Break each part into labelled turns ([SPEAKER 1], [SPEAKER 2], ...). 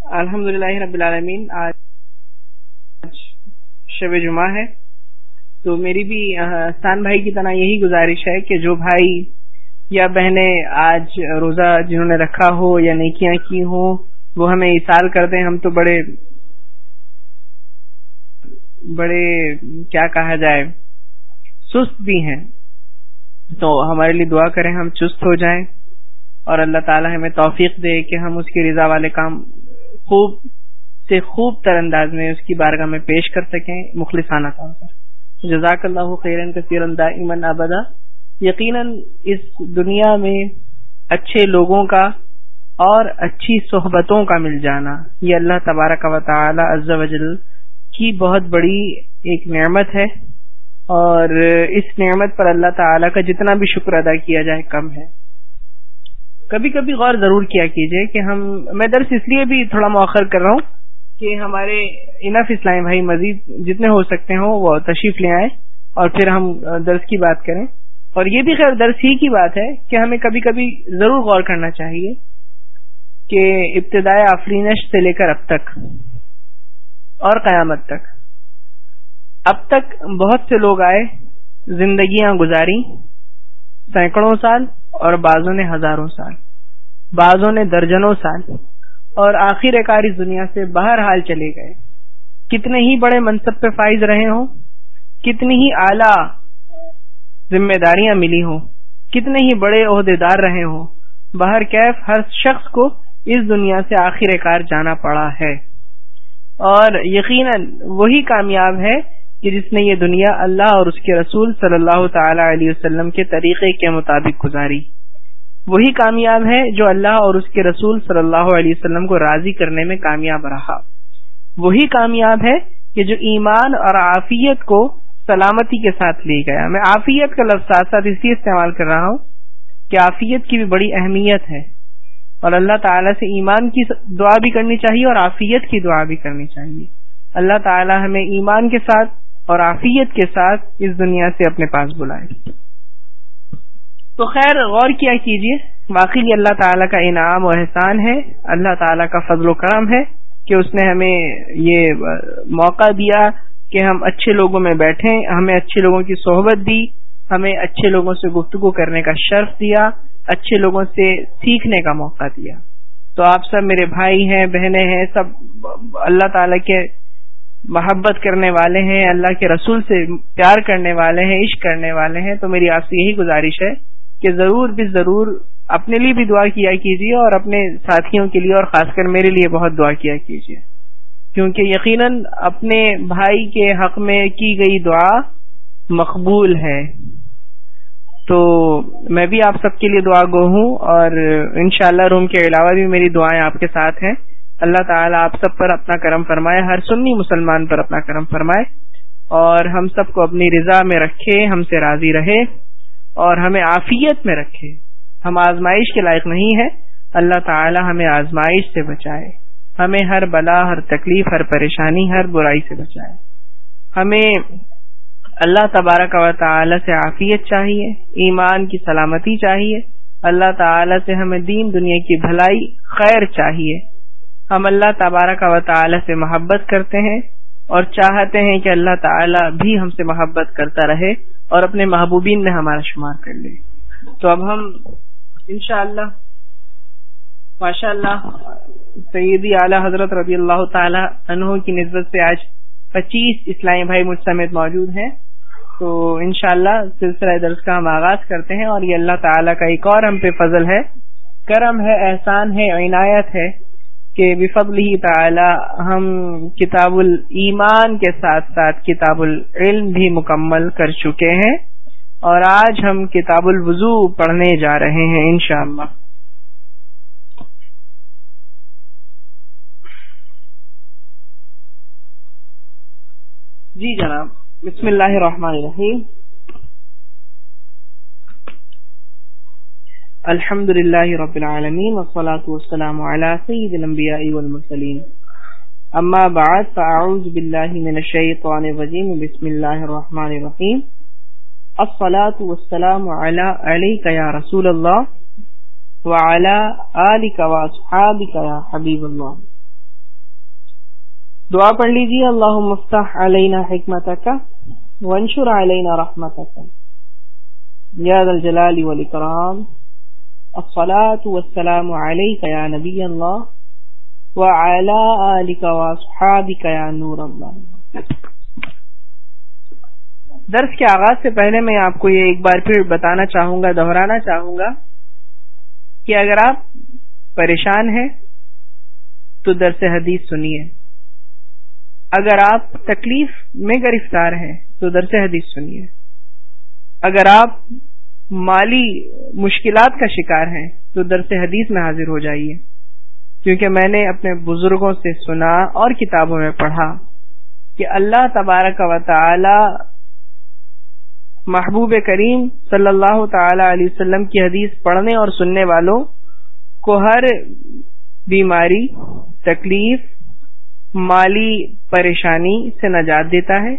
[SPEAKER 1] الحمد للہ رب العالمین، آج شب جمعہ ہے۔ تو میری بھی سان بھائی کی طرح یہی گزارش ہے کہ جو بھائی یا بہنیں آج روزہ جنہوں نے رکھا ہو یا نیکیاں کی ہوں، وہ ہمیں اشار کر دیں۔ ہم تو بڑے بڑے، کیا کہا جائے، سست بھی ہیں۔ تو ہمارے لیے دعا کریں ہم چست ہو جائیں۔ اور اللہ تعالی ہمیں توفیق دے کہ ہم اس کی رضا والے کام خوب سے خوب تر انداز میں اس کی بارگاہ میں پیش کر سکیں، مخلصانہ طور پر۔ جزاک اللہ خیرن کثیر ایمن ابدا یقیناً اس دنیا میں اچھے لوگوں کا اور اچھی صحبتوں کا مل جانا یہ اللہ تبارک و تعالی عز و جل کی بہت بڑی ایک نعمت ہے۔ اور اس نعمت پر اللہ تعالی کا جتنا بھی شکر ادا کیا جائے کم ہے۔ کبھی کبھی غور ضرور کیا کیجیے کہ ہم میں درس اس لیے بھی تھوڑا مؤخر کر رہا ہوں کہ ہمارے انف اسلام بھائی مزید جتنے ہو سکتے ہوں وہ تشریف لے آئے اور پھر ہم درس کی بات کریں۔ اور یہ بھی خیر درس ہی کی بات ہے کہ ہمیں کبھی کبھی ضرور غور کرنا چاہیے کہ ابتدائی آفرینش سے لے کر اب تک اور قیامت تک۔ اب تک بہت سے لوگ آئے، زندگیاں گزاری سینکڑوں سال اور بعضوں نے ہزاروں سال، بعضوں نے درجنوں سال اور آخر کار اس دنیا سے باہر حال چلے گئے۔ کتنے ہی بڑے منصب پہ فائز رہے ہوں، کتنی ہی اعلی ذمہ داریاں ملی ہوں، کتنے ہی بڑے عہدے دار رہے ہوں۔ باہر کیف ہر شخص کو اس دنیا سے آخر کار جانا پڑا ہے۔ اور یقیناً وہی کامیاب ہے کہ جس نے یہ دنیا اللہ اور اس کے رسول صلی اللہ تعالی علیہ وسلم کے طریقے کے مطابق گزاری۔ وہی کامیاب ہے جو اللہ اور اس کے رسول صلی اللہ علیہ وسلم کو راضی کرنے میں کامیاب رہا۔ وہی کامیاب ہے کہ جو ایمان اور عافیت کو سلامتی کے ساتھ لے گیا۔ میں عافیت کا لفظ ساتھ ساتھ اس لیے استعمال کر رہا ہوں کہ عافیت کی بھی بڑی اہمیت ہے۔ اور اللہ تعالیٰ سے ایمان کی دعا بھی کرنی چاہیے اور عافیت کی دعا بھی کرنی چاہیے۔ اللہ تعالیٰ ہمیں ایمان کے ساتھ اور عافیت کے ساتھ اس دنیا سے اپنے پاس بلائے تو خیر، غور کیا کیجیے واقعی اللہ تعالیٰ کا انعام و احسان ہے۔ اللہ تعالیٰ کا فضل و کرم ہے کہ اس نے ہمیں یہ موقع دیا کہ ہم اچھے لوگوں میں بیٹھیں، ہمیں اچھے لوگوں کی صحبت دی، ہمیں اچھے لوگوں سے گفتگو کرنے کا شرف دیا، اچھے لوگوں سے سیکھنے کا موقع دیا۔ تو آپ سب میرے بھائی ہیں، بہنیں ہیں، سب اللہ تعالیٰ کے محبت کرنے والے ہیں، اللہ کے رسول سے پیار کرنے والے ہیں، عشق کرنے والے ہیں، تو میری آپ سے یہی گزارش ہے کہ ضرور بھی ضرور اپنے لیے بھی دعا کیا کیجیے اور اپنے ساتھیوں کے لیے اور خاص کر میرے لیے بہت دعا کیا کیجیے کیونکہ یقیناً اپنے بھائی کے حق میں کی گئی دعا مقبول ہے۔ تو میں بھی آپ سب کے لیے دعا گو ہوں اور انشاءاللہ روم کے علاوہ بھی میری دعائیں آپ کے ساتھ ہیں۔ اللہ تعالیٰ آپ سب پر اپنا کرم فرمائے، ہر سنی مسلمان پر اپنا کرم فرمائے، اور ہم سب کو اپنی رضا میں رکھے، ہم سے راضی رہے، اور ہمیں عافیت میں رکھے۔ ہم آزمائش کے لائق نہیں ہے اللہ تعالی ہمیں آزمائش سے بچائے۔ ہمیں ہر بلا، ہر تکلیف، ہر پریشانی، ہر برائی سے بچائے۔ ہمیں اللہ تبارک و تعالی سے عافیت چاہیے، ایمان کی سلامتی چاہیے۔ اللہ تعالی سے ہمیں دین دنیا کی بھلائی خیر چاہیے۔ ہم اللہ تبارک و تعالی سے محبت کرتے ہیں اور چاہتے ہیں کہ اللہ تعالی بھی ہم سے محبت کرتا رہے اور اپنے محبوبین میں ہمارا شمار کر لے۔ تو اب ہم انشاءاللہ اللہ ماشاء اللہ سیدی اعلی حضرت رضی اللہ تعالی عنہ کی نسبت سے آج پچیس اسلامی بھائی مجھ سمیت موجود ہیں۔ تو انشاءاللہ سلسلہ درس کا ہم آغاز کرتے ہیں اور یہ اللہ تعالی کا ایک اور ہم پہ فضل ہے۔ کرم ہے، احسان ہے، عنایت ہے۔ کہ بفضل ہی تعالی ہم کتاب الایمان کے ساتھ ساتھ کتاب العلم بھی مکمل کر چکے ہیں اور آج ہم کتاب الوضو پڑھنے جا رہے ہیں انشاءاللہ۔ جی جناب، بسم اللہ الرحمن الرحیم۔ الحمد لله رب العالمين والصلاة والسلام على سيد الأنبياء والمرسلين أما بعد فأعوذ بالله من الشيطان الرجيم بسم الله الرحمن الرحيم الصلاة والسلام على عليك يا رسول الله وعلى آلك وأصحابك يا حبيب الله دعا پڑھ لیجیے اللہ مفتح علینا حکمتک وانشر علینا رحمتک. یا ذا الجلال والاکرام. الصلاة والسلام علیک یا نبی اللہ وعلى آلك واصحابك يا نور اللہ درس کے آغاز سے پہلے میں آپ کو یہ ایک بار پھر بتانا چاہوں گا، دہرانا چاہوں گا کہ اگر آپ پریشان ہیں تو درس حدیث سنیے۔ اگر آپ تکلیف میں گرفتار ہیں تو درس حدیث سنیے۔ اگر آپ مالی مشکلات کا شکار ہیں، تو درس حدیث میں حاضر ہو جائیے۔ کیونکہ میں نے اپنے بزرگوں سے سنا اور کتابوں میں پڑھا کہ اللہ تبارک و تعالی محبوب کریم صلی اللہ تعالی علیہ وسلم کی حدیث پڑھنے اور سننے والوں کو ہر بیماری، تکلیف، مالی پریشانی سے نجات دیتا ہے،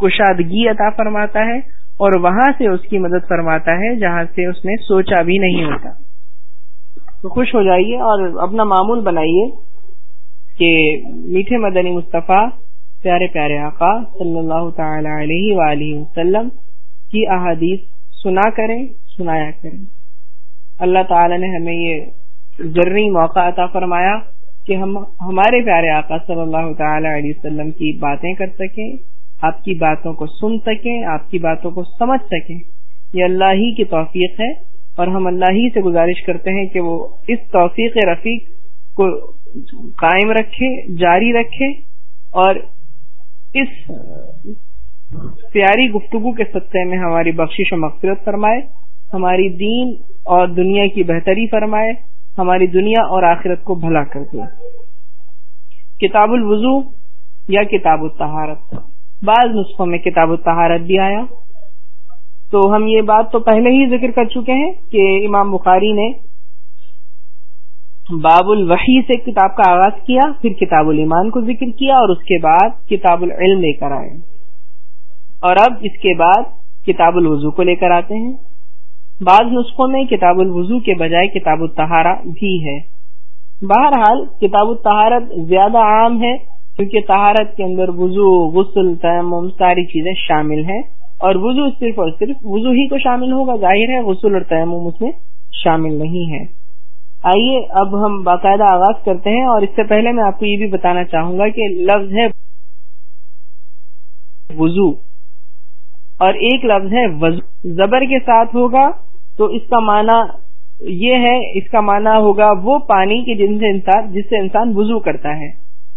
[SPEAKER 1] کشادگی عطا فرماتا ہے اور وہاں سے اس کی مدد فرماتا ہے، جہاں سے اس نے سوچا بھی نہیں ہوتا۔ تو خوش ہو جائیے اور اپنا معمول بنائیے کہ میٹھے مدنی مصطفیٰ، پیارے پیارے آقا صلی اللہ تعالی علیہ وآلہ وسلم کی احادیث سنا کریں، سنایا کریں۔ اللہ تعالی نے ہمیں یہ ضروری موقع عطا فرمایا کہ ہم ہمارے پیارے آقا صلی اللہ تعالی علیہ وسلم کی باتیں کر سکیں۔ آپ کی باتوں کو سن سکیں، آپ کی باتوں کو سمجھ سکیں۔ یہ اللہ ہی کی توفیق ہے اور ہم اللہ ہی سے گزارش کرتے ہیں کہ وہ اس توفیق رفیق کو قائم رکھے، جاری رکھے اور اس پیاری گفتگو کے سطح میں ہماری بخشش و مغفرت فرمائے، ہماری دین اور دنیا کی بہتری فرمائے، ہماری دنیا اور آخرت کو بھلا کر دے۔ کتاب الوضو یا کتاب الطہارت؟ بعض نسخوں میں کتاب الطہارت بھی آیا۔ تو ہم یہ بات تو پہلے ہی ذکر کر چکے ہیں کہ امام بخاری نے باب الوحی سے کتاب کا آغاز کیا، پھر کتاب الایمان کو ذکر کیا اور اس کے بعد کتاب العلم لے کر آئے۔ اور اب اس کے بعد کتاب الوضو کو لے کر آتے ہیں۔ بعض نسخوں میں کتاب الوضو کے بجائے کتاب الطہارہ بھی ہے۔ بہرحال کتاب الطہارت زیادہ عام ہے کیونکہ طہارت کے اندر وضو، غسل، تیمم ساری چیزیں شامل ہیں اور وضو صرف اور صرف وضو ہی کو شامل ہوگا، ظاہر ہے غسل اور تیمم اس میں شامل نہیں ہے آئیے اب ہم باقاعدہ آغاز کرتے ہیں اور اس سے پہلے میں آپ کو یہ بھی بتانا چاہوں گا کہ لفظ ہے وضو اور ایک لفظ ہے زبر کے ساتھ ہوگا تو اس کا معنی یہ ہے، اس کا معنی ہوگا وہ پانی کے جن سے انسان، جس سے انسان وضو کرتا ہے۔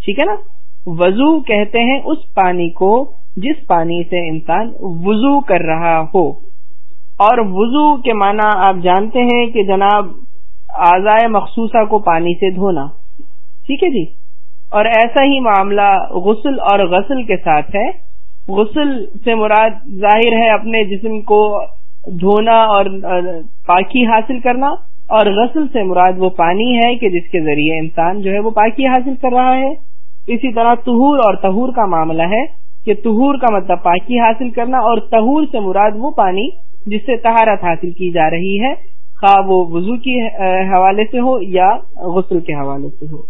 [SPEAKER 1] ٹھیک ہے نا؟ وضو کہتے ہیں اس پانی کو جس پانی سے انسان وضو کر رہا ہو۔ اور وضو کے معنی آپ جانتے ہیں کہ جناب آزائے مخصوصہ کو پانی سے دھونا۔ ٹھیک ہے جی؟ اور ایسا ہی معاملہ غسل اور غسل کے ساتھ ہے۔ غسل سے مراد ظاہر ہے اپنے جسم کو دھونا اور پاکی حاصل کرنا۔ اور غسل سے مراد وہ پانی ہے کہ جس کے ذریعے انسان جو ہے وہ پاکی حاصل کر رہا ہے۔ اسی طرح تہور اور تہور کا معاملہ ہے کہ تہور کا مطلب پاکی حاصل کرنا اور تہور سے مراد وہ پانی جس سے تہارت حاصل کی جا رہی ہے، خواہ وہ وضو کے حوالے سے ہو یا غسل کے حوالے سے ہو۔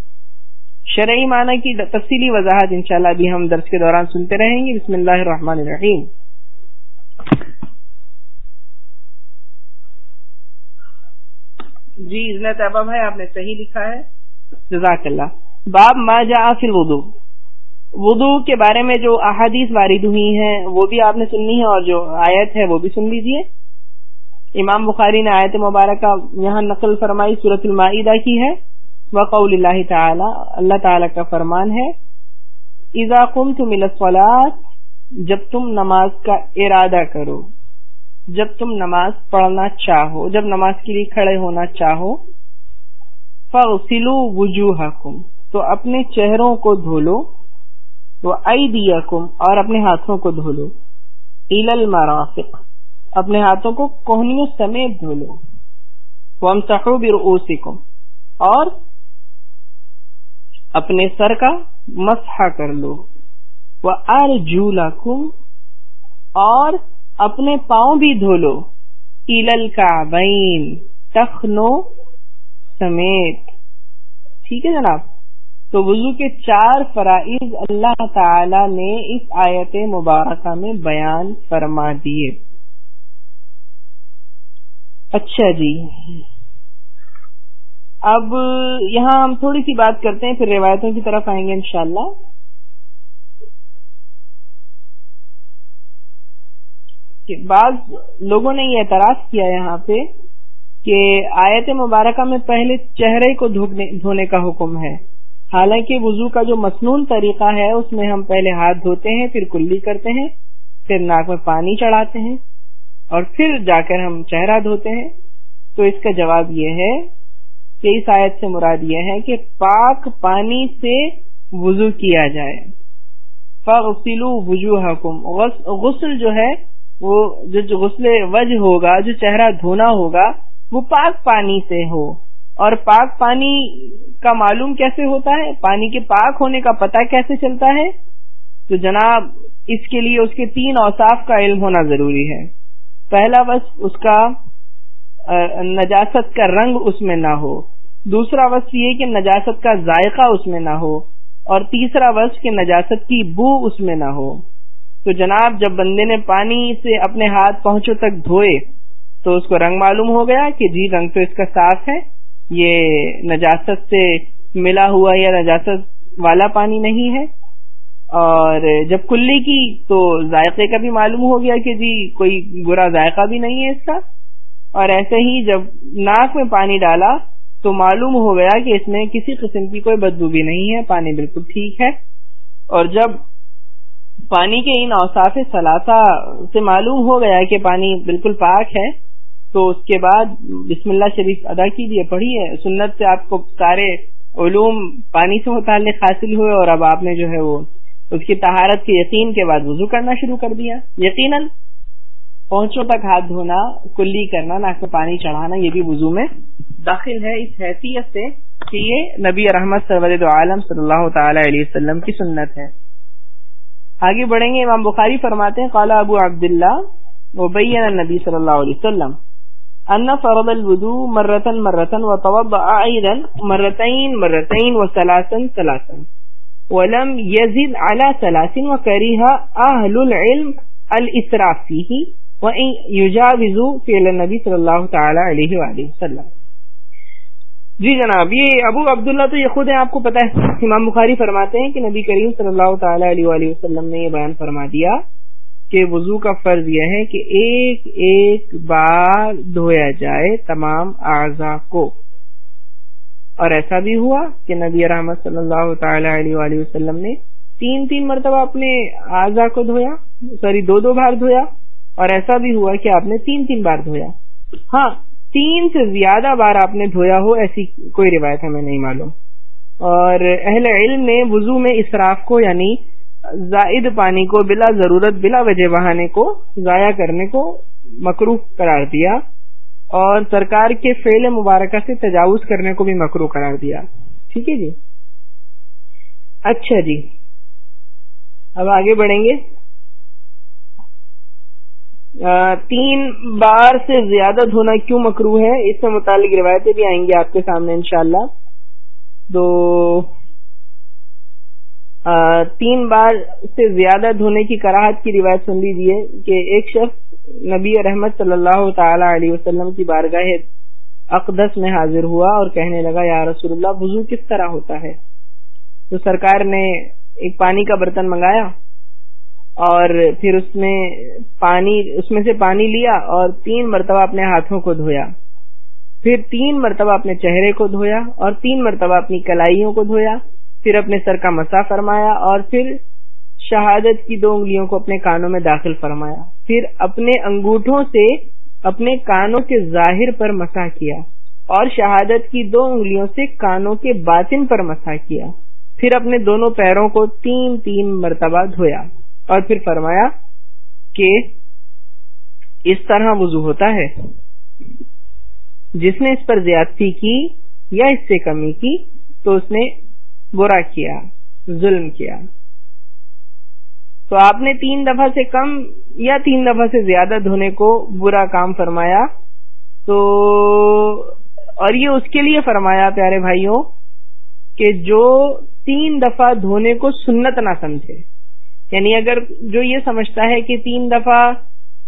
[SPEAKER 1] شرعی معنی کی تفصیلی وضاحت انشاءاللہ ابھی ہم درس کے دوران سنتے رہیں گے۔ بسم اللہ الرحمن الرحیم۔ جی طیبہ بھائی، آپ نے صحیح لکھا ہے۔ جزاک اللہ۔ باب ما جا فی الوضو وضو کے بارے میں جو احادیث وارد ہوئی ہیں، وہ بھی آپ نے سننی ہے اور جو آیت ہے، وہ بھی سن لیجیے۔ امام بخاری نے آیت مبارکہ یہاں نقل فرمائی صورت المائدہ کی ہے۔ وقول اللہ تعالی اللہ تعالی کا فرمان ہے، اذا قمتم الى الصلاة، جب تم نماز کا ارادہ کرو، جب تم نماز پڑھنا چاہو، جب نماز کے لیے کھڑے ہونا چاہو فغسلوا وجوہکم۔ تو اپنے چہروں کو دھو لو وہ ایدیکم اور اپنے ہاتھوں کو دھو لو الى المرافق اپنے ہاتھوں کو کوہنیوں سمیت دھو لو وامسحوا برؤوسکم اور اپنے سر کا مسح کر لو وہ ارجولکم اور اپنے پاؤں بھی دھو لو ایلل کا بین تخنو سمیت۔ ٹھیک ہے جناب؟ تو وضو کے چار فرائض اللہ تعالی نے اس آیت مبارکہ میں بیان فرما دیے۔ اچھا جی۔ اب یہاں ہم تھوڑی سی بات کرتے ہیں، پھر روایتوں کی طرف آئیں گے انشاءاللہ۔ کہ بعض لوگوں نے یہ اعتراض کیا یہاں پہ کہ آیت مبارکہ میں پہلے چہرے کو دھونے کا حکم ہے۔ حالانکہ وضو کا جو مصنون طریقہ ہے، اس میں ہم پہلے ہاتھ دھوتے ہیں، پھر کلی کرتے ہیں، پھر ناک میں پانی چڑھاتے ہیں اور پھر جا کر ہم چہرہ دھوتے ہیں۔ تو اس کا جواب یہ ہے کہ اس آیت سے مراد یہ ہے کہ پاک پانی سے وضو کیا جائے۔ فغسلو وجوہ حکم غسل جو ہے، وہ جو غسل وجہ ہوگا، جو چہرہ دھونا ہوگا، وہ پاک پانی سے ہو۔ اور پاک پانی کا معلوم کیسے ہوتا ہے؟ پانی کے پاک ہونے کا پتہ کیسے چلتا ہے؟ تو جناب، اس کے لیے اس کے تین اوصاف کا علم ہونا ضروری ہے۔ پہلا بس اس کا نجاست کا رنگ اس میں نہ ہو۔ دوسرا وصف یہ کہ نجاست کا ذائقہ اس میں نہ ہو۔ اور تیسرا وصف کہ نجاست کی بو اس میں نہ ہو۔ تو جناب، جب بندے نے پانی سے اپنے ہاتھ پہنچوں تک دھوئے تو اس کو رنگ معلوم ہو گیا کہ جی رنگ تو اس کا صاف ہے۔ یہ نجاست سے ملا ہوا یا نجاست والا پانی نہیں ہے۔ اور جب کلی کی تو ذائقے کا بھی معلوم ہو گیا کہ جی کوئی برا ذائقہ بھی نہیں ہے اس کا۔ اور ایسے ہی جب ناک میں پانی ڈالا تو معلوم ہو گیا کہ اس میں کسی قسم کی کوئی بدبو بھی نہیں ہے، پانی بالکل ٹھیک ہے۔ اور جب پانی کے ان اوساف ثلاثہ سے معلوم ہو گیا کہ پانی بالکل پاک ہے تو اس کے بعد بسم اللہ شریف ادا کیجیے پڑھیے۔ سنت سے آپ کو سارے علوم پانی سے متعلق حاصل ہوئے اور اب آپ نے جو ہے وہ اس کی تہارت کے یقین کے بعد وضو کرنا شروع کر دیا۔ یقیناً پہنچوں تک ہاتھ دھونا، کلی کرنا، ناک میں پانی چڑھانا، یہ بھی وضو میں داخل ہے اس حیثیت سے کہ یہ نبی رحمت سرور عالم صلی اللہ تعالی علیہ وسلم کی سنت ہے۔ آگے بڑھیں گے، امام بخاری فرماتے ہیں، قال ابو عبداللہ، وبین النبی صلی اللہ علیہ وسلم۔ ان فرض الوضوء مرة مرة وتوضأ ايضا مرتين مرتين وثلاثا ثلاثا. ولم يزد على ثلاث وكره اهل العلم الاسراف فيه وان يجاوز فعل النبي صلى الله تعالى عليه واله وسلم. جی جناب، یہ ابو عبداللہ تو یہ خود ہے آپ کو پتا ہے، امام بخاری فرماتے ہیں کہ نبی کریم صلی اللہ تعالی علیہ وآلہ وسلم نے یہ بیان فرما دیا کہ وضو کا فرض یہ ہے کہ ایک ایک بار دھویا جائے تمام اعضا کو۔ اور ایسا بھی ہوا کہ نبی رحمت صلی اللہ تعالی علیہ وآلہ وسلم نے تین تین مرتبہ اپنے اعضا کو دھویا، سوری، دو دو بار دھویا، اور ایسا بھی ہوا کہ آپ نے تین تین بار دھویا۔ ہاں تین سے زیادہ بار آپ نے دھویا ہو، ایسی کوئی روایت ہمیں نہیں معلوم۔ اور اہل علم نے وضو میں اسراف کو یعنی زائد پانی کو بلا ضرورت، بلا وجہ بہانے کو ضائع کرنے کو مکرو قرار دیا اور سرکار کے فعل مبارکہ سے تجاوز کرنے کو بھی مکرو قرار دیا۔ ٹھیک ہے جی؟ اچھا جی۔ اب آگے بڑھیں گے۔ تین بار سے زیادہ دھونا کیوں مکرو ہے؟ اس سے متعلق روایتیں بھی آئیں گی آپ کے سامنے انشاءاللہ۔ تو تین بار سے زیادہ دھونے کی کراہت کی روایت سن لیجیے کہ ایک شخص نبی رحمت صلی اللہ تعالی علیہ وسلم کی بارگاہ اقدس میں حاضر ہوا اور کہنے لگا، یا رسول اللہ، وضو کس طرح ہوتا ہے؟ تو سرکار نے ایک پانی کا برتن منگایا اور پھر اس میں پانی، اس میں سے پانی لیا اور تین مرتبہ اپنے ہاتھوں کو دھویا۔ پھر تین مرتبہ اپنے چہرے کو دھویا اور تین مرتبہ اپنی کلائیوں کو دھویا۔ پھر اپنے سر کا مسا فرمایا اور پھر شہادت کی دو انگلیوں کو اپنے کانوں میں داخل فرمایا۔ پھر اپنے انگوٹھوں سے اپنے کانوں کے ظاہر پر مسا کیا اور شہادت کی دو انگلیوں سے کانوں کے باطن پر مسا کیا۔ پھر اپنے دونوں پیروں کو تین تین مرتبہ دھویا اور پھر فرمایا کہ اس طرح وضو ہوتا ہے۔ جس نے اس پر زیادتی کی یا اس سے کمی کی تو اس نے برا کیا، ظلم کیا۔ تو آپ نے تین دفعہ سے کم یا تین دفعہ سے زیادہ دھونے کو برا کام فرمایا۔ تو اور یہ اس کے لیے فرمایا پیارے بھائیوں کہ جو تین دفعہ دھونے کو سنت نہ سمجھے۔ یعنی اگر جو یہ سمجھتا ہے کہ تین دفعہ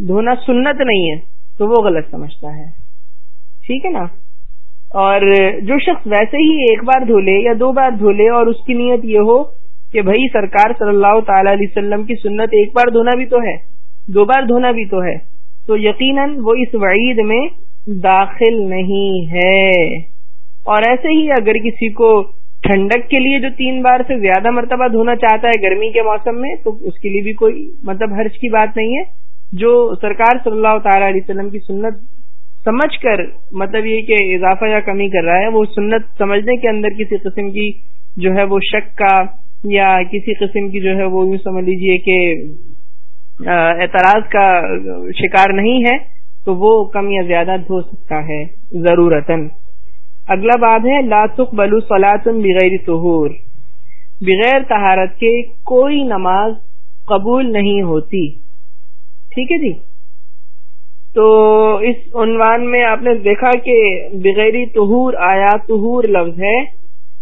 [SPEAKER 1] دھونا سنت نہیں ہے، تو وہ غلط سمجھتا ہے۔ ٹھیک ہے نا؟ اور جو شخص ویسے ہی ایک بار دھو لے یا دو بار دھو لے اور اس کی نیت یہ ہو کہ بھائی سرکار صلی اللہ تعالی علیہ وسلم کی سنت ایک بار دھونا بھی تو ہے، دو بار دھونا بھی تو ہے، تو یقیناً وہ اس وعید میں داخل نہیں ہے۔ اور ایسے ہی اگر کسی کو ٹھنڈک کے لیے جو تین بار سے زیادہ مرتبہ دھونا چاہتا ہے گرمی کے موسم میں، تو اس کے لیے بھی کوئی مطلب حرج کی بات نہیں ہے۔ جو سرکار صلی اللہ تعالی علیہ وسلم کی سنت سمجھ کر مطلب یہ کہ اضافہ یا کمی کر رہا ہے، وہ سنت سمجھنے کے اندر کسی قسم کی جو ہے وہ شک کا یا کسی قسم کی جو ہے وہ یوں سمجھ لیجیے کہ اعتراض کا شکار نہیں ہے، تو وہ کم یا زیادہ دھو سکتا ہے ضرورت اگلا بات ہے لاتق بلو سلاطن بغیر طہور۔ بغیر تہارت کے کوئی نماز قبول نہیں ہوتی۔ ٹھیک ہے جی؟ تو اس عنوان میں آپ نے دیکھا کہ بغیر طہور آیا طہور لفظ ہے،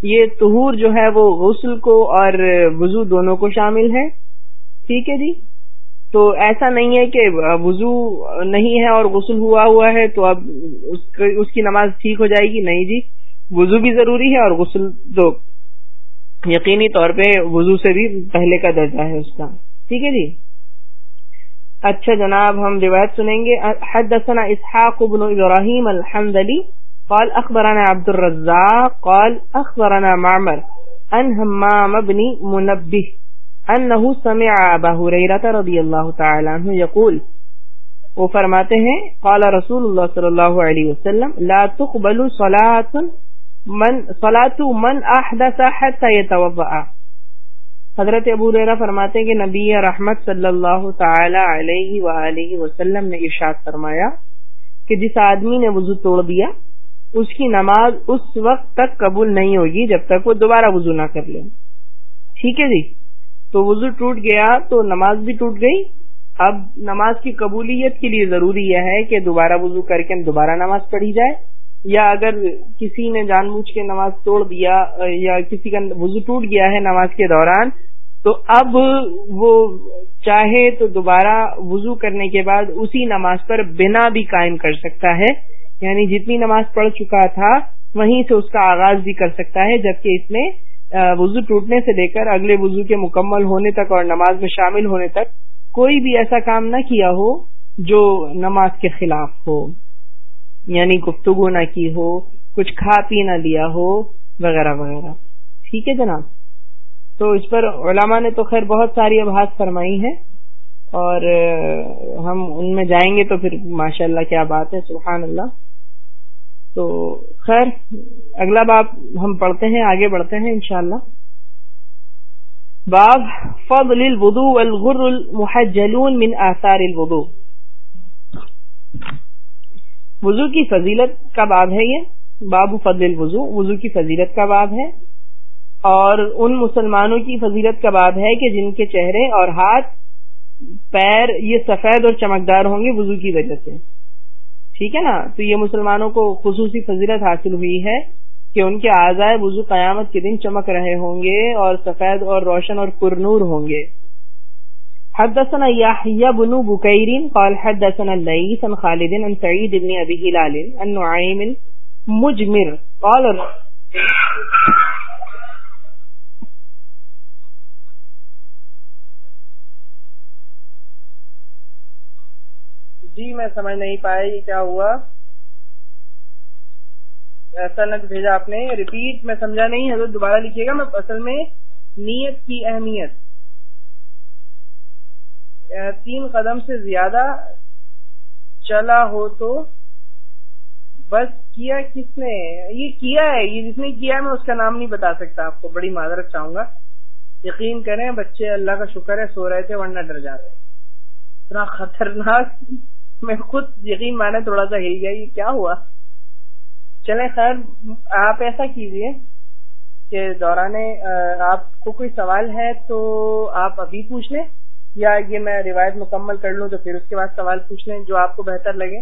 [SPEAKER 1] یہ طہور جو ہے وہ غسل کو اور وضو دونوں کو شامل ہے۔ ٹھیک ہے جی؟ تو ایسا نہیں ہے کہ وضو نہیں ہے اور غسل ہوا ہوا ہے تو اب اس کی نماز ٹھیک ہو جائے گی؟ نہیں جی وضو بھی ضروری ہے اور غسل تو یقینی طور پہ وضو سے بھی پہلے کا درجہ ہے اس کا۔ ٹھیک ہے جی؟ اچھا جناب، ہم روایت سنیں گے۔ حدثنا اسحاق بن ابراہیم الحمدلی قال اخبرنا عبد الرزاق قال اخبرنا معمر ان همام بن منبه انه سمع ابا هريره رضي الله تعالى عنه يقول وہ فرماتے ہیں، قال رسول اللہ صلی اللہ علیہ وسلم، لا تقبل صلاة من صلاة من احدث حتى يتوضأ. حضرت ابو ریرا فرماتے کہ نبی رحمت صلی اللہ تعالی علیہ وآلہ وسلم نے ارشاد فرمایا کہ جس آدمی نے وضو توڑ دیا، اس کی نماز اس وقت تک قبول نہیں ہوگی جب تک وہ دوبارہ وضو نہ کر لے۔ ٹھیک ہے جی؟ تو وضو ٹوٹ گیا تو نماز بھی ٹوٹ گئی۔ اب نماز کی قبولیت کے لیے ضروری یہ ہے کہ دوبارہ وضو کر کے دوبارہ نماز پڑھی جائے۔ یا اگر کسی نے جان بوجھ کے نماز توڑ دیا، یا کسی کا وضو ٹوٹ گیا ہے نماز کے دوران، تو اب وہ چاہے تو دوبارہ وضو کرنے کے بعد اسی نماز پر بنا بھی قائم کر سکتا ہے۔ یعنی جتنی نماز پڑھ چکا تھا، وہیں سے اس کا آغاز بھی کر سکتا ہے، جبکہ اس میں وضو ٹوٹنے سے لے کر اگلے وضو کے مکمل ہونے تک اور نماز میں شامل ہونے تک کوئی بھی ایسا کام نہ کیا ہو جو نماز کے خلاف ہو۔ یعنی گفتگو نہ کی ہو، کچھ کھا پی نہ لیا ہو، وغیرہ وغیرہ۔ ٹھیک ہے جناب؟ تو اس پر علماء نے تو خیر بہت ساری ابحاس فرمائی ہے اور ہم ان میں جائیں گے تو پھر ماشاء اللہ کیا بات ہے سبحان اللہ تو خیر، اگلا باب ہم پڑھتے ہیں، آگے بڑھتے ہیں انشاءاللہ۔ باب فضل الوضو والغر المحجلون من آثار الوضو وضو کی فضیلت کا باب ہے یہ۔ باب فضل الوضو، وضو کی فضیلت کا باب ہے۔ اور ان مسلمانوں کی فضیلت کا باب ہے کہ جن کے چہرے اور ہاتھ، پیر یہ سفید اور چمکدار ہوں گے وضو کی وجہ سے۔ ٹھیک ہے نا؟ تو یہ مسلمانوں کو خصوصی فضیلت حاصل ہوئی ہے کہ ان کے آزائے وضو قیامت کے دن چمک رہے ہوں گے اور سفید اور روشن اور پرنور ہوں گے۔ حدثنا يحيى بن بكير قال حدثنا الليث عن خالد عن سعيد بن ابي هلال عن نعيم مجمر. قال جی میں سمجھ نہیں پایا یہ کیا ہوا۔ ایسا نہ بھیجا آپ نے۔ ریپیٹ میں سمجھا نہیں، حضرت دوبارہ لکھیے گا۔ میں اصل میں نیت کی اہمیت۔ تین قدم سے زیادہ چلا ہو تو بس کیا کس نے، یہ کیا ہے، یہ جس نے کیا میں اس کا نام نہیں بتا سکتا آپ کو، بڑی معذرت چاہوں گا۔ یقین کریں بچے اللہ کا شکر ہے، سو رہے تھے ورنہ ڈر جاتے۔ اتنا خطرناک، میں خود یقین مانے تھوڑا سا ہل گیا، یہ کیا ہوا؟ چلیں خیر، آپ ایسا کیجیے کہ دوران آپ کو کوئی سوال ہے تو آپ ابھی پوچھ لیں۔ یا یہ میں روایت مکمل کر لوں تو پھر اس کے بعد سوال پوچھ لیں جو آپ کو بہتر لگے۔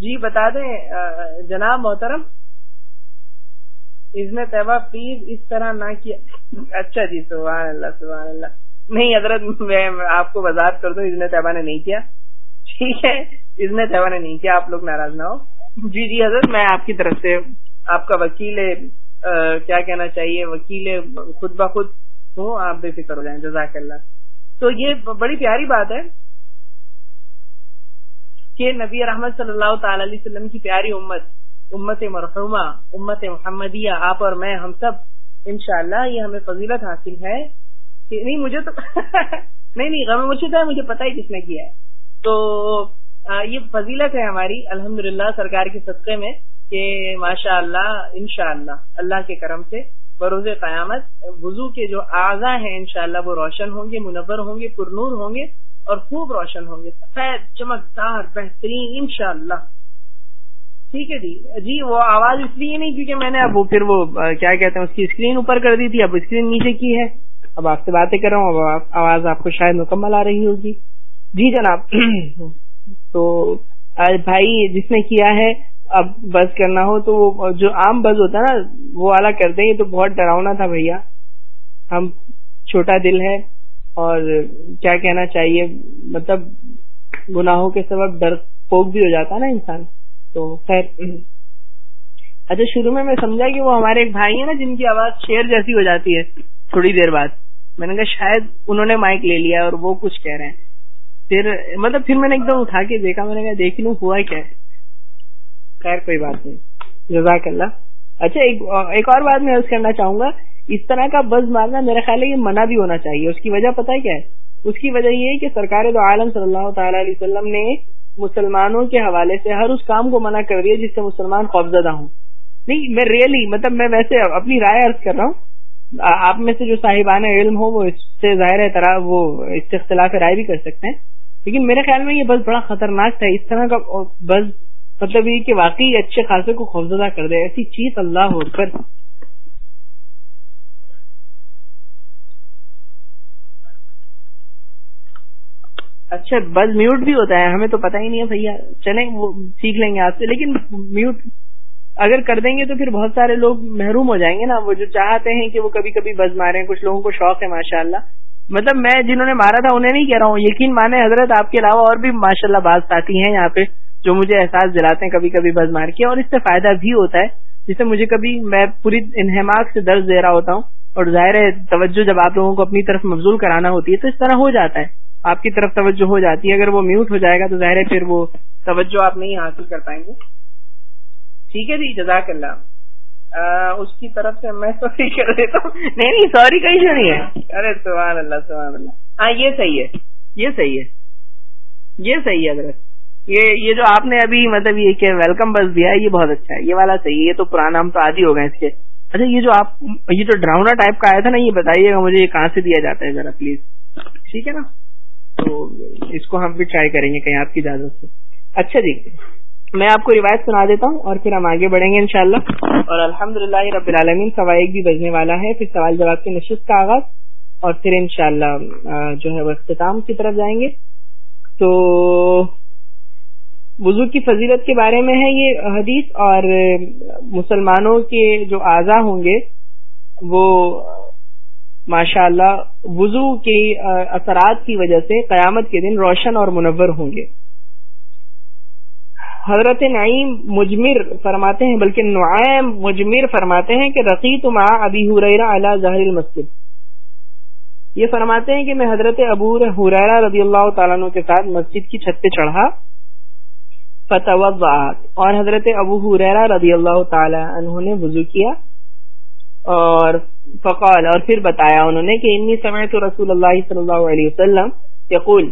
[SPEAKER 1] جی بتا دیں جناب محترم نے طیبہ پلیز اس طرح نہ کیا۔ اچھا جی سبحان اللہ سبحان اللہ۔ نہیں، حضرت، میں آپ کو وضاحت کر دوں، اس نے طیبہ نے نہیں کیا۔ ٹھیک ہے، اس نے طیبہ نے نہیں کیا، آپ لوگ ناراض نہ ہو۔ جی جی حضرت، میں آپ کی طرف سے آپ کا وکیل کیا کہنا چاہیے، وکیل خود بخود ہوں، آپ بے فکر ہو جائیں، جزاک اللہ۔ تو یہ بڑی پیاری بات ہے کہ نبی رحمت صلی اللہ تعالی علیہ وسلم کی پیاری امت امت مرحومہ، امت محمدیہ، آپ اور میں، ہم سب، انشاءاللہ یہ ہمیں فضیلت حاصل ہے کہ نہیں، مجھے تو نہیں نہیں، غم مرشد ہے، مجھے پتا ہی کس نے کیا ہے۔ تو یہ فضیلت ہے ہماری الحمد سرکار کے صدقے میں کہ ماشاء اللہ انشاء اللہ اللہ کے کرم سے بروز قیامت، وضو کے جو اعضا ہیں انشاءاللہ وہ روشن ہوں گے، منور ہوں گے پرنور ہوں گے اور خوب روشن ہوں گے۔ سفید چمکدار بہترین، انشاءاللہ۔ ٹھیک ہے جی۔ جی وہ آواز اس لیے نہیں، کیونکہ میں نے اب وہ پھر وہ کیا کہتے ہیں، اس کی اسکرین اوپر کر دی تھی، اب اسکرین نیچے کی ہے۔ اب آپ سے باتیں کر رہا ہوں، اب آواز آپ کو شاید مکمل آ رہی ہوگی۔ جی جناب۔ تو بھائی جس نے کیا ہے اب بس کرنا ہو تو وہ جو عام بز ہوتا ہے نا، وہ والا کر دیں تو بہت ڈراؤنا تھا بھیا۔ ہم چھوٹا دل ہے اور کیا کہنا چاہیے مطلب گناہوں کے سبب ڈر، پوک بھی ہو جاتا ہے نا انسان۔ تو خیر۔ اچھا شروع میں میں سمجھا کہ وہ ہمارے ایک بھائی ہیں نا، جن کی آواز شیر جیسی ہو جاتی ہے تھوڑی دیر بعد۔ میں نے کہا شاید انہوں نے مائک لے لیا اور وہ کچھ کہہ رہے ہیں۔ پھر مطلب پھر میں نے ایک دم اٹھا کے دیکھا، میں نے کہا دیکھ لوں، ہوا کیا ہے؟ خیر، کوئی بات نہیں۔ جزاک اللہ۔ اچھا ایک اور بات میں کرنا چاہوں گا۔ اس طرح کا بز مارنا میرا خیال ہے یہ منع بھی ہونا چاہیے۔ اس کی وجہ پتہ کیا ہے؟ اس کی وجہ یہ ہے کہ سرکار دو عالم صلی اللہ تعالی علیہ وسلم نے مسلمانوں کے حوالے سے ہر اس کام کو منع کر دیا جس سے مسلمان خوفزدہ ہوں۔ نہیں، میں ریئلی مطلب میں ویسے اپنی رائے عرض کر رہا ہوں۔ آپ میں سے جو صاحبان علم ہو، وہ اس سے ظاہر ہے طرح وہ اس سے اختلاف رائے بھی کر سکتے ہیں۔ لیکن میرے خیال میں یہ بس بڑا خطرناک تھا۔ اس طرح کا بس مطلب یہ کہ واقعی اچھے خاصے کو خوفزدہ کر دے، ایسی چیز اللہ ہو کر اچھا بس میوٹ بھی ہوتا ہے، ہمیں تو پتہ ہی نہیں ہے بھیا۔ چلیں، وہ سیکھ لیں گے آپ سے، لیکن میوٹ اگر کر دیں گے تو پھر بہت سارے لوگ محروم ہو جائیں گے نا۔ وہ جو چاہتے ہیں کہ وہ کبھی کبھی بز مارے کچھ لوگوں کو شوق ہے ماشاء اللہ مطلب میں جنہوں نے مارا تھا، انہیں نہیں کہہ رہا ہوں، یقین مانے حضرت آپ کے علاوہ اور بھی ماشاء اللہ بعض ساتھی ہیں یہاں پہ۔ جو مجھے احساس دلاتے ہیں کبھی کبھی بز مار کے اور اس سے فائدہ بھی ہوتا ہے، جس سے مجھے کبھی میں پوری انہماک سے درد دے رہا ہوتا ہوں، اور ظاہر ہے توجہ جب آپ لوگوں کو اپنی طرف مبزول کرانا ہوتی ہے تو اس طرح ہو جاتا ہے۔ آپ کی طرف توجہ ہو جاتی ہے، اگر وہ میوٹ ہو جائے گا تو ظاہر ہے پھر وہ توجہ آپ نہیں حاصل کر پائیں گے۔ ٹھیک ہے جی جزاک اللہ اس کی طرف سے میں سوری کر دیتا ہوں۔ نہیں نہیں سوری کہیں سے نہیں ہے۔ ارے، سبحان اللہ سبحان اللہ۔ ہاں یہ صحیح ہے۔ یہ صحیح ہے۔ یہ صحیح ہے اگر یہ یہ جو آپ نے ابھی مطلب یہ کہ ویلکم بس دیا ہے، یہ بہت اچھا ہے۔ یہ والا صحیح ہے تو پرانا ہم تو آج ہی ہو گئے اس کے۔ اچھا یہ جو آپ، یہ جو ڈراؤنا ٹائپ کا آیا تھا نا، یہ بتائیے گا مجھے، یہ کہاں سے دیا جاتا ہے ذرا پلیز ٹھیک ہے نا؟ تو اس کو ہم بھی ٹرائی کریں گے کہیں آپ کی اجازت سے۔ اچھا جی میں آپ کو روایت سنا دیتا ہوں اور پھر ہم آگے بڑھیں گے انشاءاللہ۔ اور الحمد للہ رب العالمین سوائق بھی بجنے والا ہے۔ پھر سوال جواب کی نشست کا آغاز۔ اور پھر انشاءاللہ جو ہے وہ اختتام کی طرف جائیں گے۔ تو وضو کی فضیلت کے بارے میں ہے یہ حدیث اور مسلمانوں کے جو اعضا ہوں گے، وہ ماشاء اللہ وضو کے اثرات کی وجہ سے قیامت کے دن روشن اور منور ہوں گے۔ حضرت نعیم مجمر فرماتے ہیں، بلکہ نعیم مجمر فرماتے ہیں کہ رقیت ما ابی حریرہ علی ظاہر المسجد۔ یہ فرماتے ہیں کہ میں حضرت ابو حریرہ رضی اللہ تعالیٰ کے ساتھ مسجد کی چھت پہ چڑھا۔ اور حضرت ابو حریرا رضی اللہ تعالی عنہ نے وضو کیا اور فقال، اور پھر بتایا انہوں نے کہ انی سمعت رسول اللہ صلی اللہ علیہ وسلم یقول،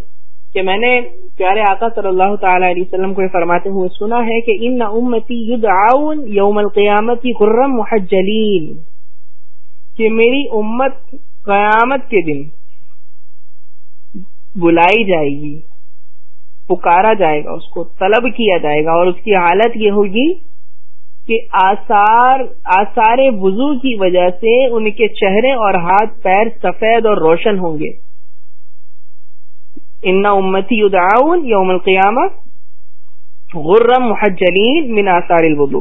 [SPEAKER 1] کہ میں نے پیارے آقا صلی اللہ تعالی علیہ وسلم کو فرماتے ہوئے سنا ہے کہ ان امتی یدعون یوم القیامت خرم محجلین، کہ میری امت قیامت کے دن بلائی جائے گی۔ پکارا جائے گا، اس کو طلب کیا جائے گا، اور اس کی حالت یہ ہوگی کہ آثار آثار وضو کی وجہ سے ان کے چہرے اور ہاتھ پیر سفید اور روشن ہوں گے۔ ان امتی اداؤن یوم القیامت غرم محجلین من آثار الوضو۔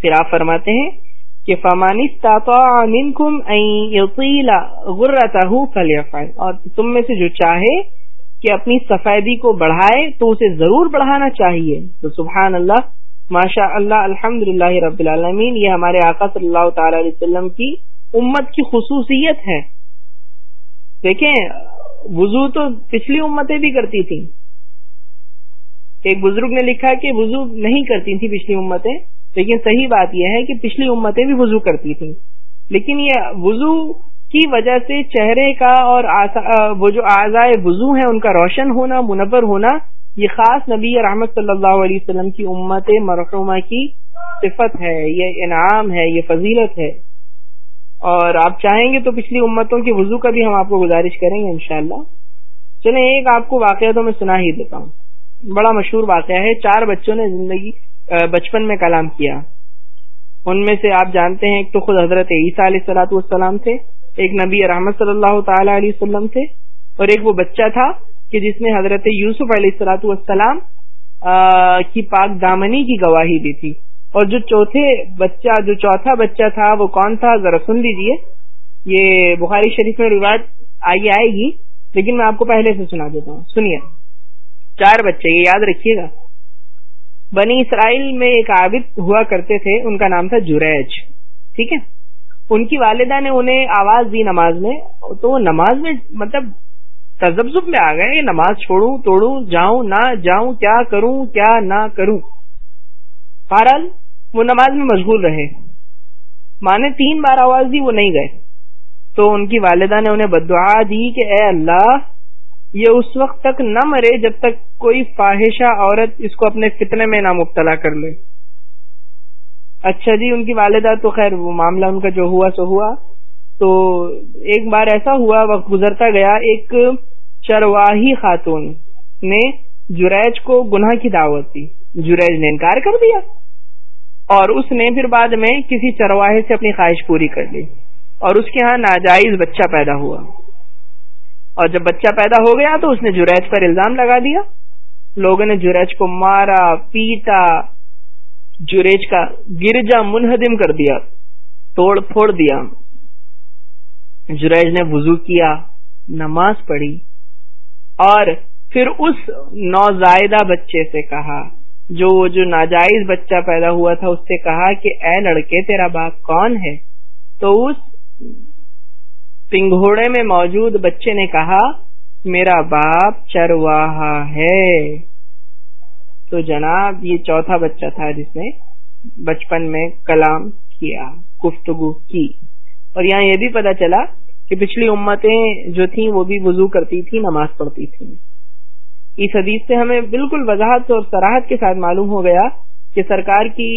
[SPEAKER 1] پھر آپ فرماتے ہیں کہ فمانی اور تم میں سے جو چاہے کہ اپنی سفیدی کو بڑھائے تو اسے ضرور بڑھانا چاہیے۔ تو سبحان اللہ ماشاء اللہ الحمد رب العالمین، یہ ہمارے آقا صلی اللہ تعالی علیہ وسلم کی امت کی خصوصیت ہے۔ دیکھیں، وضو تو پچھلی امتیں بھی کرتی تھیں۔ ایک بزرگ نے لکھا کہ وضو نہیں کرتی تھی پچھلی امتیں، لیکن صحیح بات یہ ہے کہ پچھلی امتیں بھی وضو کرتی تھیں۔ لیکن یہ وضو کی وجہ سے چہرے کا اور وہ جو اعضائے وضو ہیں، ان کا روشن ہونا، منور ہونا، یہ خاص نبی رحمت صلی اللہ علیہ وسلم کی امت مرحومہ کی صفت ہے، یہ انعام ہے، یہ فضیلت ہے۔ اور آپ چاہیں گے تو پچھلی امتوں کی وضو کا بھی ہم آپ کو گزارش کریں گے انشاءاللہ۔ چلیں، ایک آپ کو واقعہ تو میں سنا ہی دیتا ہوں۔ بڑا مشہور واقعہ ہے، چار بچوں نے زندگی بچپن میں کلام کیا۔ ان میں سے آپ جانتے ہیں، ایک تو خود حضرت عیسیٰ علیہ سلاۃ والسلام تھے۔ ایک نبی رحمت صلی اللہ تعالی علیہ وسلم تھے اور ایک وہ بچہ تھا کہ جس نے حضرت یوسف علیہ السلاۃ والسلام کی پاک دامنی کی گواہی دی تھی۔ اور جو چوتھے بچہ، جو چوتھا بچہ تھا، وہ کون تھا؟ ذرا سن لیجیے یہ بخاری شریف میں روایت آگے آئے گی، لیکن میں آپ کو پہلے سے سنا دیتا ہوں۔ سنیے۔ چار بچے، یہ یاد رکھیے گا۔ بنی اسرائیل میں ایک عابد ہوا کرتے تھے، ان کا نام تھا جریج۔ ٹھیک ہے؟ ان کی والدہ نے انہیں آواز دی نماز میں، تو وہ نماز میں مطلب تجبزب میں آ گئے نماز چھوڑوں، توڑوں، جاؤں، نہ جاؤں، کیا کروں، کیا نہ کروں۔ بہرحال وہ نماز میں مشغول رہے۔ ماں نے تین بار آواز دی، وہ نہیں گئے۔ تو ان کی والدہ نے انہیں بدعا دی کہ اے اللہ، یہ اس وقت تک نہ مرے جب تک کوئی فاحشہ عورت اس کو اپنے فتنے میں نہ مبتلا کر لے۔ اچھا جی ان کی والدہ تو خیر، وہ معاملہ ان کا جو ہوا سو ہوا۔ تو ایک بار ایسا ہوا، وقت گزرتا گیا، ایک چرواہی خاتون نے جریج کو گناہ کی دعوت دی۔ جریج نے انکار کر دیا۔ اور اس نے پھر بعد میں کسی چرواہے سے اپنی خواہش پوری کر لی۔ اور اس کے ہاں ناجائز بچہ پیدا ہوا۔ اور جب بچہ پیدا ہو گیا تو اس نے جریج پر الزام لگا دیا۔ لوگوں نے جریج کو مارا، پیٹا جریج کا گرجا منہدم کر دیا، توڑ پھوڑ دیا۔ جریج نے وضو کیا، نماز پڑھی اور پھر اس نوزائیدہ بچے سے کہا، جو جو ناجائز بچہ پیدا ہوا تھا، اس سے کہا کہ، اے لڑکے، تیرا باپ کون ہے؟ تو اس پنگھوڑے میں موجود بچے نے کہا، میرا باپ چرواہا ہے۔ تو جناب، یہ چوتھا بچہ تھا جس نے بچپن میں کلام کیا، گفتگو کی۔ اور یہاں یہ بھی پتا چلا کہ پچھلی امتیں جو تھیں، وہ بھی وضو کرتی تھی نماز پڑھتی تھی اس حدیث سے ہمیں بالکل وضاحت اور سراہد کے ساتھ معلوم ہو گیا کہ سرکار کی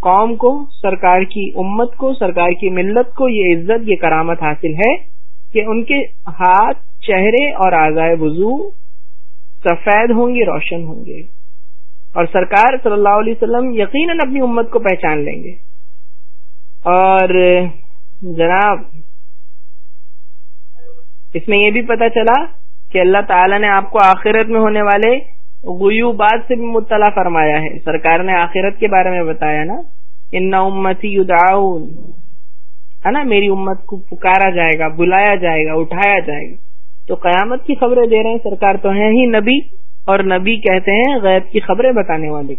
[SPEAKER 1] قوم کو، سرکار کی امت کو، سرکار کی ملت کو یہ عزت، یہ کرامت حاصل ہے کہ ان کے ہاتھ، چہرے اور آزائے وضو سفید ہوں گے، روشن ہوں گے۔ اور سرکار صلی اللہ علیہ وسلم یقیناً اپنی امت کو پہچان لیں گے۔ اور جناب، اس میں یہ بھی پتا چلا کہ اللہ تعالی نے آپ کو آخرت میں ہونے والے غیوبات سے بھی مطلع فرمایا ہے۔ سرکار نے آخرت کے بارے میں بتایا نا، ان امتی ہے نا، میری امت کو پکارا جائے گا، بلایا جائے گا، اٹھایا جائے گا تو قیامت کی خبریں دے رہے ہیں، سرکار تو ہیں ہی نبی۔ اور نبی کہتے ہیں غیب کی خبریں بتانے والے۔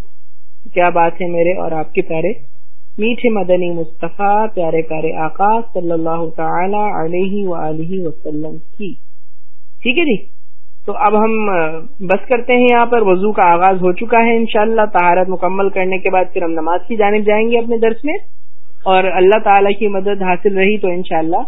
[SPEAKER 1] کیا بات ہے میرے اور آپ کے پیارے؟ میٹھے مدنی مصطفیٰ، پیارے پیارے آقا صلی اللہ تعالی علیہ وآلہ وسلم کی۔ ٹھیک ہے جی؟ تو اب ہم بس کرتے ہیں یہاں پر۔ وضو کا آغاز ہو چکا ہے انشاءاللہ۔ طہارت مکمل کرنے کے بعد پھر ہم نماز کی جانب جائیں گے اپنے درس میں۔ اور اللہ تعالی کی مدد حاصل رہی تو انشاءاللہ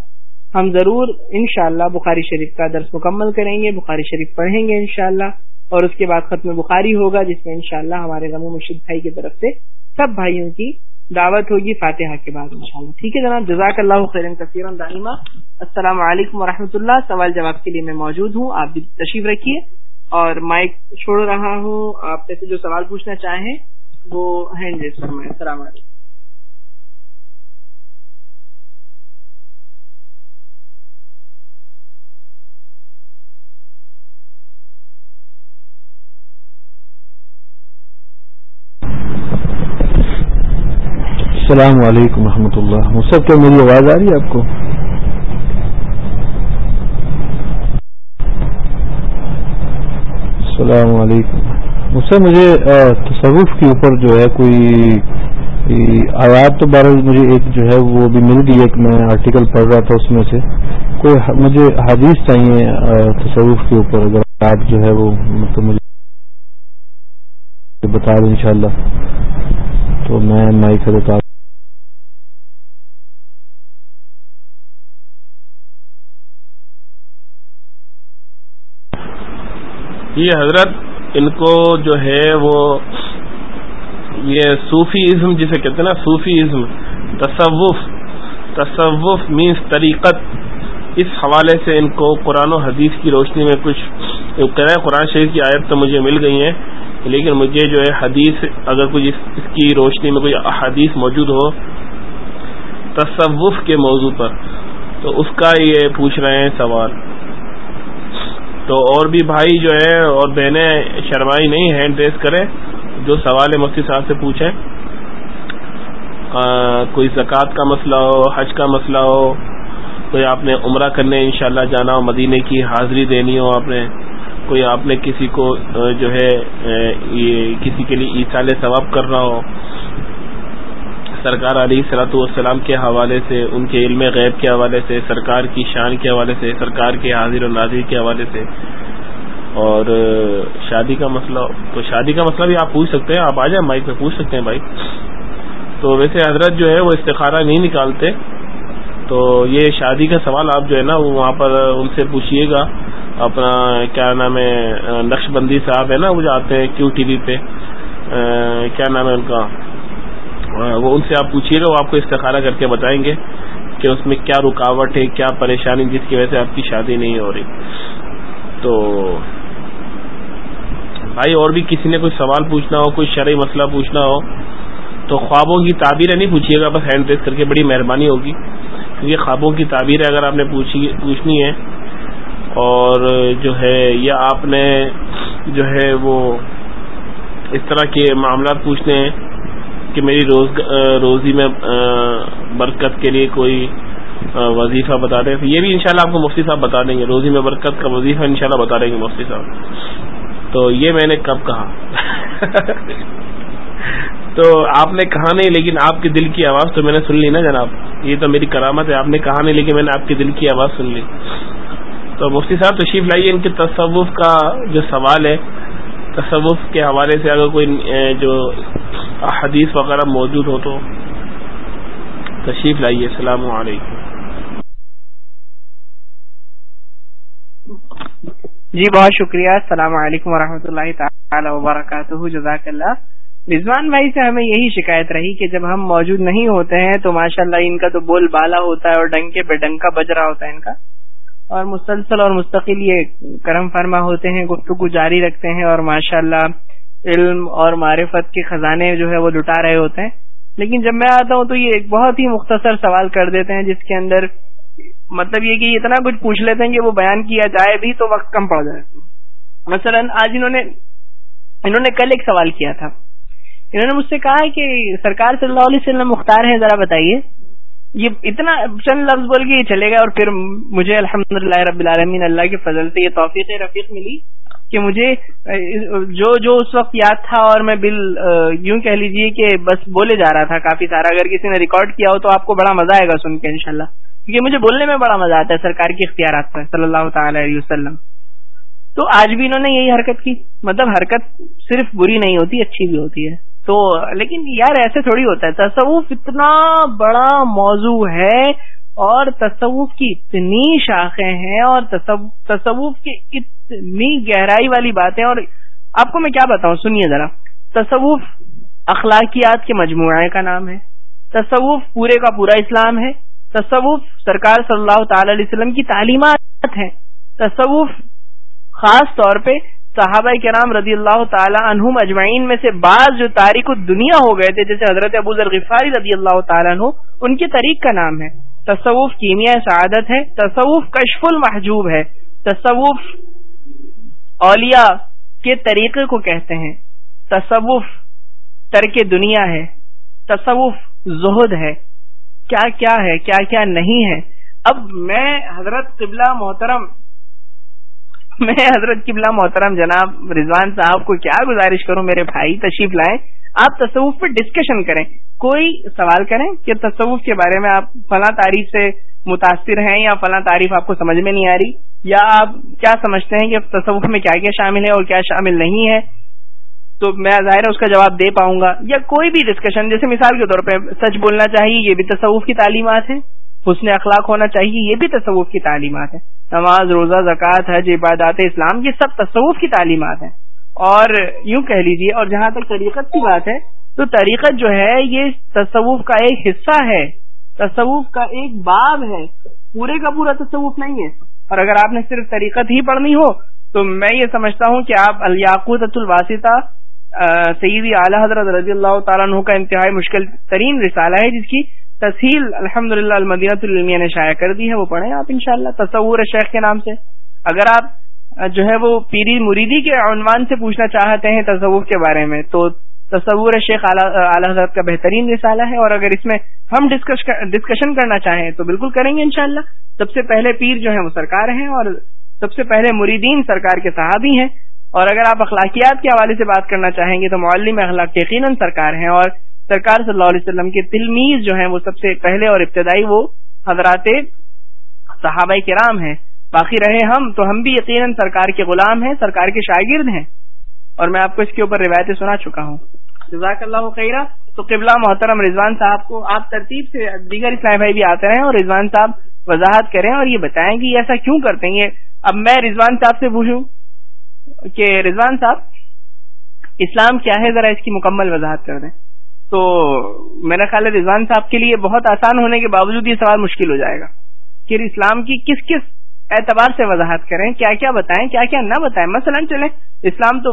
[SPEAKER 1] ہم ضرور انشاءاللہ بخاری شریف کا درس مکمل کریں گے، بخاری شریف پڑھیں گے انشاءاللہ۔ اور اس کے بعد ختم بخاری ہوگا، جس میں انشاءاللہ ہمارے غم و مشید بھائی کی طرف سے سب بھائیوں کی دعوت ہوگی فاتحہ کے بعد انشاءاللہ۔ ٹھیک ہے جناب؟ جزاک اللہ خیر کثیر دائمہ السلام علیکم ورحمۃ اللہ سوال جواب کے لیے میں موجود ہوں، آپ بھی تشریف رکھیے۔ اور مائک چھوڑ رہا ہوں، آپ سے جو سوال پوچھنا چاہیں وہ ہینڈ ریز فرمائیں السلام علیکم۔
[SPEAKER 2] السلام علیکم و اللہ۔ مصحف کیا میری آواز آ رہی ہے آپ کو؟ السلام علیکم۔ مجھ مجھے تصوف کے اوپر جو ہے کوئی آیات تو بارہ مجھے ایک جو ہے وہ بھی مل گئی، ایک میں آرٹیکل پڑھ رہا تھا اس میں سے۔ کوئی مجھے حدیث چاہیے تصوف کے اوپر، اگر آپ جو ہے وہ مطلب مجھے بتا دیں انشاءاللہ۔ تو میں مائک بتا
[SPEAKER 3] یہ حضرت ان کو جو ہے وہ یہ صوفی ازم جسے کہتے ہیں نا صوفی ازم تصوف تصوف مینس طریقت۔ اس حوالے سے ان کو قرآن و حدیث کی روشنی میں کچھ کہہ قرآن شریف کی آیت تو مجھے مل گئی ہیں، لیکن مجھے جو ہے حدیث، اگر کچھ اس کی روشنی میں کوئی حدیث موجود ہو تصوف کے موضوع پر، تو اس کا یہ پوچھ رہے ہیں سوال۔ تو اور بھی بھائی جو ہے اور بہنیں شرمائی نہیں ہینڈ ریس کریں، جو سوال ہے مفتی صاحب سے پوچھیں۔ کوئی زکوٰۃ کا مسئلہ ہو، حج کا مسئلہ ہو، کوئی آپ نے عمرہ کرنے انشاءاللہ جانا ہو، مدینے کی حاضری دینی ہو آپ نے، کوئی آپ نے کسی کو جو ہے یہ کسی کے لیے عیسال ثواب کرنا ہو۔ سرکار علی صلاحت والسلام کے حوالے سے، ان کے علم غیب کے حوالے سے، سرکار کی شان کے حوالے سے، سرکار کے حاضر و ناظر کے حوالے سے۔ اور شادی کا مسئلہ، تو شادی کا مسئلہ بھی آپ پوچھ سکتے ہیں، آپ آ جائیں مائک پہ، پوچھ سکتے ہیں بھائی۔ تو ویسے حضرت جو ہے وہ استخارہ نہیں نکالتے۔ تو یہ شادی کا سوال آپ جو ہے نا وہاں پر ان سے پوچھیے گا۔ اپنا کیا نام ہے نقش بندی صاحب ہے نا، وہ جاتے ہیں کیو ٹی وی پہ۔ کیا نام ہے ان کا؟ وہ ان سے آپ پوچھیے گا، وہ آپ کو استخارہ کر کے بتائیں گے کہ اس میں کیا رکاوٹ ہے، کیا پریشانی جس کی وجہ سے آپ کی شادی نہیں ہو رہی۔ تو بھائی، اور بھی کسی نے کوئی سوال پوچھنا ہو، کوئی شرعی مسئلہ پوچھنا ہو، تو خوابوں کی تعبیریں نہیں پوچھیے گا، بس ہینڈ ریس کر کے بڑی مہربانی ہوگی۔ کیونکہ خوابوں کی تعبیر اگر آپ نے پوچھنی ہے، اور جو ہے، یا آپ نے جو ہے وہ اس طرح کے معاملات پوچھنے ہیں کہ میری روز روزی میں برکت کے لیے کوئی وظیفہ بتا دیں۔ یہ بھی انشاءاللہ آپ کو مفتی صاحب بتا دیں گے۔ روزی میں برکت کا وظیفہ انشاءاللہ بتا دیں گے مفتی صاحب۔ تو یہ میں نے کب کہا؟ تو آپ نے کہا نہیں، لیکن آپ کے دل کی آواز تو میں نے سن لی نا جناب۔ یہ تو میری کرامت ہے، آپ نے کہا نہیں، لیکن میں نے آپ کے دل کی آواز سن لی۔ تو مفتی صاحب تشریف لائیے، ان کے تصوف کا جو سوال ہے، تصوف کے حوالے سے اگر کوئی جو حدیث وغیرہ موجود ہو تو تشریف لائیے، السلام علیکم۔
[SPEAKER 1] جی بہت شکریہ۔ السلام علیکم ورحمۃ اللہ تعالی وبرکاتہ۔ جزاک اللہ۔ رضوان بھائی سے ہمیں یہی شکایت رہی کہ جب ہم موجود نہیں ہوتے ہیں تو ماشاءاللہ ان کا تو بول بالا ہوتا ہے اور ڈنکے پہ ڈنکا بج رہا ہوتا ہے ان کا۔ اور مسلسل اور مستقل یہ کرم فرما ہوتے ہیں، گفتگو جاری رکھتے ہیں اور ماشاء اللہ علم اور معرفت کے خزانے جو ہے وہ لٹا رہے ہوتے ہیں۔ لیکن جب میں آتا ہوں تو یہ ایک بہت ہی مختصر سوال کر دیتے ہیں جس کے اندر مطلب یہ کہ اتنا کچھ پوچھ لیتے ہیں کہ وہ بیان کیا جائے بھی تو وقت کم پڑ جائے مثلا آج انہوں نے انہوں نے کل ایک سوال کیا تھا۔ انہوں نے مجھ سے کہا کہ سرکار صلی اللہ علیہ وسلم مختار ہیں، ذرا بتائیے۔ یہ اتنا چند لفظ بول کے یہ چلے گا اور پھر مجھے الحمد رب العالمین اللہ کے فضل سے یہ توفیق رفیق ملی۔ کہ مجھے جو جو اس وقت یاد تھا اور میں بل یوں کہہ لیجیے کہ بس بولے جا رہا تھا کافی سارا۔ اگر کسی نے ریکارڈ کیا ہو تو آپ کو بڑا مزہ آئے گا سن کے انشاءاللہ۔ کیونکہ مجھے بولنے میں بڑا مزہ آتا ہے سرکار کے اختیارات پر، صلی اللہ تعالی علیہ وسلم۔ تو آج بھی انہوں نے یہی حرکت کی۔ مطلب حرکت صرف بری نہیں ہوتی، اچھی بھی ہوتی ہے۔ تو لیکن یار ایسے تھوڑی ہوتا ہے۔ تصوف اتنا بڑا موضوع ہے اور تصوف کی اتنی شاخیں ہیں اور تصوف کی اتنی گہرائی والی باتیں اور آپ کو میں کیا بتاؤں؟ سنیے ذرا۔ تصوف اخلاقیات کے مجموعے کا نام ہے۔ تصوف پورے کا پورا اسلام ہے۔ تصوف سرکار صلی اللہ تعالی علیہ وسلم کی تعلیمات ہیں۔ تصوف خاص طور پہ صحابہ کرام رضی اللہ تعالی عنہم اجمعین میں سے بعض جو تاریخ دنیا ہو گئے تھے، جیسے حضرت ابو ذرغفاری رضی اللہ تعالیٰ عنہ، ان کے طریق کا نام ہے۔ تصوف کیمیا سعادت ہے، تصوف کشف المحجوب ہے۔ تصوف اولیاء کے طریقے کو کہتے ہیں۔ تصوف ترک دنیا ہے۔ تصوف زہد ہے۔ کیا کیا ہے، کیا کیا نہیں ہے۔ اب میں حضرت قبلہ محترم میں حضرت قبلہ محترم جناب رضوان صاحب کو کیا گزارش کروں، میرے بھائی تشریف لائیں۔ آپ تصوف پہ ڈسکشن کریں۔ کوئی سوال کریں کہ تصوف کے بارے میں آپ فلاں تعریف سے متاثر ہیں یا فلاں تعریف آپ کو سمجھ میں نہیں آ رہی؟ یا آپ کیا سمجھتے ہیں کہ تصوف میں کیا کیا شامل ہے اور کیا شامل نہیں ہے؟ تو میں ظاہر اس کا جواب دے پاؤں گا۔ یا کوئی بھی ڈسکشن جیسے مثال کے طور پہ سچ بولنا چاہیے، یہ بھی تصوف کی تعلیمات ہیں۔ حسن اخلاق ہونا چاہیے، یہ بھی تصوف کی تعلیمات ہیں۔ نماز، روزہ، زکوٰۃ، حج، عبادات، اسلام، یہ سب تصوف کی تعلیمات ہیں۔ اور یوں کہہ لیجیے اور جہاں تک طریقت کی بات ہے، تو طریقت جو ہے، یہ تصوف کا ایک حصہ ہے۔ تصوف کا ایک باب ہے۔ پورے کا پورا تصوف نہیں ہے۔ اور اگر آپ نے صرف طریقت ہی پڑھنی ہو، تو میں یہ سمجھتا ہوں کہ آپ الیاقوت الواسطہ سیدی اعلی حضرت رضی اللہ تعالیٰ عنہ کا انتہائی مشکل ترین رسالہ ہے، جس کی تحصیل الحمد للہ المدینت العلمیہ نے شائع کر دی ہے، وہ پڑھیں آپ انشاءاللہ تصور شیخ کے نام سے۔ اگر آپ جو ہے وہ پیری مریدی کے عنوان سے پوچھنا چاہتے ہیں تصور کے بارے میں، تو تصور شیخ اعلی حضرت کا بہترین رسالہ ہے، اور اگر اس میں ہم ڈسکشن کرنا چاہیں تو بالکل کریں گے انشاءاللہ۔ سب سے پہلے پیر جو ہیں وہ سرکار ہیں، اور سب سے پہلے مریدین سرکار کے صحابی ہیں۔ اور اگر آپ اخلاقیات کے حوالے سے بات کرنا چاہیں گے تو معلم اخلاق یقیناً سرکار ہیں، اور سرکار صلی اللہ علیہ وسلم کے تلمیز جو ہیں وہ سب سے پہلے اور ابتدائی وہ حضرات صحابہ کرام ہیں۔ باقی رہے ہم تو ہم بھی یقیناً سرکار کے غلام ہیں، سرکار کے شاگرد ہیں۔ اور میں آپ کو اس کے اوپر روایتیں سنا چکا ہوں۔ جزاک اللہ خیرہ تو قبلہ محترم رضوان صاحب کو آپ ترتیب سے دیگر اسلام بھائی بھی آتے رہے اور رضوان صاحب وضاحت کریں اور یہ بتائیں کہ ایسا کیوں کرتے ہیں؟ اب میں رضوان صاحب سے پوچھوں کہ رضوان صاحب، اسلام کیا ہے؟ ذرا اس کی مکمل وضاحت کر دیں۔ تو میرا خیال ہے رضوان صاحب کے لیے بہت آسان ہونے کے باوجود یہ سوال مشکل ہو جائے گا کہ اسلام کی کس کس اعتبار سے وضاحت کریں کیا کیا بتائیں کیا کیا نہ بتائیں۔ مثلا چلیں، اسلام تو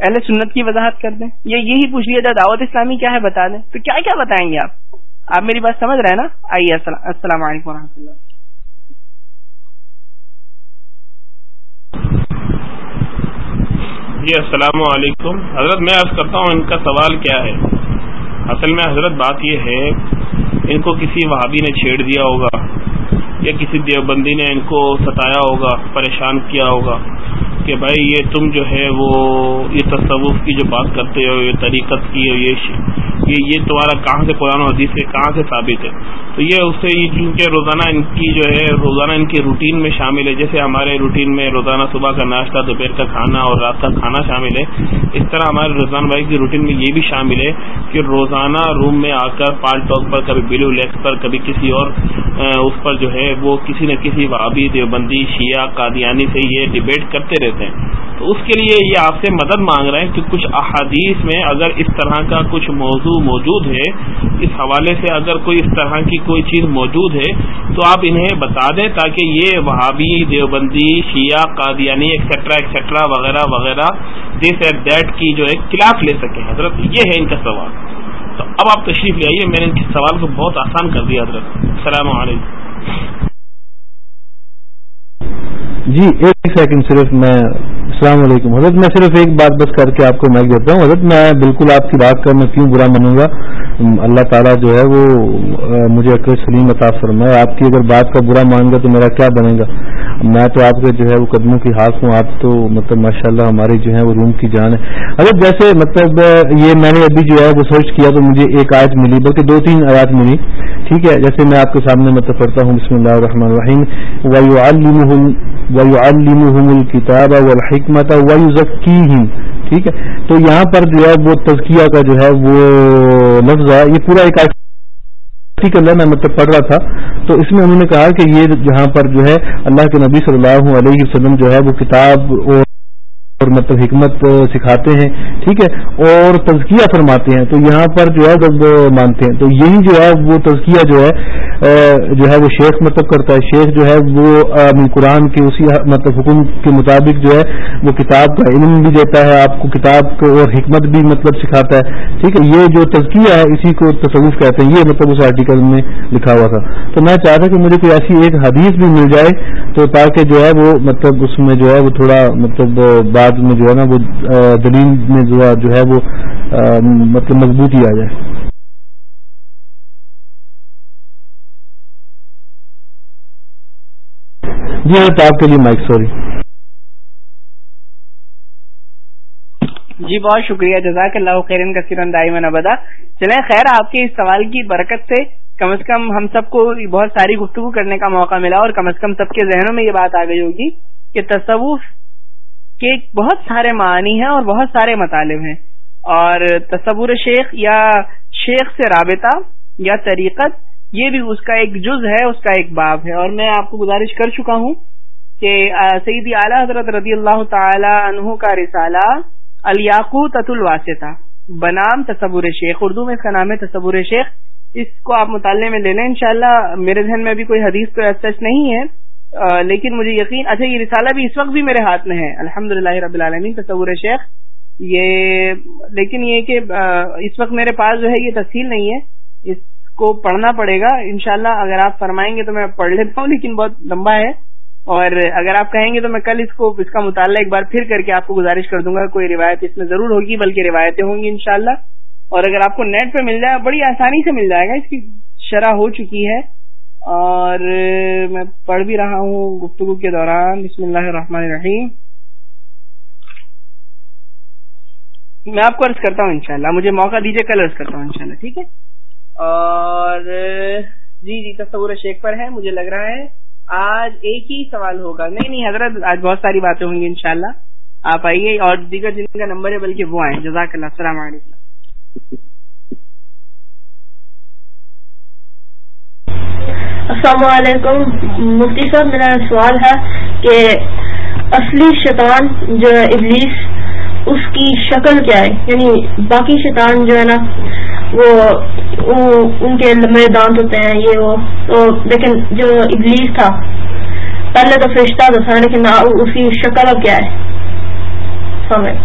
[SPEAKER 1] اہل سنت کی وضاحت کر دیں۔ یہ یہی پوچھ لیا جائے، دعوت اسلامی کیا ہے بتا دیں۔ تو کیا کیا بتائیں گے آپ؟ آپ میری بات سمجھ رہے ہیں نا؟ آئیے السلام علیکم و اللہ۔
[SPEAKER 3] جی السلام علیکم۔ حضرت، میں عرض کرتا ہوں ان کا سوال کیا ہے؟ اصل میں حضرت بات یہ ہے، ان کو کسی وہابی نے چھیڑ دیا ہوگا یا کسی دیوبندی نے ان کو ستایا ہوگا، پریشان کیا ہوگا۔ کہ بھائی یہ تم جو ہے وہ یہ تصوف کی جو بات کرتے ہو، یہ طریقت کی ہو یہ یہ تمہارا کہاں سے قرآن و حدیث ہے، کہاں سے ثابت ہے؟ تو یہ اس سے چونکہ روزانہ ان کی جو ہے، روزانہ ان کی روٹین میں شامل ہے۔ جیسے ہمارے روٹین میں روزانہ صبح کا ناشتہ، دوپہر کا کھانا اور رات کا کھانا شامل ہے۔ اس طرح ہمارے روزان بھائی کی روٹین میں یہ بھی شامل ہے کہ روزانہ روم میں آ کر پال ٹاک پر، کبھی بلو لیکس پر، کبھی کسی اور اس پر جو ہے وہ کسی نہ کسی وابی دیوبندی، شیعہ، قادیانی سے یہ ڈبیٹ کرتے رہتے ہیں۔ تو اس کے لیے یہ آپ سے مدد مانگ رہے ہیں کہ کچھ احادیث میں اگر اس طرح کا کچھ موضوع موجود ہے، اس حوالے سے اگر کوئی اس طرح کی کوئی چیز موجود ہے، تو آپ انہیں بتا دیں تاکہ یہ وہابی، دیوبندی، شیعہ، قادیانی ایکسیٹرا ایکسیٹرا وغیرہ وغیرہ دس ایٹ دیٹ کی جو ہے کلاس لے سکیں۔ حضرت، یہ ہے ان کا سوال۔ تو اب آپ تشریف لے آئیے، میں نے ان کے سوال کو بہت آسان کر دیا، حضرت۔ السلام علیکم۔
[SPEAKER 2] جی ایک سیکنڈ صرف میں، السلام علیکم۔ حضرت، میں صرف ایک بات بس کر کے آپ کو میں دیتا ہوں۔ حضرت، میں بالکل آپ کی بات کر میں کیوں برا منوں گا؟ اللہ تعالیٰ جو ہے وہ مجھے عقل سلیم عطا فرمائے۔ آپ کی اگر بات کا برا مان گا تو میرا کیا بنے گا؟ میں تو آپ کے جو ہے وہ قدموں کی ہاتھ ہوں۔ آپ تو مطلب ماشاء اللہ ہماری جو ہے وہ روم کی جان ہے۔ حضرت، جیسے مطلب یہ میں نے ابھی جو ہے وہ سرچ کیا تو مجھے ایک آیت ملی، بلکہ دو تین آیات ملی۔ ٹھیک ہے، جیسے میں آپ کے سامنے مطلب پڑھتا ہوں۔ بسم اللہ الرحمن الرحیم۔ وَيُعَلِّمُهُمُ الْكِتَابَ وَالْحِكْمَةَ وَيُزَكِّيهِمْ ٹھیک ہے؟ تو یہاں پر جو ہے وہ تزکیہ کا جو ہے وہ لفظ ہے۔ یہ پورا ایک اللہ میں مطلب پڑھ رہا تھا۔ تو اس میں انہوں نے کہا کہ یہ جہاں پر جو ہے اللہ کے نبی صلی اللہ علیہ وسلم جو ہے وہ کتاب اور اور مطلب حکمت سکھاتے ہیں، ٹھیک ہے؟ اور تزکیہ فرماتے ہیں۔ تو یہاں پر جو ہے جب مانتے ہیں، تو یہی جو ہے وہ تزکیہ جو ہے جو ہے وہ شیخ مطلب کرتا ہے۔ شیخ جو ہے وہ قرآن کے اسی مطلب حکم کے مطابق جو ہے وہ کتاب کا علم بھی دیتا ہے، آپ کو کتاب کو اور حکمت بھی مطلب سکھاتا ہے۔ ٹھیک ہے، یہ جو تزکیہ ہے اسی کو تصوف کہتے ہیں۔ یہ مطلب اس آرٹیکل میں لکھا ہوا تھا۔ تو میں چاہتا کہ مجھے کوئی ایسی ایک حدیث بھی مل جائے تو تاکہ جو ہے وہ مطلب اس میں جو ہے وہ تھوڑا مطلب بات میں جو ہے نا وہ دلیل میں جو ہے وہ مطلب مضبوطی آ جائے۔ جی ہاں، حضرت آپ کے لیے مائک سوری
[SPEAKER 1] جی بہت شکریہ، جزاک اللہ خیرن کا سرن دائمن ابدا. چلیں، خیر، آپ کے اس سوال کی برکت سے کم از کم ہم سب کو بہت ساری گفتگو کرنے کا موقع ملا اور کم از کم سب کے ذہنوں میں یہ بات آ گئی ہوگی کہ تصوف کے بہت سارے معنی ہیں اور بہت سارے مطالب ہیں۔ اور تصور شیخ یا شیخ سے رابطہ یا طریقت یہ بھی اس کا ایک جز ہے، اس کا ایک باب ہے۔ اور میں آپ کو گزارش کر چکا ہوں کہ سیدی اعلیٰ حضرت رضی اللہ تعالی عنہ کا رسالہ الیاقو تت الواسطہ، بنام تصور شیخ، اردو میں اس کا نام ہے تصور شیخ۔ اس کو آپ مطالعے میں لے لیں انشاءاللہ میرے ذہن میں بھی کوئی حدیث تو سچ نہیں ہے لیکن مجھے یقین اچھا یہ رسالہ بھی اس وقت بھی میرے ہاتھ میں ہے۔ الحمد رب العالمین، تصور شیخ۔ یہ، لیکن یہ کہ اس وقت میرے پاس جو ہے یہ تفصیل نہیں ہے۔ اس کو پڑھنا پڑے گا۔ انشاءاللہ اگر آپ فرمائیں گے تو میں پڑھ لیتا ہوں، لیکن بہت لمبا ہے۔ اور اگر آپ کہیں گے تو میں کل اس کو، اس کا مطالعہ ایک بار پھر کر کے آپ کو گزارش کر دوں گا۔ کوئی روایت اس میں ضرور ہوگی، بلکہ روایتیں ہوں گی انشاءاللہ۔ اور اگر آپ کو نیٹ پہ مل جائے، بڑی آسانی سے مل جائے گا۔ اس کی شرح ہو چکی ہے۔ اور میں پڑھ بھی رہا ہوں گفتگو کے دوران۔ بسم اللہ الرحمن الرحیم۔ میں آپ کو عرض کرتا ہوں انشاءاللہ۔ مجھے موقع دیجیے کل عرض کرتا ہوں انشاءاللہ، ٹھیک ہے؟ اور جی جی تصور شیخ پر ہے، مجھے لگ رہا ہے، آج ایک ہی سوال ہوگا۔ نہیں نہیں، حضرت، آج بہت ساری باتیں ہوں گی انشاءاللہ۔ آپ آئیے، اور دیگر جن کا نمبر ہے، بلکہ وہ آئیں۔ جزاک اللہ، السلام علیکم۔
[SPEAKER 4] السلام علیکم۔ مفتی صاحب، میرا سوال ہے کہ اصلی شیطان جو ہے، ابلیس، اس کی شکل کیا ہے؟ یعنی باقی شیطان جو ہے نا وہ ان کے لمبے دانت ہوتے ہیں، یہ وہ۔ تو لیکن جو ابلیس تھا، پہلے تو فرشتہ تو تھا، لیکن اس کی شکل اب کیا ہے؟ سمجھ۔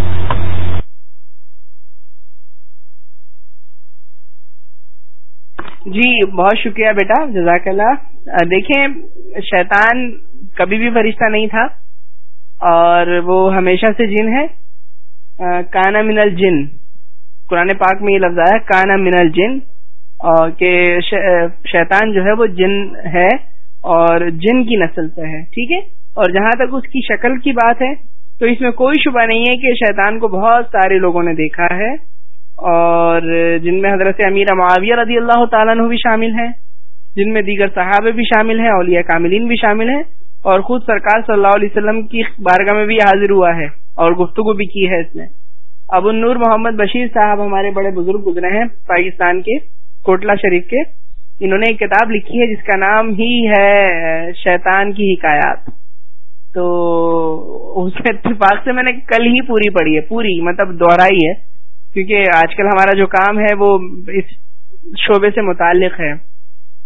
[SPEAKER 1] جی بہت شکریہ بیٹا، جزاک اللہ۔ دیکھیں، شیطان کبھی بھی فرشتہ نہیں تھا، اور وہ ہمیشہ سے جن ہے۔ کانا من الجن۔ قرآن پاک میں یہ لفظ آیا کانا من الجن کہ شیطان جو ہے وہ جن ہے اور جن کی نسل سے ہے، ٹھیک ہے؟ اور جہاں تک اس کی شکل کی بات ہے، تو اس میں کوئی شبہ نہیں ہے کہ شیطان کو بہت سارے لوگوں نے دیکھا ہے، اور جن میں حضرت امیر معاویہ رضی اللہ تعالیٰ بھی شامل ہیں، جن میں دیگر صحابے بھی شامل ہیں، اولیاء کاملین بھی شامل ہیں، اور خود سرکار صلی اللہ علیہ وسلم کی بارگاہ میں بھی حاضر ہوا ہے، اور گفتگو بھی کی ہے اس نے ابو النور محمد بشیر صاحب ہمارے بڑے بزرگ گزرے ہیں پاکستان کے، کوٹلہ شریف کے۔ انہوں نے ایک کتاب لکھی ہے جس کا نام ہی ہے شیطان کی حکایات۔ تو اس اتفاق سے میں نے کل ہی پوری پڑھی ہے، پوری مطلب دوہرائی ہے۔ کیونکہ آج کل ہمارا جو کام ہے وہ اس شعبے سے متعلق ہے۔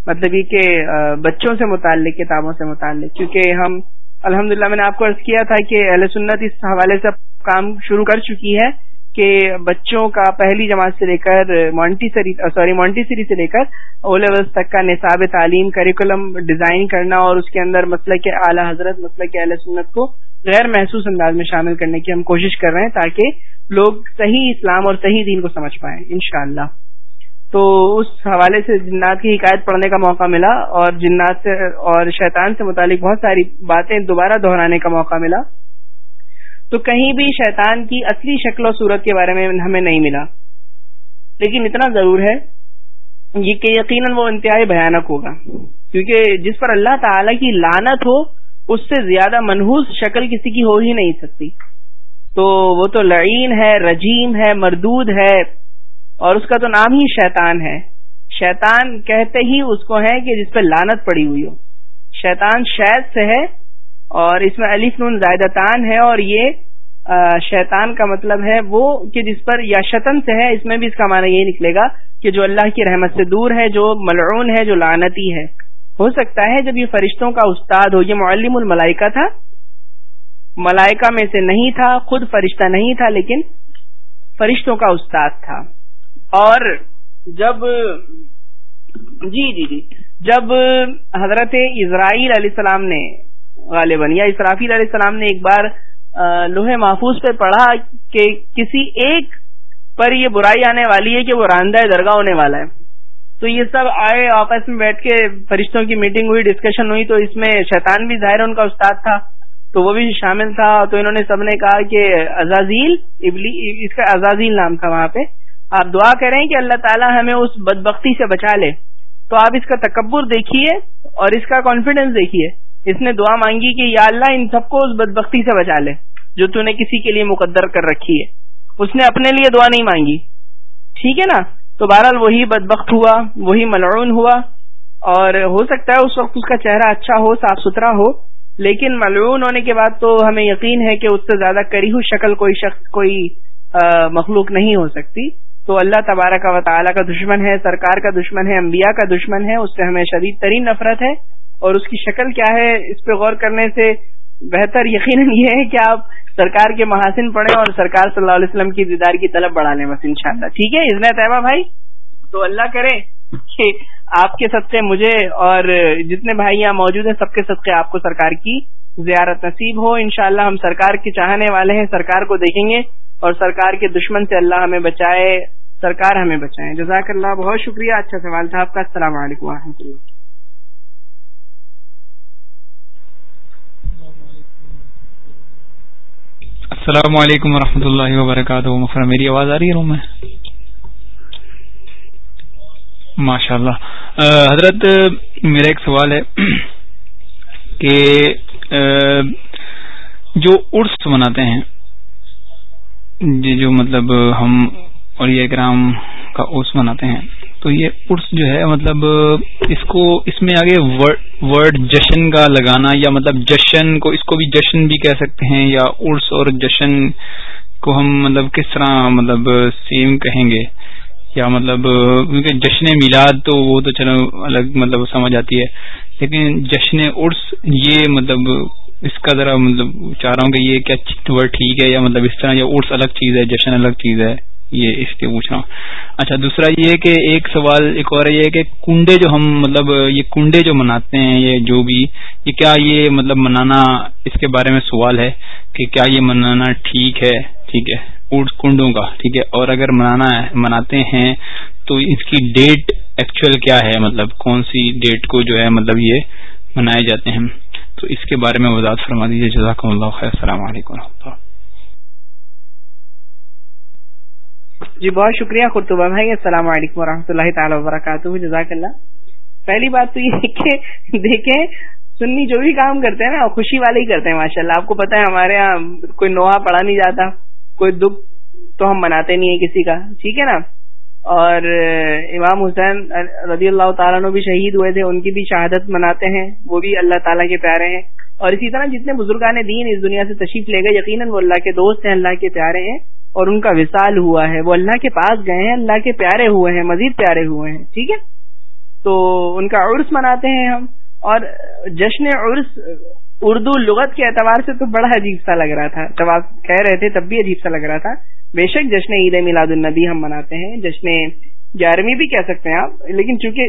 [SPEAKER 1] مطلب یہ کہ بچوں سے متعلق، کتابوں سے متعلق۔ کیونکہ ہم الحمد میں نے آپ کو عرض کیا تھا کہ اہل سنت اس حوالے سے کام شروع کر چکی ہے۔ کہ بچوں کا پہلی جماعت سے لے کر مونٹیسری سوری مونٹیسری سے لے کر او لیول تک کا نصاب تعلیم کریکولم ڈیزائن کرنا اور اس کے اندر مسئلہ کے اعلی حضرت مسئلہ کے اہل سنت کو غیر محسوس انداز میں شامل کرنے کی ہم کوشش کر رہے ہیں تاکہ لوگ صحیح اسلام اور صحیح دین کو سمجھ پائیں، انشاءاللہ۔ تو اس حوالے سے جنات کی حکایت پڑھنے کا موقع ملا اور جنات سے اور شیطان سے متعلق بہت ساری باتیں دوبارہ دہرانے کا موقع ملا۔ تو کہیں بھی شیطان کی اصلی شکل و صورت کے بارے میں ہمیں نہیں ملا۔ لیکن اتنا ضرور ہے یہ کہ یقیناً وہ انتہائی بھیانک ہوگا۔ کیونکہ جس پر اللہ تعالی کی لانت ہو، اس سے زیادہ منحوس شکل کسی کی ہو ہی نہیں سکتی۔ تو وہ تو لعین ہے، رجیم ہے، مردود ہے، اور اس کا تو نام ہی شیطان ہے۔ شیطان کہتے ہی اس کو ہے کہ جس پہ لانت پڑی ہوئی ہو۔ شیطان شید سے ہے اور اس میں علیف نون زائدتان ہے اور یہ شیطان کا مطلب ہے وہ کہ جس پر یا شتن سے ہے، اس میں بھی اس کا معنی یہی نکلے گا کہ جو اللہ کی رحمت سے دور ہے، جو ملعون ہے، جو لانتی ہے۔ ہو سکتا ہے جب یہ فرشتوں کا استاد ہو، یہ معلم الملائکہ تھا۔ ملائکہ میں سے نہیں تھا، خود فرشتہ نہیں تھا، لیکن فرشتوں کا استاد تھا۔ اور جب جی جی جی۔ جب حضرت اسرائیل علیہ السلام نے غالباً یا اسرافیل علیہ السلام نے ایک بار لوہے محفوظ پہ پڑھا کہ کسی ایک پر یہ برائی آنے والی ہے کہ وہ راندہ درگاہ ہونے والا ہے۔ تو یہ سب آئے آپس میں بیٹھ کے، فرشتوں کی میٹنگ ہوئی ڈسکشن ہوئی، تو اس میں شیطان بھی ظاہر ان کا استاد تھا، تو وہ بھی شامل تھا۔ تو انہوں نے سب نے کہا کہ ازازیل اس کا ازازیل نام تھا وہاں پہ۔ آپ دعا کریں کہ اللہ تعالیٰ ہمیں اس بدبختی سے بچا لے۔ تو آپ اس کا تکبر دیکھیے اور اس کا کانفیڈینس دیکھیے۔ اس نے دعا مانگی کہ یا اللہ ان سب کو اس بدبختی سے بچا لے، جو تو نے کسی کے لیے مقدر کر رکھی ہے۔ اس نے اپنے لیے دعا نہیں مانگی۔ ٹھیک ہے نا؟ تو بہرحال وہی بدبخت ہوا، وہی ملعون ہوا۔ اور ہو سکتا ہے اس وقت اس کا چہرہ اچھا ہو، صاف ستھرا ہو، لیکن ملعون ہونے کے بعد تو ہمیں یقین ہے کہ اس سے زیادہ کری ہوئی شکل کوئی شخص، کوئی مخلوق نہیں ہو سکتی۔ تو اللہ تبارک و تعالیٰ کا دشمن ہے، سرکار کا دشمن ہے، انبیاء کا دشمن ہے، اس سے ہمیں شدید ترین نفرت ہے۔ اور اس کی شکل کیا ہے، اس پہ غور کرنے سے بہتر یقیناً یہ ہے کہ آپ سرکار کے محاسن پڑھیں اور سرکار صلی اللہ علیہ وسلم کی دیدار کی طلب بڑھا لیں بس انشاءاللہ۔ ٹھیک ہے ازن طیبہ بھائی۔ تو اللہ کرے کہ آپ کے صدقے مجھے اور جتنے بھائی یہاں موجود ہیں، سب کے صدقے آپ کو سرکار کی زیارت نصیب ہو۔ انشاءاللہ ہم سرکار کے چاہنے والے ہیں، سرکار کو دیکھیں گے اور سرکار کے دشمن سے اللہ ہمیں بچائے۔ سرکار ہمیں بچائے جزاک اللہ، بہت شکریہ۔ اچھا سوال تھا آپ کا۔ السلام علیکم و اللہ۔
[SPEAKER 5] السلام علیکم ورحمۃ اللہ وبرکاتہ۔ مفر میری آواز آ رہی ہے روم میں؟ ماشاء اللہ حضرت، میرا ایک سوال ہے کہ جو عرس مناتے ہیں جی، جو مطلب ہم اور یہ گرام کا عرس مناتے ہیں۔ تو یہ عرس جو ہے مطلب اس کو، اس میں آگے ورڈ جشن کا لگانا یا مطلب جشن کو، اس کو بھی جشن بھی کہہ سکتے ہیں یا عرس اور جشن کو ہم مطلب کس طرح مطلب سیم کہیں گے؟ یا مطلب کیونکہ جشن میلاد تو وہ تو چلو الگ مطلب سمجھ آتی ہے۔ لیکن جشن عرس یہ مطلب اس کا ذرا مطلب چاہ رہا ہوں کہ یہ کیا ورڈ ٹھیک ہے یا مطلب اس طرح یہ عرس الگ چیز ہے، جشن الگ چیز ہے۔ یہ اس لیے پوچھ رہا ہوں۔ اچھا دوسرا یہ کہ ایک سوال، ایک اور یہ کہ کنڈے جو ہم مطلب یہ کنڈے جو مناتے ہیں، یہ جو بھی، یہ کیا یہ مطلب منانا اس کے بارے میں سوال ہے کہ کیا یہ منانا ٹھیک ہے؟ ٹھیک ہے کنڈوں کا، ٹھیک ہے، اور اگر منانا مناتے ہیں تو اس کی ڈیٹ ایکچوئل کیا ہے؟ مطلب کون سی ڈیٹ کو جو ہے مطلب یہ منائے جاتے ہیں۔ تو اس کے بارے میں وضاحت فرما دیجیے جزاک اللہ خیر۔ السلام علیکم و رحمۃ اللہ۔
[SPEAKER 1] جی بہت شکریہ خرطبہ بھائی، السلام علیکم و اللہ تعالی وبرکاتہ، جزاک اللہ۔ پہلی بات تو یہ کہ دیکھیں، سنی جو بھی کام کرتے ہیں نا خوشی والے ہی کرتے ہیں ماشاء اللہ آپ کو پتا ہے، ہمارے یہاں کوئی نوحہ پڑا نہیں جاتا، کوئی دکھ تو ہم مناتے نہیں ہیں کسی کا، ٹھیک ہے نا؟ اور امام حسین رضی اللہ تعالیٰ بھی شہید ہوئے تھے، ان کی بھی شہادت مناتے ہیں، وہ بھی اللہ تعالیٰ کے پیارے ہیں۔ اور اسی طرح جتنے بزرگان دین اس دنیا سے تشریف لے گئے، یقیناً وہ اللہ کے دوست ہیں، اللہ کے پیارے ہیں، اور ان کا وصال ہوا ہے۔ وہ اللہ کے پاس گئے ہیں، اللہ کے پیارے ہوئے ہیں، مزید پیارے ہوئے ہیں، ٹھیک ہے؟ تو ان کا عرس مناتے ہیں ہم۔ اور جشن عرس اردو لغت کے اعتبار سے تو بڑا عجیب سا لگ رہا تھا۔ جب آپ کہہ رہے تھے تب بھی عجیب سا لگ رہا تھا۔ بے شک جشن عید میلاد النبی ہم مناتے ہیں۔ جشن گیارہویں بھی کہہ سکتے ہیں آپ، لیکن چونکہ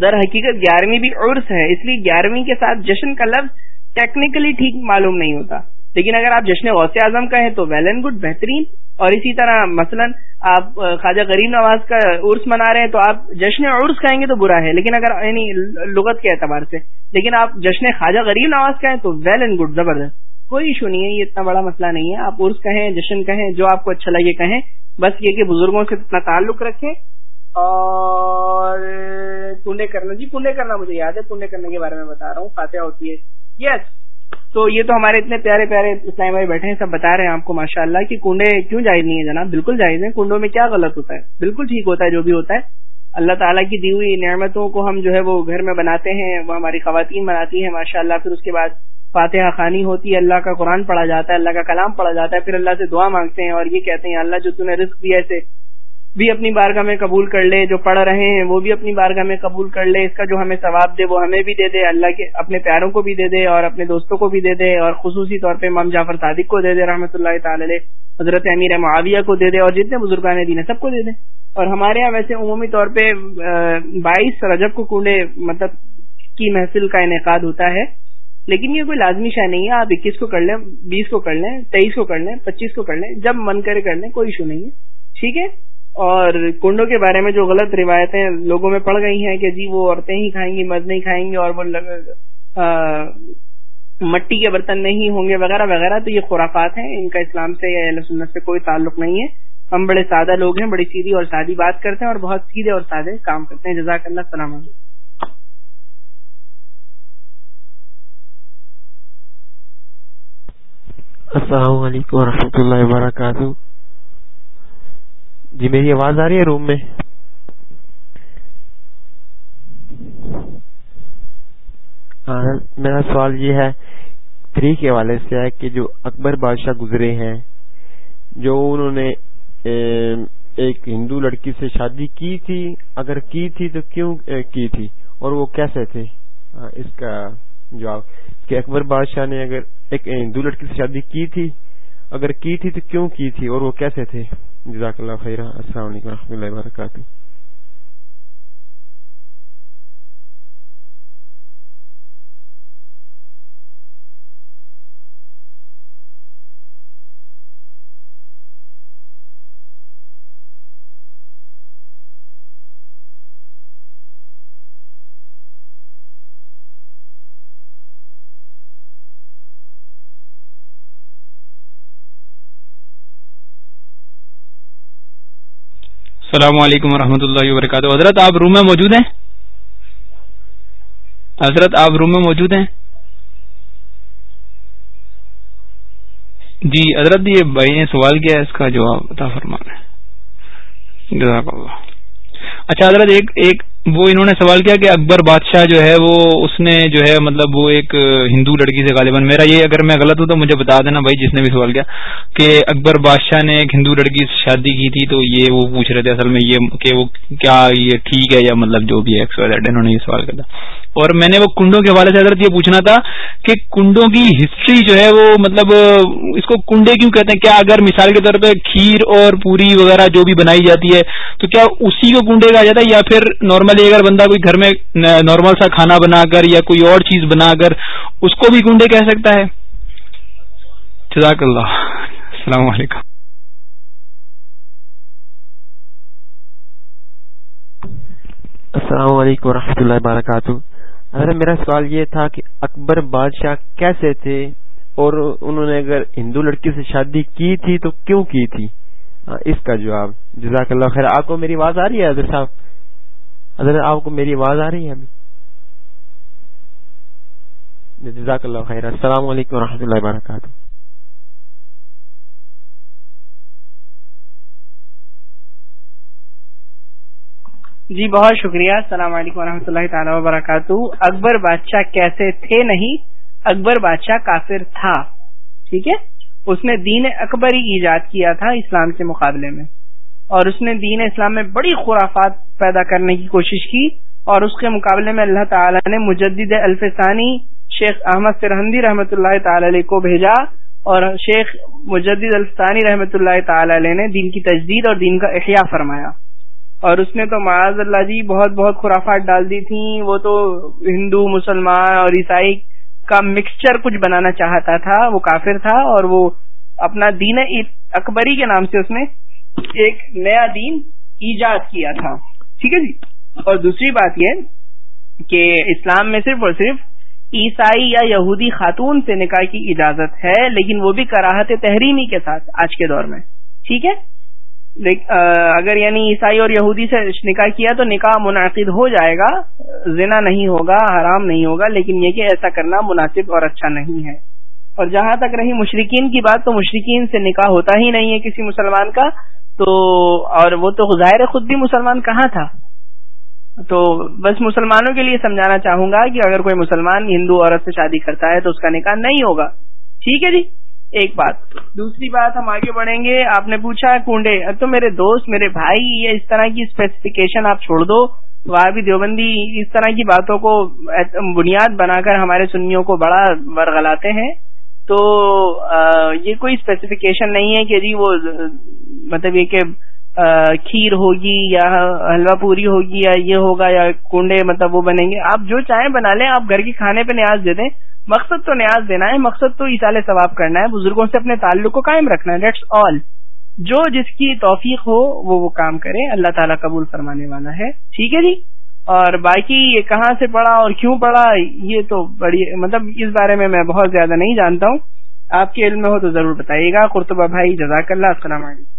[SPEAKER 1] در حقیقت گیارہویں بھی عرس ہے، اس لیے گیارہویں کے ساتھ جشن کا لفظ ٹیکنیکلی ٹھیک معلوم نہیں ہوتا۔ لیکن اگر آپ جشن غوث اعظم کا ہے تو ویل اینڈ گڈ بہترین۔ اور اسی طرح مثلا آپ خواجہ غریب نواز کا عرس منا رہے ہیں تو آپ جشن عرس کہیں گے تو برا ہے، لیکن اگر یعنی لغت کے اعتبار سے۔ لیکن آپ جشن خواجہ غریب نواز کا ہے تو ویل اینڈ گڈ زبردست۔ کوئی ایشو نہیں ہے، یہ اتنا بڑا مسئلہ نہیں ہے۔ آپ عرس کہیں، جشن کہیں، جو آپ کو اچھا لگے کہیں۔ بس یہ کہ بزرگوں سے اتنا تعلق رکھیں۔ اور کنڈے کرنا جی کنڈے کرنا مجھے یاد ہے کنڈے کرنے کے بارے میں بتا رہا ہوں، فاتحہ ہوتی ہے۔ یس تو یہ تو ہمارے اتنے پیارے پیارے اسلام بھائی بیٹھے ہیں، سب بتا رہے ہیں آپ کو ماشاء اللہ کہ کنڈے کیوں جائز نہیں ہے جناب؟ بالکل جائز ہے کنڈوں میں کیا غلط ہوتا ہے؟ بالکل ٹھیک ہوتا ہے، جو بھی ہوتا ہے۔ اللہ تعالیٰ کی دی ہوئی نعمتوں کو ہم جو ہے وہ گھر میں بناتے ہیں، وہ ہماری خواتین بناتی ہیں ماشاء اللہ پھر اس کے بعد فاتحہ خانی ہوتی ہے، اللہ کا قرآن پڑھا جاتا ہے، اللہ کا کلام پڑھا جاتا ہے، پھر اللہ سے دعا مانگتے ہیں اور یہ کہتے ہیں، اللہ، جو تم نے رزق دیا اسے بھی اپنی بارگاہ میں قبول کر لے، جو پڑھ رہے ہیں، وہ بھی اپنی بارگاہ میں قبول کر لے، اس کا جو ہمیں ثواب دے، وہ ہمیں بھی دے دے، اللہ کے، اپنے پیاروں کو بھی دے دے اور اپنے دوستوں کو بھی دے دے اور خصوصی طور پہ امام جعفر صادق کو دے دے رحمۃ اللہ تعالی حضرت امیر معاویہ کو دے دے اور جتنے بزرگان دین سب کو دے دے۔ اور ہمارے یہاں ویسے عمومی طور پہ بائیس رجب کو کنڈے مطلب کی محفل کا انعقاد ہوتا ہے، لیکن یہ کوئی لازمی شہ نہیں ہے، آپ اکیس کو کر لیں، بیس کو کر لیں، تیئیس کو کر لیں، پچیس کو کر لیں، جب من کرے کر لیں، کوئی ایشو نہیں ہے۔ ٹھیک ہے؟ اور کنڈوں کے بارے میں جو غلط روایتیں لوگوں میں پڑ گئی ہیں کہ جی وہ عورتیں ہی کھائیں گی، مرد نہیں کھائیں گے اور وہ مٹی کے برتن نہیں ہوں گے وغیرہ وغیرہ، تو یہ خرافات ہیں، ان کا اسلام سے یا سنت سے کوئی تعلق نہیں ہے۔ ہم بڑے سادہ لوگ ہیں، بڑی سیدھی اور سادی بات کرتے ہیں اور بہت سیدھے اور سادے کام کرتے ہیں۔ جزاک اللہ، السلام علیکم۔
[SPEAKER 6] السلام علیکم ورحمۃ اللہ وبرکاتہ۔ جی میری آواز آ رہی ہے روم میں؟ میرا سوال یہ ہے فری کے حوالے سے ہے کہ جو اکبر بادشاہ گزرے ہیں، جو انہوں نے ایک ہندو لڑکی سے شادی کی تھی، اگر کی تھی تو کیوں کی تھی؟ اور وہ کیسے تھے؟ اس کا جواب، کہ اکبر بادشاہ نے اگر ایک ہندو لڑکی سے شادی کی تھی اگر کی تھی تو کیوں کی تھی اور وہ کیسے تھے؟ جزاک اللہ خیرہ، السلام علیکم و رحمۃ اللہ وبرکاتہ۔
[SPEAKER 5] السلام علیکم ورحمۃ اللہ وبرکاتہ۔ حضرت، آپ روم میں موجود ہیں؟ حضرت، آپ روم میں موجود ہیں؟ جی حضرت، یہ بھائی نے سوال کیا ہے، اس کا جواب بتا فرمانا جزاک اللہ۔ اچھا حضرت، ایک ایک وہ انہوں نے سوال کیا کہ اکبر بادشاہ جو ہے وہ اس نے جو ہے مطلب وہ ایک ہندو لڑکی سے غالباً، میرا یہ اگر میں غلط ہوں تو مجھے بتا دینا بھائی جس نے بھی سوال کیا کہ اکبر بادشاہ نے ایک ہندو لڑکی سے شادی کی تھی تو یہ وہ پوچھ رہے تھے اصل میں یہ کہ وہ کیا یہ ٹھیک ہے یا مطلب جو بھی ہے انہوں نے یہ سوال کیا تھا۔ اور میں نے وہ کنڈوں کے حوالے سے حضرت یہ پوچھنا تھا کہ کنڈوں کی ہسٹری جو ہے وہ مطلب اس کو کنڈے کیوں کہتے ہیں؟ کیا اگر مثال کے طور پہ کھیر اور پوری وغیرہ جو بھی بنائی جاتی ہے، تو کیا اسی کو کنڈے کہا جاتا ہے؟ یا پھر نارملی اگر بندہ کوئی گھر میں نارمل سا کھانا بنا کر یا کوئی اور چیز بنا کر اس کو بھی کنڈے کہہ سکتا ہے؟ جزاک اللہ۔ السلام علیکم۔
[SPEAKER 6] السلام علیکم ورحمۃ اللہ وبرکاتہ۔ اگر میرا سوال یہ تھا کہ اکبر بادشاہ کیسے تھے اور انہوں نے اگر ہندو لڑکی سے شادی کی تھی تو کیوں کی تھی؟ ہاں، اس کا جواب۔ جزاک اللہ خیر، آپ کو میری آواز آ رہی ہے حضرت صاحب؟ حضرت، آپ کو میری آواز آ رہی ہے ابھی؟ جزاک اللہ خیر، السلام علیکم و رحمۃ اللہ وبرکاتہ۔
[SPEAKER 1] جی بہت شکریہ۔ السلام علیکم ورحمۃ اللہ تعالی وبرکاتہ۔ اکبر بادشاہ کیسے تھے نہیں؟ اکبر بادشاہ کافر تھا، ٹھیک ہے؟ اس نے دین اکبر ہی ایجاد کیا تھا اسلام کے مقابلے میں۔ اور اس نے دین اسلام میں بڑی خرافات پیدا کرنے کی کوشش کی۔ اور اس کے مقابلے میں اللہ تعالی نے مجدد الفسانی شیخ احمد سرحندی رحمۃ اللہ تعالی علیہ کو بھیجا۔ اور شیخ مجدد الفسانی رحمۃ اللہ تعالی علیہ نے دین کی تجدید اور دین کا احیاء فرمایا۔ اور اس نے تو معاذ اللہ جی بہت بہت خرافات ڈال دی تھیں۔ وہ تو ہندو، مسلمان اور عیسائی کا مکسچر کچھ بنانا چاہتا تھا، وہ کافر تھا اور وہ اپنا دین اکبری کے نام سے اس نے ایک نیا دین ایجاد کیا تھا۔ ٹھیک ہے جی؟ اور دوسری بات یہ کہ اسلام میں صرف اور صرف عیسائی یا یہودی خاتون سے نکاح کی اجازت ہے، لیکن وہ بھی کراہت تحریمی کے ساتھ آج کے دور میں۔ ٹھیک ہے؟ اگر یعنی عیسائی اور یہودی سے نکاح کیا تو نکاح منعقد ہو جائے گا، زنا نہیں ہوگا، حرام نہیں ہوگا، لیکن یہ کہ ایسا کرنا مناسب اور اچھا نہیں ہے۔ اور جہاں تک رہی مشرقین کی بات، تو مشرقین سے نکاح ہوتا ہی نہیں ہے کسی مسلمان کا۔ تو، اور وہ تو ظاہر خود بھی مسلمان کہاں تھا؟ تو بس مسلمانوں کے لیے سمجھانا چاہوں گا کہ اگر کوئی مسلمان ہندو عورت سے شادی کرتا ہے تو اس کا نکاح نہیں ہوگا۔ ٹھیک ہے جی؟ ایک بات۔ دوسری بات ہم آگے بڑھیں گے۔ آپ نے پوچھا کنڈے تو میرے دوست، میرے بھائی، یہ اس طرح کی اسپیسیفکیشن آپ چھوڑ دو۔ وہ بھی دیوبندی اس طرح کی باتوں کو بنیاد بنا کر ہمارے سنیوں کو بڑا ورغلاتے ہیں۔ تو یہ کوئی اسپیسیفکیشن نہیں ہے کہ جی وہ مطلب یہ کہ کھیر ہوگی یا حلوہ پوری ہوگی یا یہ ہوگا یا کنڈے مطلب وہ بنیں گے۔ آپ جو چاہیں بنا لیں، آپ گھر کے کھانے پہ نیاز دے دیں۔ مقصد تو نیاز دینا ہے، مقصد تو اشال ثواب کرنا ہے۔ بزرگوں سے اپنے تعلق کو قائم رکھنا ہے۔ دیٹس آل جو جس کی توفیق ہو، وہ وہ کام کرے۔ اللہ تعالیٰ قبول فرمانے والا ہے۔ ٹھیک ہے جی؟ اور باقی یہ کہاں سے پڑھا اور کیوں پڑھا، یہ تو بڑی مطلب اس بارے میں میں بہت زیادہ نہیں جانتا ہوں۔ آپ کے علم میں ہو تو ضرور بتائیے گا۔ قرطبہ بھائی، جزاک اللہ، السلام علیکم۔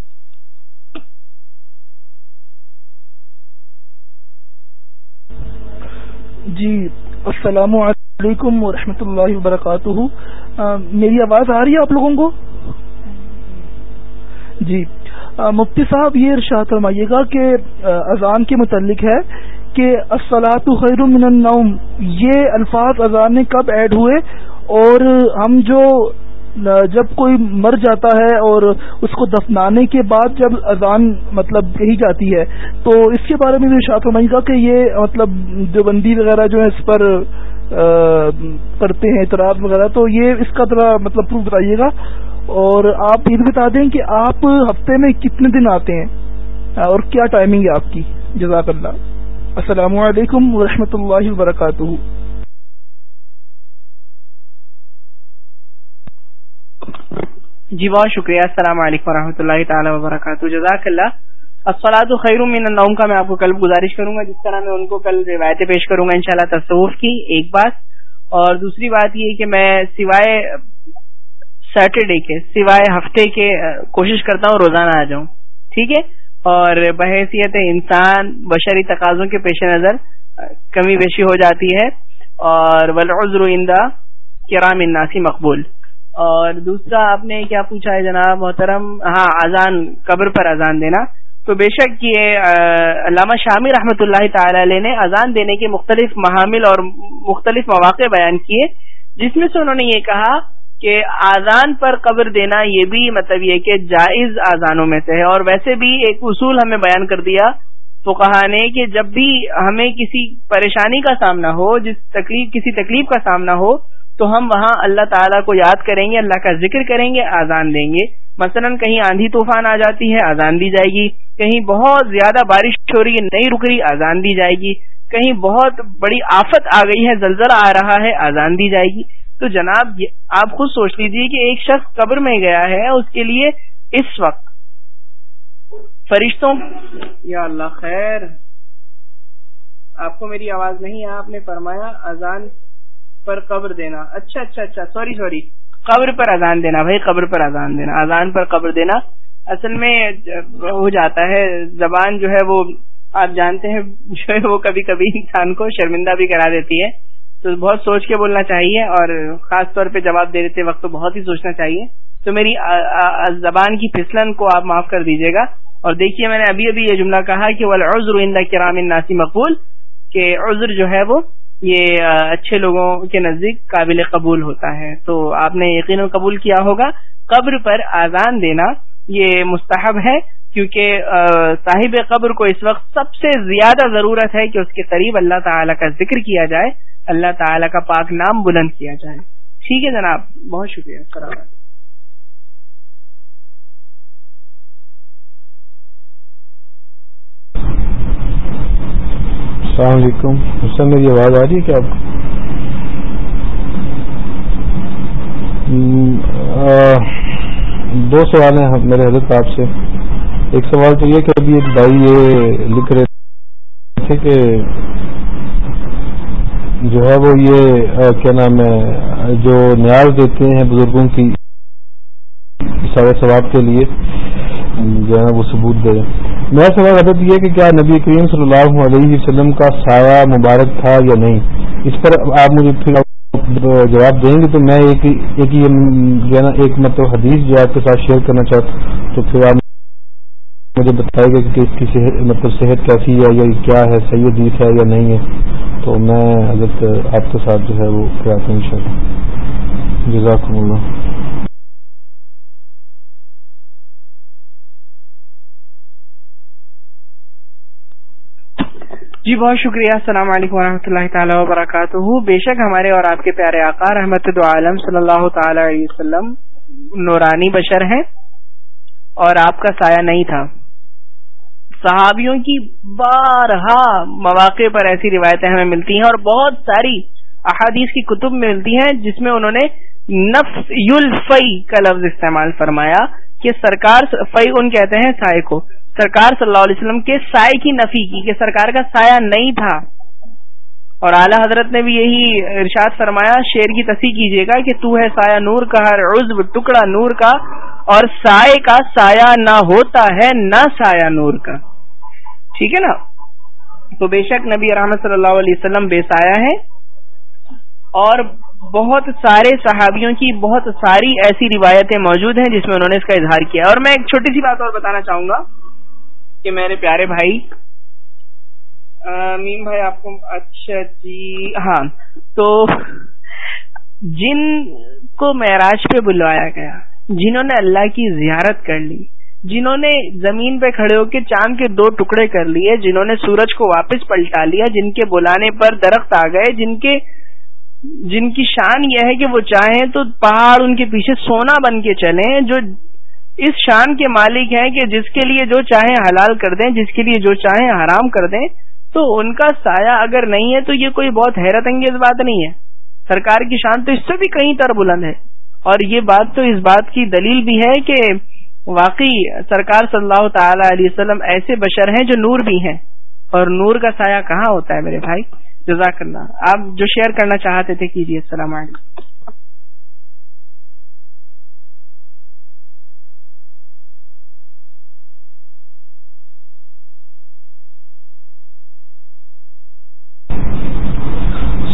[SPEAKER 7] جی السلام علیکم ورحمۃ اللہ وبرکاتہ۔ میری آواز آ رہی ہے آپ لوگوں کو؟ جی مفتی صاحب، یہ ارشاد فرمائیے گا کہ اذان کے متعلق ہے کہ السلاط خیر من النوم، یہ الفاظ اذان میں کب ایڈ ہوئے اور ہم جو جب کوئی مر جاتا ہے اور اس کو دفنانے کے بعد جب اذان مطلب کہی جاتی ہے، تو اس کے بارے میں بھی ارشاد فرمائیے گا کہ یہ مطلب جو بندی وغیرہ جو ہے اس پر کرتے ہیں، اعتراض وغیرہ، تو یہ اس کا ذرا مطلب پروف بتائیے گا۔ اور آپ یہ بھی بتا دیں کہ آپ ہفتے میں کتنے دن آتے ہیں؟ اور کیا ٹائمنگ ہے آپ کی؟ جزاک اللہ۔ السلام علیکم ورحمۃ اللہ وبرکاتہ۔
[SPEAKER 1] جی بہت شکریہ، السلام علیکم و اللہ تعالی وبرکاتہ۔ جزاک اللہ۔ السلاد خیر من النوم کا میں آپ کو کل گزارش کروں گا، جس طرح میں ان کو کل روایتیں پیش کروں گا انشاءاللہ تصوف کی ایک بات۔ اور دوسری بات یہ کہ میں سوائے سیٹرڈے کے، سوائے ہفتے کے، کوشش کرتا ہوں روزانہ آ جاؤں۔ ٹھیک ہے؟ اور بحیثیت انسان بشری تقاضوں کے پیش نظر کمی بیشی ہو جاتی ہے۔ اور ولعذر اندہ کرام اناسی مقبول۔ اور دوسرا آپ نے کیا پوچھا ہے جناب محترم؟ ہاں اذان، قبر پر اذان دینا۔ تو بے شک یہ علامہ شامی رحمۃ اللہ تعالی علیہ نے اذان دینے کے مختلف محامل اور مختلف مواقع بیان کیے، جس میں سے انہوں نے یہ کہا کہ آزان پر قبر دینا یہ بھی مطلب یہ کہ جائز آزانوں میں سے ہے۔ اور ویسے بھی ایک اصول ہمیں بیان کر دیا تو کہا نے کہ جب بھی ہمیں کسی پریشانی کا سامنا ہو، جس تکلیف، کسی تکلیف کا سامنا ہو تو ہم وہاں اللہ تعالیٰ کو یاد کریں گے، اللہ کا ذکر کریں گے آزان دیں گے۔ مثلا کہیں آندھی طوفان آ جاتی ہے آزان دی جائے گی۔ کہیں بہت زیادہ بارش ہو رہی ہے نہیں رک رہی آزان دی جائے گی۔ کہیں بہت بڑی آفت آ گئی ہے، زلزلہ آ رہا ہے آزان دی جائے گی۔ تو جناب آپ خود سوچ لیجیے کہ ایک شخص قبر میں گیا ہے، اس کے لیے اس وقت فرشتوں یا اللہ خیر، آپ کو میری آواز نہیں ہے آپ نے فرمایا اذان پر قبر دینا۔ اچھا اچھا اچھا سوری سوری۔ قبر پر اذان دینا، بھائی، قبر پر اذان دینا۔ اذان پر قبر دینا اصل میں ہو جاتا ہے، زبان جو ہے وہ آپ جانتے ہیں، جو ہے وہ کبھی کبھی انسان کو شرمندہ بھی کرا دیتی ہے۔ تو بہت سوچ کے بولنا چاہیے اور خاص طور پہ جواب دے دیتے وقت تو بہت ہی سوچنا چاہیے۔ تو میری زبان کی پھسلن کو آپ معاف کر دیجیے گا۔ اور دیکھیے، میں نے ابھی ابھی یہ جملہ کہا کہ عزر کرام ناسی مقبول کہ عذر جو ہے وہ یہ اچھے لوگوں کے نزدیک قابل قبول ہوتا ہے۔ تو آپ نے یقین قبول کیا ہوگا۔ قبر پر آزان دینا یہ مستحب ہے، کیونکہ صاحب قبر کو اس وقت سب سے زیادہ ضرورت ہے کہ اس کے قریب اللہ تعالی کا ذکر کیا جائے، اللہ تعالی کا پاک نام بلند کیا جائے۔ ٹھیک ہے جناب، بہت شکریہ السلام
[SPEAKER 2] علیکم۔ حسن میری آواز آ رہی ہے کیا آپ دو سوال ہیں میرے حضرت آپ سے۔ ایک سوال تو یہ کہ ابھی ایک بھائی یہ لکھ رہے تھے کہ جو ہے وہ یہ کیا نام ہے، جو نیاز دیتے ہیں بزرگوں کی سارے ثواب کے لیے، جو ہے وہ ثبوت دے۔ میرا سوال حضرت یہ کہ کیا نبی کریم صلی اللہ علیہ وسلم کا سایہ مبارک تھا یا نہیں؟ اس پر آپ مجھے پھر جواب دیں گے تو میں ایک ایک جو ہے نا، ایک مطلب حدیث جو آپ کے ساتھ شیئر کرنا چاہتا تو پھر آپ مجھے بتائے گا کہ اس کی صحت مطلب صحت کیسی ہے یا کیا ہے، صحیح حدیث ہے یا نہیں ہے؟ تو میں حضرت آپ کے ساتھ جو ہے وہ کراتا ہوں ان شاء اللہ جزاک اللہ۔
[SPEAKER 1] جی بہت شکریہ۔ السلام علیکم و اللہ تعالیٰ وبرکاتہ بے شک ہمارے اور آپ کے پیارے آقا رحمت عالم صلی اللہ تعالی علیہ وسلم نورانی بشر ہیں اور آپ کا سایہ نہیں تھا۔ صحابیوں کی بارہا مواقع پر ایسی روایتیں ہمیں ملتی ہیں اور بہت ساری احادیث کی کتب میں ملتی ہیں جس میں انہوں نے نفس یلفئی کا لفظ استعمال فرمایا کہ سرکار ان کہتے ہیں سائے کو۔ سرکار صلی اللہ علیہ وسلم کے سائے کی نفی کی کہ سرکار کا سایہ نہیں تھا۔ اور اعلی حضرت نے بھی یہی ارشاد فرمایا شیر کی تصحیح کیجیے گا کہ تو ہے سایہ نور کا، ہر عزب ٹکڑا نور کا، اور سائے کا سایہ نہ ہوتا ہے نہ سایہ نور کا۔ ٹھیک ہے نا؟ تو بے شک نبی رحمت صلی اللہ علیہ وسلم بے سایہ ہے اور بہت سارے صحابیوں کی بہت ساری ایسی روایتیں موجود ہیں جس میں انہوں نے اس کا اظہار کیا۔ اور میں ایک چھوٹی سی بات اور بتانا چاہوں گا۔ کہ میرے پیارے بھائی میم بھائی آپ کو اچھا جی ہاں تو جن کو معراج پہ بلوایا گیا، جنہوں نے اللہ کی زیارت کر لی، جنہوں نے زمین پہ کھڑے ہو کے چاند کے دو ٹکڑے کر لیے، جنہوں نے سورج کو واپس پلٹا لیا، جن کے بلانے پر درخت آ گئے، جن کے، جن کی شان یہ ہے کہ وہ چاہیں تو پہاڑ ان کے پیچھے سونا بن کے چلیں، جو اس شان کے مالک ہیں کہ جس کے لیے جو چاہیں حلال کر دیں، جس کے لیے جو چاہیں حرام کر دیں، تو ان کا سایہ اگر نہیں ہے تو یہ کوئی بہت حیرت انگیز بات نہیں ہے۔ سرکار کی شان تو اس سے بھی کہیں تر بلند ہے۔ اور یہ بات تو اس بات کی دلیل بھی ہے کہ واقعی سرکار صلی اللہ تعالی علیہ وسلم ایسے بشر ہیں جو نور بھی ہیں۔ اور نور کا سایہ کہاں ہوتا ہے میرے بھائی؟ جزاک اللہ۔ آپ جو شیئر کرنا چاہتے تھے کیجیے السلام علیکم۔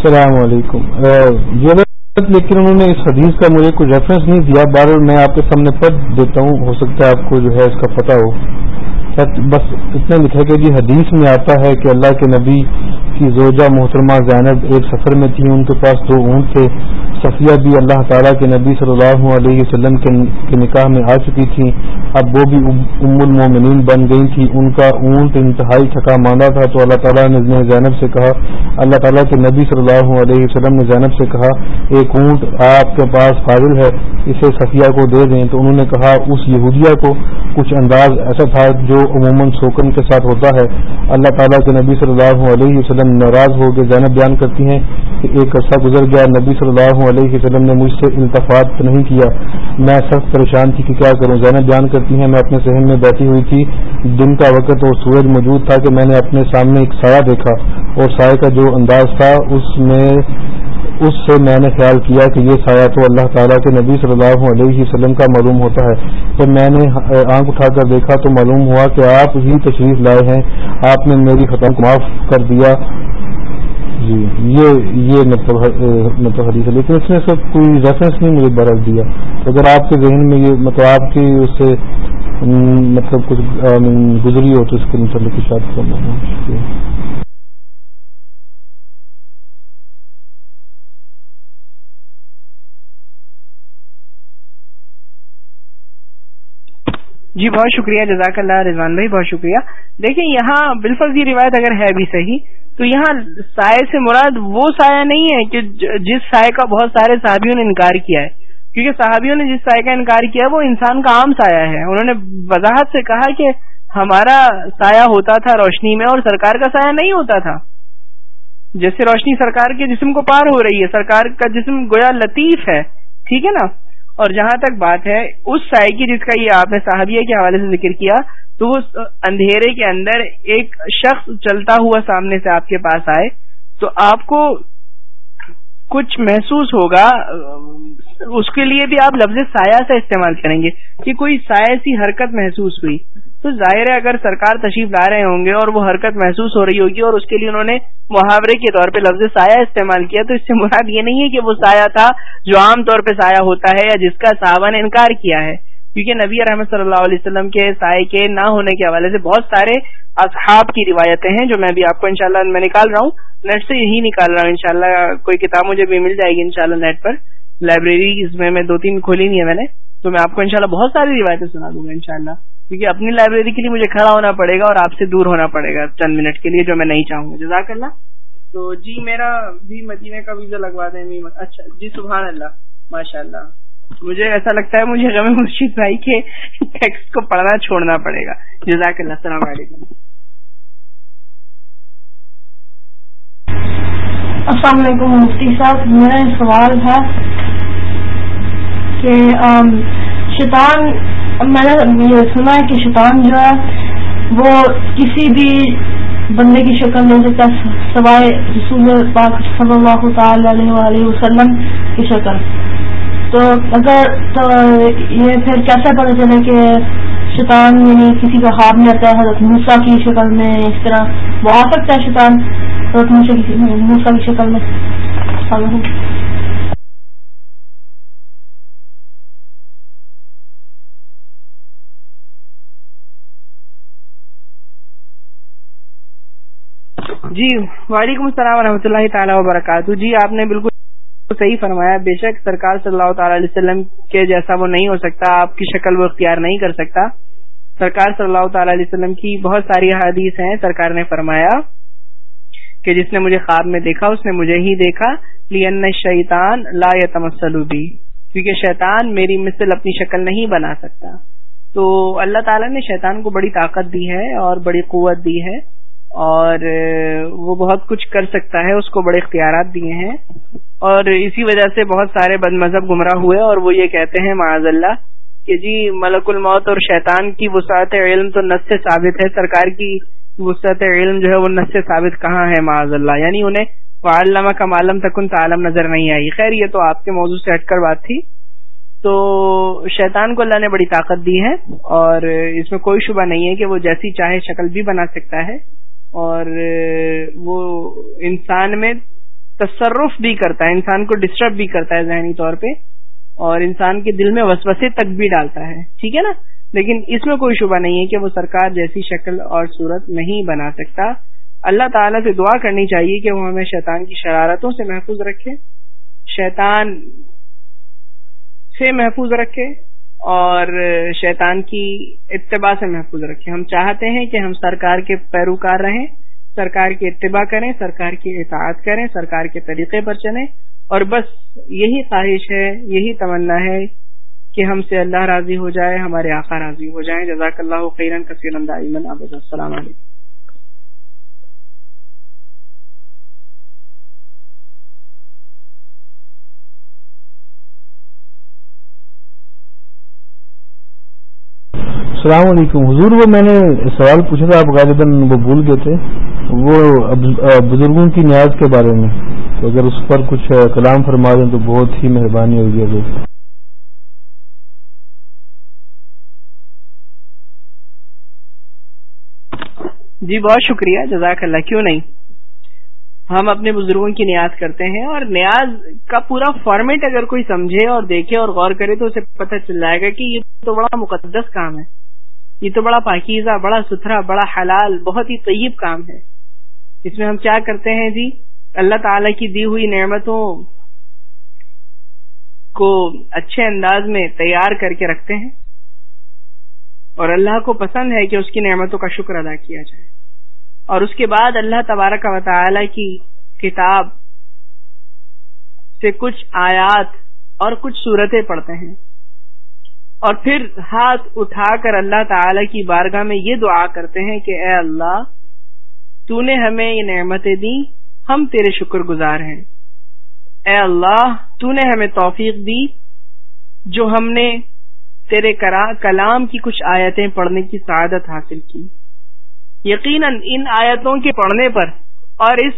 [SPEAKER 2] السلام علیکم۔ یہ لیکن انہوں نے اس حدیث کا مجھے کوئی ریفرنس نہیں دیا بار میں آپ کے سامنے پڑھ دیتا ہوں۔ ہو سکتا ہے آپ کو جو ہے اس کا پتہ ہو۔ بس اتنا لکھا کہ جی حدیث میں آتا ہے کہ اللہ کے نبی کی زوجہ محترمہ زینب ایک سفر میں تھی ان کے پاس دو اونٹ تھے۔ صفیہ بھی اللہ تعالیٰ کے نبی صلی اللہ علیہ وسلم کے نکاح میں آ چکی تھی اب وہ بھی ام المومنین بن گئی تھی ان کا اونٹ انتہائی تھکا ماندہ تھا۔ تو اللہ تعالیٰ نے زینب سے کہا اللہ تعالیٰ کے نبی صلی اللہ علیہ وسلم نے زینب سے کہا، ایک اونٹ آپ کے پاس فاضل ہے، اسے صفیہ کو دے دیں۔ تو انہوں نے کہا، اس یہودیہ کو کچھ انداز ایسا تھا جو عموماً سوکن کے ساتھ ہوتا ہے۔ اللہ تعالیٰ کے نبی صلی اللہ علیہ وسلم ناراض ہو کے زینب بیان کرتی ہیں کہ ایک عرصہ گزر گیا۔ نبی صلی اللہ علیہ وسلم نے مجھ سے التفاط نہیں کیا۔ میں سخت پریشان تھی کہ کیا کروں؟ زینب بیان کرتی ہیں، میں اپنے سہن میں بیٹھی ہوئی تھی۔ دن کا وقت اور سورج موجود تھا کہ میں نے اپنے سامنے ایک سایہ دیکھا۔ اور سائے کا جو انداز تھا، اس میں اس سے میں نے خیال کیا کہ یہ سایہ تو اللہ تعالیٰ کے نبی صلی اللہ علیہ وسلم کا معلوم ہوتا ہے۔ جب میں نے آنکھ اٹھا کر دیکھا تو معلوم ہوا کہ آپ ہی تشریف لائے ہیں۔ آپ نے میری خطا کو معاف کر دیا۔ جی یہ یہ مطلب مطلب حدیث ہے، لیکن اس میں سب کوئی ریفرنس نہیں مجھے برف دیا۔ اگر آپ کے ذہن میں یہ مطلب آپ کی اس سے مطلب کچھ گزری ہو تو اس کے متعلق شاید کرنا شکریہ۔
[SPEAKER 1] جی بہت شکریہ، جزاک اللہ، رضوان بھائی، بہت شکریہ۔ دیکھیں، یہاں بالفل یہ روایت اگر ہے بھی صحیح، تو یہاں سائے سے مراد وہ سایہ نہیں ہے کہ جس سائے کا بہت سارے صحابیوں نے انکار کیا ہے۔ کیونکہ صحابیوں نے جس سائے کا انکار کیا، وہ انسان کا عام سایہ ہے۔ انہوں نے وضاحت سے کہا کہ ہمارا سایہ ہوتا تھا روشنی میں اور سرکار کا سایہ نہیں ہوتا تھا۔ جیسے روشنی سرکار کے جسم کو پار ہو رہی ہے، سرکار کا جسم گویا لطیف ہے، ٹھیک ہے نا؟ اور جہاں تک بات ہے، اس سائے کی جس کا یہ آپ نے صحابیہ کے حوالے سے ذکر کیا، تو وہ اندھیرے کے اندر ایک شخص چلتا ہوا سامنے سے آپ کے پاس آئے۔ تو آپ کو کچھ محسوس ہوگا، اس کے لیے بھی آپ لفظ سایہ سے استعمال کریں گے کہ کوئی سایہ سی حرکت محسوس ہوئی۔ تو ظاہر ہے اگر سرکار تشریف لا رہے ہوں گے اور وہ حرکت محسوس ہو رہی ہوگی اور اس کے لیے انہوں نے محاورے کے طور پہ لفظ سایہ استعمال کیا، تو اس سے مراد یہ نہیں ہے کہ وہ سایہ تھا جو عام طور پہ سایہ ہوتا ہے یا جس کا صحابہ نے انکار کیا ہے۔ کیونکہ نبی رحمت صلی اللہ علیہ وسلم کے سائے کے نہ ہونے کے حوالے سے بہت سارے اصحاب کی روایتیں ہیں جو میں بھی آپ کو انشاءاللہ میں نکال رہا ہوں۔ نیٹ سے یہی نکال رہا ہوں، انشاءاللہ کوئی کتاب مجھے بھی مل جائے گی انشاءاللہ نیٹ پر۔ لائبریری اس میں دو تین کھولی نہیں ہے میں نے، تو میں آپ کو انشاءاللہ بہت ساری روایتیں سنا دوں گا انشاءاللہ۔ کیونکہ اپنی لائبریری کے لیے مجھے کھڑا ہونا پڑے گا اور آپ سے دور ہونا پڑے گا چند منٹ کے لیے، جو میں نہیں چاہوں گا۔ جزاک اللہ تو جی میرا بھی مدینے کا ویزا لگوا دیں اچھا جی سبحان اللہ ماشاء اللہ مجھے ایسا لگتا ہے مجھے غم مرشید بھائی کے ٹیکسٹ کو پڑھنا چھوڑنا پڑے گا۔ جزاک اللہ السلام علیکم۔
[SPEAKER 4] السلام علیکم، مفتی صاحب، میرا سوال ہے کہ شیطان، میں نے یہ سنا ہے کہ شیطان جو ہے، وہ کسی بھی بندے کی شکل لے سکتا ہے سوائے رسول پاک صلی اللہ تعالی علیہ وسلم کی شکل۔ تو اگر، تو یہ پھر کیسا پتا چلے کہ شیطان یعنی کسی کا خواب میں آتا ہے، حضرت موسا کی شکل میں اس طرح وہ آ سکتا ہے شیطان، حضرت موسا کی شکل میں؟
[SPEAKER 1] جی وعلیکم السلام ورحمۃ اللہ تعالیٰ وبرکاتہ۔ جی آپ نے بالکل صحیح فرمایا، بے شک سرکار صلی اللہ تعالی علیہ وسلم کے جیسا وہ نہیں ہو سکتا، آپ کی شکل وہ اختیار نہیں کر سکتا۔ سرکار صلی اللہ تعالی علیہ وسلم کی بہت ساری حادیث ہیں، سرکار نے فرمایا کہ جس نے مجھے خواب میں دیکھا، اس نے مجھے ہی دیکھا۔ لین شیطان لا بھی کیونکہ شیطان میری مثل اپنی شکل نہیں بنا سکتا۔ تو اللہ تعالیٰ نے شیطان کو بڑی طاقت دی ہے اور بڑی قوت دی ہے۔ اور وہ بہت کچھ کر سکتا ہے، اس کو بڑے اختیارات دیے ہیں۔ اور اسی وجہ سے بہت سارے بد مذہب گمراہ ہوئے اور وہ یہ کہتے ہیں، معاذ اللہ، کہ جی ملک الموت اور شیطان کی وسعت علم تو نس سے ثابت ہے، سرکار کی وسعت علم جو ہے وہ نس سے ثابت کہاں ہے، معاذ اللہ؟ یعنی انہیں علامہ کا معلوم تک ان تعلم نظر نہیں آئی۔ خیر، یہ تو آپ کے موضوع سے ہٹ کر بات تھی۔ تو شیطان کو اللہ نے بڑی طاقت دی ہے اور اس میں کوئی شبہ نہیں ہے کہ وہ جیسی چاہے شکل بھی بنا سکتا ہے۔ اور وہ انسان میں تصرف بھی کرتا ہے، انسان کو ڈسٹرب بھی کرتا ہے ذہنی طور پہ، اور انسان کے دل میں وسوسے تک بھی ڈالتا ہے۔ ٹھیک ہے نا؟ لیکن اس میں کوئی شبہ نہیں ہے کہ وہ سرکار جیسی شکل اور صورت نہیں بنا سکتا۔ اللہ تعالیٰ سے دعا کرنی چاہیے کہ وہ ہمیں شیطان کی شرارتوں سے محفوظ رکھے، شیطان سے محفوظ رکھے اور شیطان کی اتباع سے محفوظ رکھیں۔ ہم چاہتے ہیں کہ ہم سرکار کے پیروکار رہیں، سرکار کی اتباع کریں، سرکار کی اطاعت کریں، سرکار کے طریقے پر چلیں۔ اور بس یہی خواہش ہے، یہی تمنا ہے کہ ہم سے اللہ راضی ہو جائے، ہمارے آقا راضی ہو جائیں۔ جزاک اللہ خیرن کثیر السلام علیکم۔
[SPEAKER 2] السلام علیکم. حضور، وہ میں نے سوال پوچھا تھا، آپ غالباً وہ بھول گئے تھے. وہ بزرگوں کی نیاز کے بارے میں. تو اگر اس پر کچھ کلام فرما دیں تو بہت ہی مہربانی ہوگی اگر.
[SPEAKER 1] جی بہت شکریہ. جزاک اللہ. کیوں نہیں؟ ہم اپنے بزرگوں کی نیاز کرتے ہیں اور نیاز کا پورا فارمیٹ اگر کوئی سمجھے اور دیکھے اور غور کرے تو اسے پتہ چل جائے گا کہ یہ تو بڑا مقدس کام ہے۔ یہ تو بڑا پاکیزہ، بڑا ستھرا، بڑا حلال، بہت ہی طیب کام ہے۔ اس میں ہم کیا کرتے ہیں جی؟ اللہ تعالی کی دی ہوئی نعمتوں کو اچھے انداز میں تیار کر کے رکھتے ہیں۔ اور اللہ کو پسند ہے کہ اس کی نعمتوں کا شکر ادا کیا جائے۔ اور اس کے بعد اللہ تبارک و تعالی کی کتاب سے کچھ آیات اور کچھ صورتیں پڑھتے ہیں۔ اور پھر ہاتھ اٹھا کر اللہ تعالی کی بارگاہ میں یہ دعا کرتے ہیں کہ اے اللہ، تو نے ہمیں یہ نعمتیں دی ہم تیرے شکر گزار ہیں۔ اے اللہ، تو نے ہمیں توفیق دی، جو ہم نے تیرے کلام کی کچھ آیتیں پڑھنے کی سعادت حاصل کی۔ یقیناً ان آیتوں کے پڑھنے پر اور اس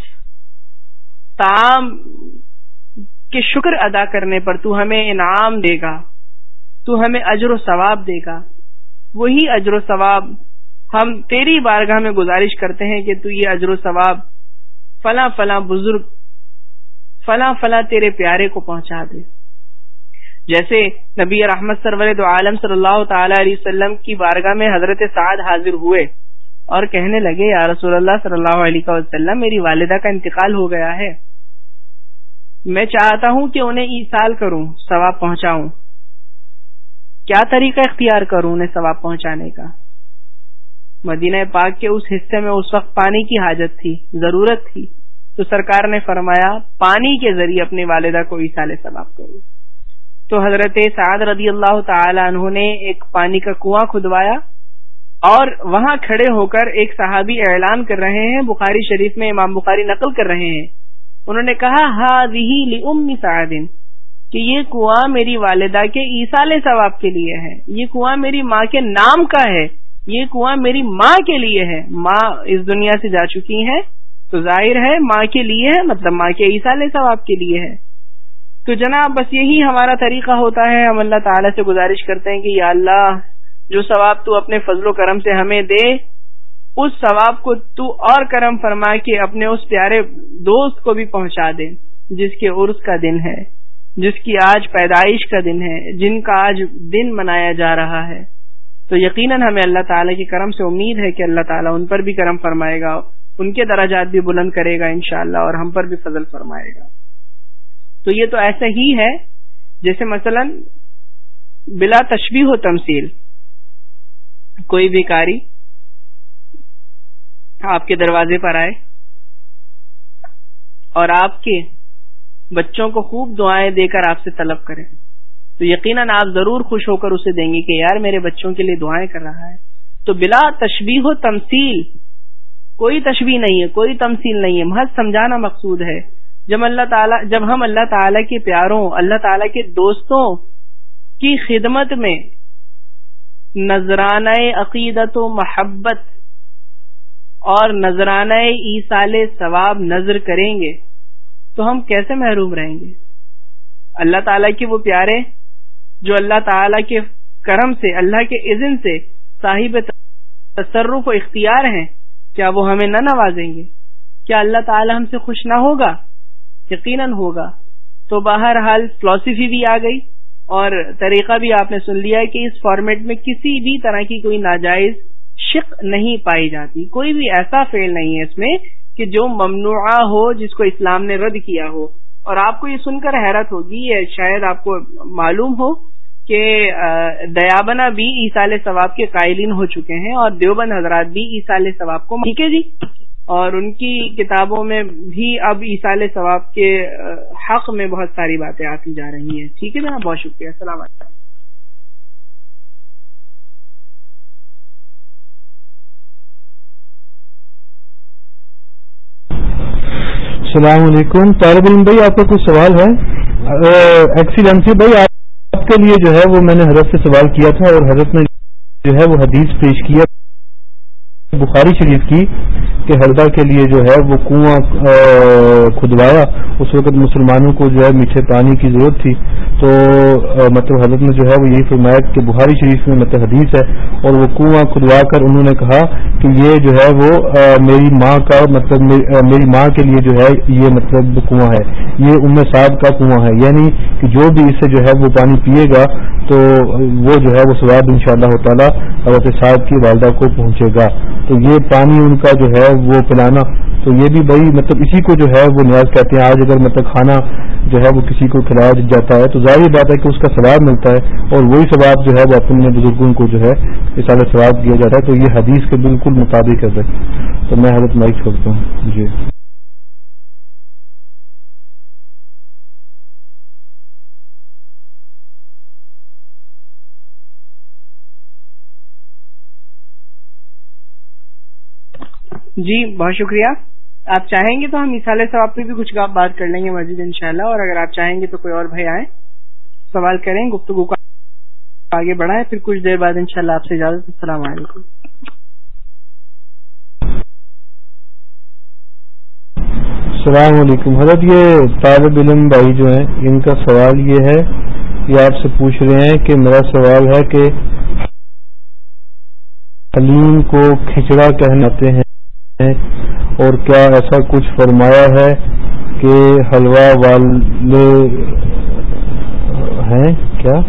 [SPEAKER 1] تام کے شکر ادا کرنے پر تو ہمیں انعام دے گا۔ تو ہمیں اجر و ثواب دے گا۔ وہی اجر و ثواب ہم تیری بارگاہ میں گزارش کرتے ہیں کہ تو یہ اجر و ثواب فلاں فلاں بزرگ، فلاں فلاں تیرے پیارے کو پہنچا دے۔ جیسے نبی رحمت سرور عالم صلی اللہ تعالی علیہ وسلم کی بارگاہ میں حضرت سعد حاضر ہوئے اور کہنے لگے، یا رسول اللہ صلی اللہ علیہ وسلم، میری والدہ کا انتقال ہو گیا ہے۔ میں چاہتا ہوں کہ انہیں سال کروں، ثواب پہنچاؤں۔ کیا طریقہ اختیار کروں انہیں ثواب پہنچانے کا؟ مدینہ پاک کے اس حصے میں اس وقت پانی کی حاجت تھی، ضرورت تھی۔ تو سرکار نے فرمایا، پانی کے ذریعے اپنی والدہ کو ایسال ثواب کروں تو حضرت سعد رضی اللہ تعالی عنہ نے ایک پانی کا کنواں کھدوایا اور وہاں کھڑے ہو کر ایک صحابی اعلان کر رہے ہیں، بخاری شریف میں امام بخاری نقل کر رہے ہیں۔ انہوں نے کہا ہا لی ام سعدن کہ یہ کنواں میری والدہ کے ایسال ثواب کے لیے ہے، یہ کنواں میری ماں کے نام کا ہے، یہ کنواں میری ماں کے لیے ہے۔ ماں اس دنیا سے جا چکی ہے تو ظاہر ہے ماں کے لیے ہے مطلب ماں کے ایسال ثواب کے لیے ہے۔ تو جناب بس یہی ہمارا طریقہ ہوتا ہے، ہم اللہ تعالیٰ سے گزارش کرتے ہیں کہ یا اللہ، جو ثواب تو اپنے فضل و کرم سے ہمیں دے، اس ثواب کو تو اور کرم فرما کے اپنے اس پیارے دوست کو بھی پہنچا دے، جس کے عرس کا دن ہے۔ جس کی آج پیدائش کا دن ہے، جن کا آج دن منایا جا رہا ہے۔ تو یقیناً ہمیں اللہ تعالیٰ کی کرم سے امید ہے کہ اللہ تعالیٰ ان پر بھی کرم فرمائے گا، ان کے دراجات بھی بلند کرے گا انشاءاللہ اور ہم پر بھی فضل فرمائے گا۔ تو یہ تو ایسا ہی ہے جیسے مثلا بلا تشبیح ہو تمثیل، کوئی بھی کاری آپ کے دروازے پر آئے اور آپ کے بچوں کو خوب دعائیں دے کر آپ سے طلب کرے تو یقیناً آپ ضرور خوش ہو کر اسے دیں گے کہ یار میرے بچوں کے لیے دعائیں کر رہا ہے۔ تو بلا تشبیح و تمثیل، کوئی تشبیح نہیں ہے، کوئی تمثیل نہیں ہے۔ محض سمجھانا مقصود ہے۔ جب اللہ تعالی، جب ہم اللہ تعالی کے پیاروں، اللہ تعالی کے دوستوں کی خدمت میں نذرانہ عقیدت و محبت اور نذرانہ ایسال ثواب نظر کریں گے تو ہم کیسے محروم رہیں گے؟ اللہ تعالیٰ کے وہ پیارے جو اللہ تعالی کے کرم سے، اللہ کے اذن سے صاحب تصرف و اختیار ہیں، کیا وہ ہمیں نہ نوازیں گے؟ کیا اللہ تعالی ہم سے خوش نہ ہوگا؟ یقیناً ہوگا۔ تو باہر حال فلاسفی بھی آ گئی اور طریقہ بھی آپ نے سن لیا ہے کہ اس فارمیٹ میں کسی بھی طرح کی کوئی ناجائز شک نہیں پائی جاتی۔ کوئی بھی ایسا فیل نہیں ہے اس میں کہ جو ممنوع ہو، جس کو اسلام نے رد کیا ہو۔ اور آپ کو یہ سن کر حیرت ہوگی یا شاید آپ کو معلوم ہو کہ دیابنا بھی عیسال ثواب کے قائلین ہو چکے ہیں اور دیوبند حضرات بھی عیسال ثواب کو ٹھیک ہے جی؟ اور ان کی کتابوں میں بھی اب عیسال ثواب کے حق میں بہت ساری باتیں آتی جا رہی ہیں۔ ٹھیک ہے جناب، بہت شکریہ۔ السلام علیکم۔
[SPEAKER 2] السلام علیکم، طالب علم بھائی، آپ کا کچھ سوال ہے؟ ایکسیلنسی بھائی، آپ کے لیے جو ہے وہ میں نے حضرت سے سوال کیا تھا اور حضرت نے جو ہے وہ حدیث پیش کیا بخاری شریف کی کہ حلدہ کے لیے جو ہے وہ کنواں کھدوایا۔ اس وقت مسلمانوں کو جو ہے میٹھے پانی کی ضرورت تھی۔ تو مطلب حضرت نے جو ہے وہ یہی فرمایا کہ بخاری شریف میں مطلب حدیث ہے اور وہ کنواں کھدوا کر انہوں نے کہا کہ یہ جو ہے وہ میری ماں کا مطلب میری ماں کے لیے جو ہے یہ مطلب کنواں ہے۔ یہ ام صاحب کا کنواں ہے۔ یعنی کہ جو بھی اسے جو ہے وہ پانی پیے گا تو وہ جو ہے وہ سواب ان شاء اللہ تعالیٰ حضرت صاحب کی والدہ کو پہنچے گا۔ تو یہ پانی ان کا جو ہے وہ پلانا۔ تو یہ بھی بھائی مطلب اسی کو جو ہے وہ نیاز کہتے ہیں۔ آج اگر مطلب کھانا جو ہے وہ کسی کو کھلایا جاتا ہے تو ظاہر بات ہے کہ اس کا ثواب ملتا ہے اور وہی ثواب جو ہے وہ اپنے بزرگوں کو جو ہے اس سال ثواب دیا جاتا ہے۔ تو یہ حدیث کے بالکل مطابق ہے۔ تو میں حضرت مائک چھوڑتا ہوں۔ جی۔
[SPEAKER 1] جی بہت شکریہ۔ آپ چاہیں گے تو ہم مثال ثواب پہ بھی کچھ بات کر لیں گے مسجد انشاءاللہ، اور اگر آپ چاہیں گے تو کوئی اور بھائی آئے سوال کریں، گفتگو کا آگے بڑھائیں، پھر کچھ دیر بعد انشاءاللہ شاء آپ سے اجازت۔ السلام علیکم۔
[SPEAKER 2] السلام علیکم۔ حضرت، یہ طالب علم بھائی جو ہیں، ان کا سوال یہ ہے یہ آپ سے پوچھ رہے ہیں کہ میرا سوال ہے کہ حلیم کو کھچڑا کہناتے ہیں۔ اور کیا ایسا کچھ فرمایا ہے کہ حلوہ والے ہیں؟ کیا؟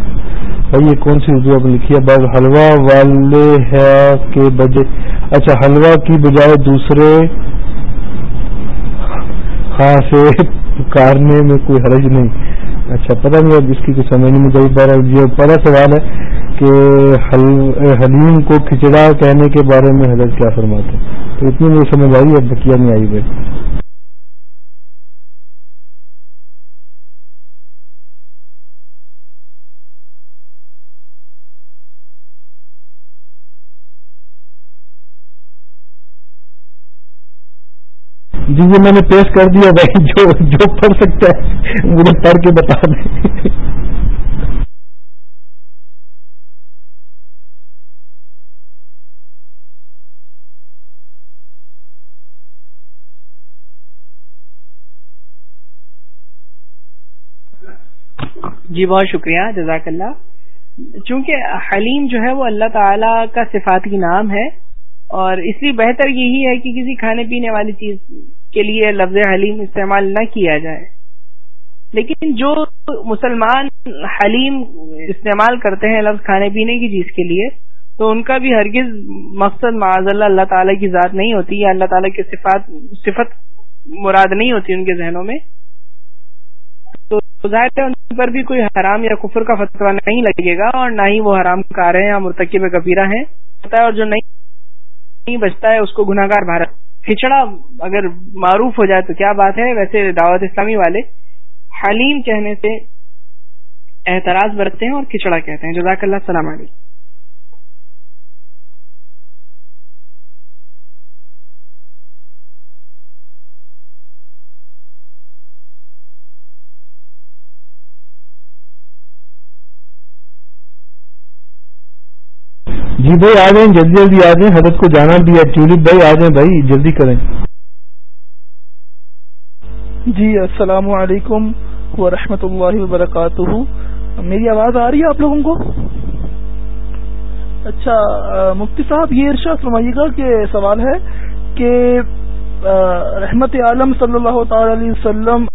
[SPEAKER 2] بھائی یہ کون سی اردو آپ لکھی ہے؟ بس حلوہ والے ہے کہ بجے۔ اچھا حلوہ کی بجائے دوسرے ہاں سے پکارنے میں کوئی حرج نہیں۔ اچھا پتہ نہیں اب اس کی کچھ سمجھ نہیں مجھے بارہ یہ پہلا سوال ہے۔ کہ حلیم کو کھچڑا کہنے کے بارے میں حضرت کیا فرماتے ہیں؟ تو اتنی مجھے سمجھ آئی، اب بکیا نہیں آئی بھائی۔ جی یہ میں نے پیش کر دیا بھائی، جو جو پڑھ سکتا ہے مجھے پڑھ کے بتا دیں۔
[SPEAKER 1] جی بہت شکریہ، جزاک اللہ۔ چونکہ حلیم جو ہے، وہ اللہ تعالی کا صفاتی نام ہے، اور اس لیے بہتر یہی ہے کہ کسی کھانے پینے والی چیز کے لیے لفظ حلیم استعمال نہ کیا جائے۔ لیکن جو مسلمان حلیم استعمال کرتے ہیں لفظ کھانے پینے کی چیز کے لیے، تو ان کا بھی ہرگز مقصد معاذ اللہ اللہ تعالیٰ کی ذات نہیں ہوتی، یا اللہ تعالیٰ کی صفات، صفت مراد نہیں ہوتی ان کے ذہنوں میں۔ تو ظاہر ہے ان پر بھی کوئی حرام یا کفر کا فتویٰ نہیں لگے گا اور نہ ہی وہ حرام کار ہیں یا مرتکب کبیرہ ہیں۔ اور جو نہیں بچتا ہے اس کو گناہ گار بھارت۔ کھچڑا اگر معروف ہو جائے تو کیا بات ہے؟ ویسے دعوت اسلامی والے حلیم کہنے سے اعتراض برتتے ہیں اور کھچڑا کہتے ہیں۔ جزاک اللہ، السلام علیکم۔
[SPEAKER 2] جی بھائی آ جائیں، جلدی جلدی آ جائیں، حضرت کو جانا بھی ہے، ٹیولپ بھائی آ جائیں، بھائی جلدی کریں۔
[SPEAKER 7] جی السلام علیکم ورحمۃ اللہ وبرکاتہ۔ میری آواز آ رہی ہے آپ لوگوں کو؟ اچھا مفتی صاحب، یہ ارشاد فرمائیے گا کہ سوال ہے کہ رحمت عالم صلی اللہ تعالی علیہ وسلم